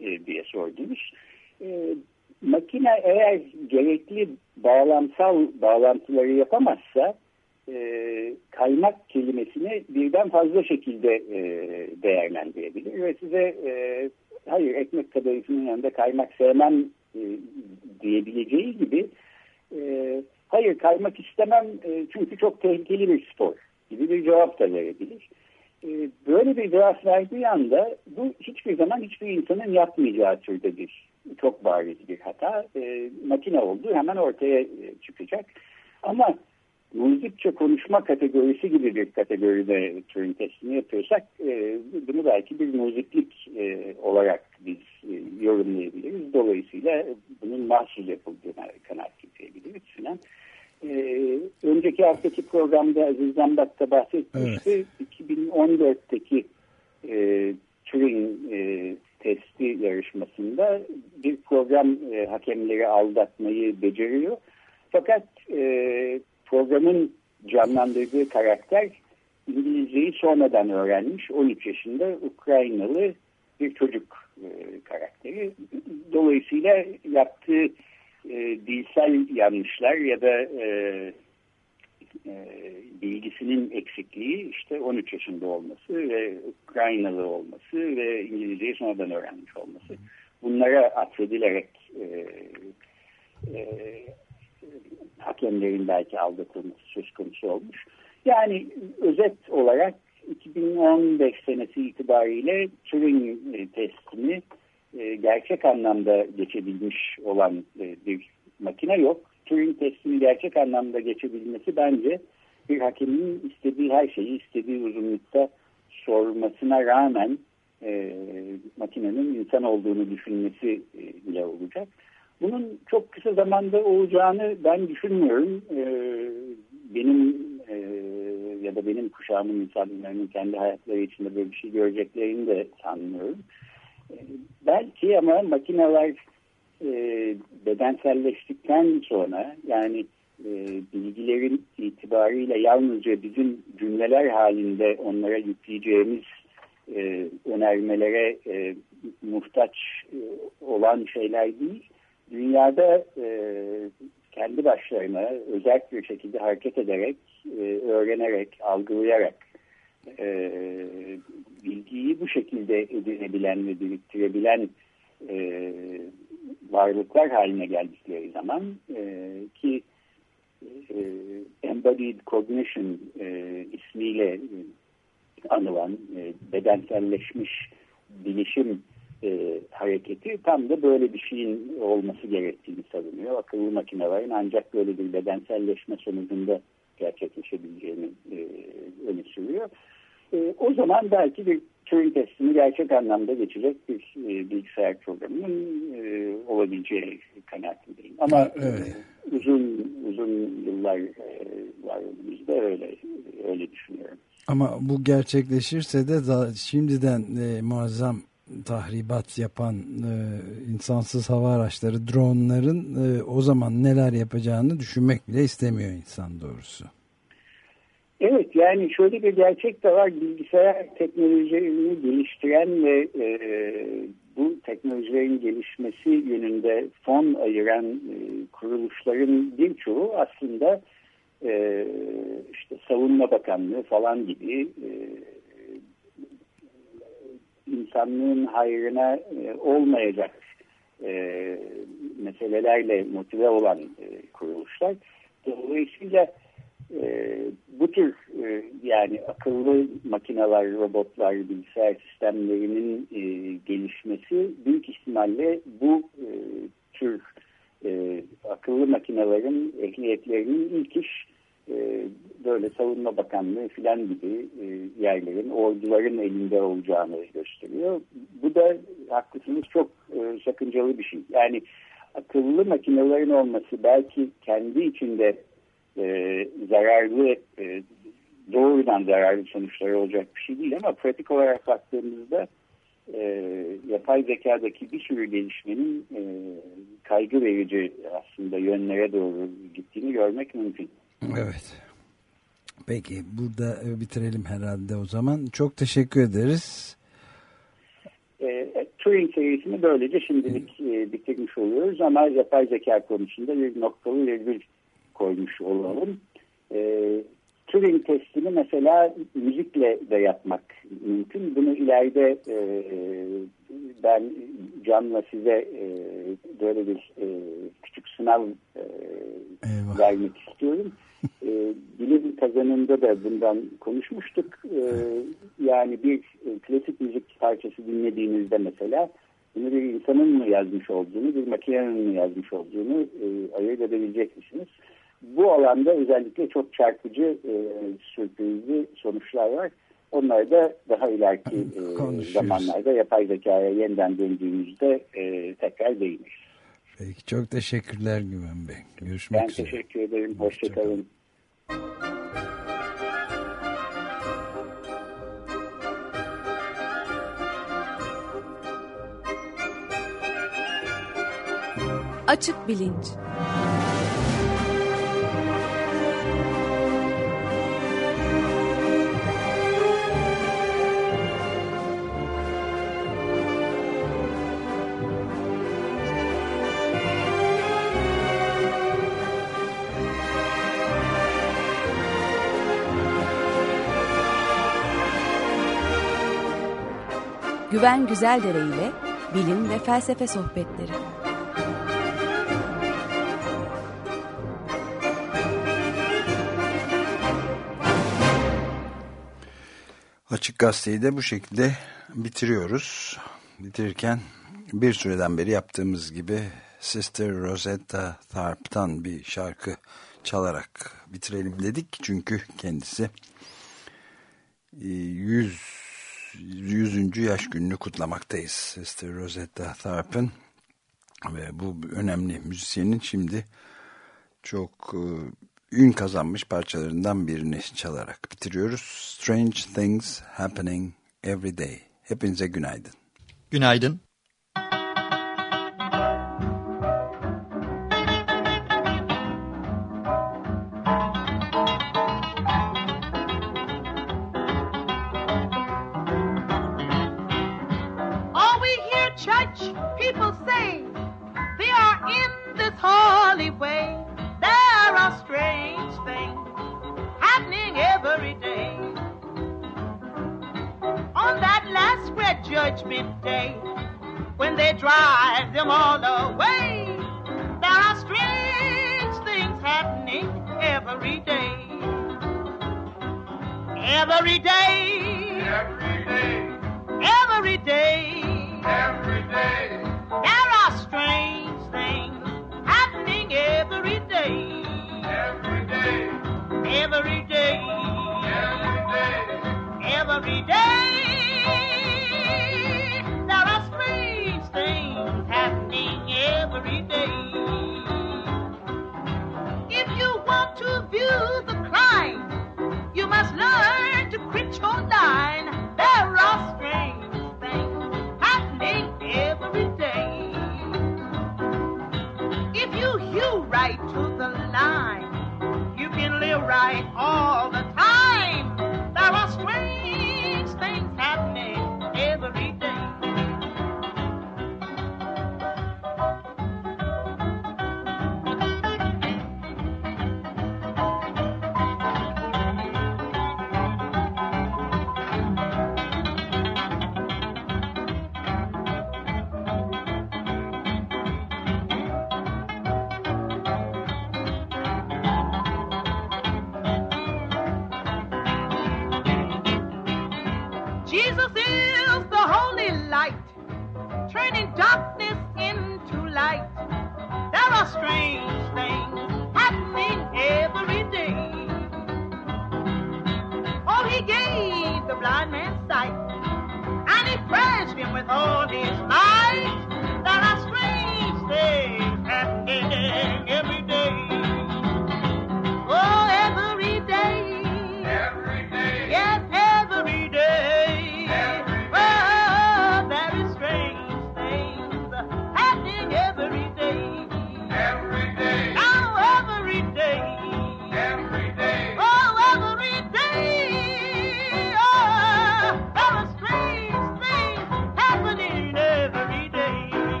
e, diye sordunuz. E, makine eğer gerekli bağlamsal bağlantıları yapamazsa e, kaymak kelimesini birden fazla şekilde e, değerlendirebilir ve size e, hayır ekmek kadayıfının yanında kaymak sevmem e, diyebileceği gibi e, hayır kaymak istemem e, çünkü çok tehlikeli bir spor gibi bir cevap da verebilir. E, böyle bir cevap verdiği anda bu hiçbir zaman hiçbir insanın yapmayacağı türde bir çok bariz bir hata. E, makine olduğu hemen ortaya e, çıkacak. Ama müzikçe konuşma kategorisi gibi bir kategoride Turing testini yapıyorsak e, bunu belki bir müziklik e, olarak biz e, yorumlayabiliriz. Dolayısıyla bunun mahsus yapıldığına kanaat getirebiliriz filan. E, önceki haftaki programda Aziz Zambak da bahsetmişti. 2014'teki e, Turing e, testi yarışmasında bir program e, hakemleri aldatmayı beceriyor. Fakat e, programın canlandırdığı karakter İngilizceyi sonradan öğrenmiş 13 yaşında Ukraynalı bir çocuk e, karakteri. Dolayısıyla yaptığı e, dilsel yanlışlar ya da e, e, bilgisinin eksikliği işte 13 yaşında olması ve Ukraynalı olması ve İngilizceyi sonradan öğrenmiş olması. Bunlara atfedilerek e, e, hakemlerin belki aldatılması söz konusu olmuş. Yani özet olarak 2015 senesi itibariyle Turing e, testini e, gerçek anlamda geçebilmiş olan e, bir makine yok. Turing testini gerçek anlamda geçebilmesi bence bir hakemin istediği her şeyi istediği uzunlukta sormasına rağmen e, makinenin insan olduğunu düşünmesi e, bile olacak. Bunun çok kısa zamanda olacağını ben düşünmüyorum. E, benim e, ya da benim kuşağımın insanlarının kendi hayatları içinde böyle bir şey göreceklerini de sanmıyorum. Belki ama makineler e, bedenselleştikten sonra yani e, bilgilerin itibariyle yalnızca bizim cümleler halinde onlara yükleyeceğimiz e, önermelere e, muhtaç e, olan şeyler değil. Dünyada e, kendi başlarına özel bir şekilde hareket ederek, e, öğrenerek, algılayarak e, bilgiyi bu şekilde edinebilen ve biriktirebilen e, varlıklar haline geldikleri zaman e, ki e, embodied cognition e, ismiyle anılan e, bedenselleşmiş bilişim e, hareketi tam da böyle bir şeyin olması gerektiğini savunuyor. Akıllı makinelerin ancak böyle bir bedenselleşme sonucunda gerçekleşebileceğini e, öne sürüyor. E, o zaman belki bir Turing testini gerçek anlamda geçecek bir e, bilgisayar programının e, olabileceği kanaatindeyim. Ama evet. e, uzun uzun yıllar e, var önümüzde öyle öyle düşünüyorum. Ama bu gerçekleşirse de da şimdiden e, muazzam tahribat yapan e, insansız hava araçları, dronların e, o zaman neler yapacağını düşünmek bile istemiyor insan doğrusu. Evet yani şöyle bir gerçek de var bilgisayar teknolojilerini geliştiren ve e, bu teknolojilerin gelişmesi yönünde fon ayıran e, kuruluşların birçoğu aslında e, işte savunma bakanlığı falan gibi e, insanlığın hayrına e, olmayacak e, meselelerle motive olan e, kuruluşlar. Dolayısıyla e, bu tür yani akıllı makineler, robotlar, bilgisayar sistemlerinin gelişmesi büyük ihtimalle bu tür akıllı makinelerin ehliyetlerinin ilk iş e, böyle savunma bakanlığı filan gibi e, yerlerin, orduların elinde olacağını gösteriyor. Bu da haklısınız çok e, sakıncalı bir şey. Yani akıllı makinelerin olması belki kendi içinde zararlı, doğrudan zararlı sonuçları olacak bir şey değil ama pratik olarak baktığımızda e, yapay zekadaki bir sürü gelişmenin e, kaygı verici aslında yönlere doğru gittiğini görmek mümkün. Evet. Peki burada bitirelim herhalde o zaman. Çok teşekkür ederiz. E, Turing serisini böylece şimdilik e, bitirmiş oluyoruz ama yapay zeka konusunda bir noktalı virgül koymuş olalım. E, Turing testini mesela müzikle de yapmak mümkün. Bunu ileride e, ben Can'la size e, böyle bir e, küçük sınav e, vermek istiyorum. E, bilim kazanında da bundan konuşmuştuk. E, yani bir e, klasik müzik parçası dinlediğinizde mesela bunu bir insanın mı yazmış olduğunu, bir makinenin mi yazmış olduğunu e, ayırt edebilecek misiniz? Bu alanda özellikle çok çarpıcı e, sürprizli sonuçlar var. Onları da daha ileriki e, zamanlarda yapay zekaya yeniden döndüğümüzde e, tekrar değiniriz. Peki çok teşekkürler Güven Bey. Görüşmek ben üzere. Ben teşekkür ederim. Hoşçakalın. Hoşça Açık Bilinç Güven Güzeldere ile bilim ve felsefe sohbetleri. Açık Gazete'yi de bu şekilde bitiriyoruz. Bitirirken bir süreden beri yaptığımız gibi Sister Rosetta Tharp'tan bir şarkı çalarak bitirelim dedik. Çünkü kendisi e, 100 100. yaş gününü kutlamaktayız. Sister Rosetta Tharpe'ın ve bu önemli müzisyenin şimdi çok e, ün kazanmış parçalarından birini çalarak bitiriyoruz. Strange Things Happening Every Day. Hepinize günaydın. Günaydın.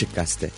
Açık Gazete.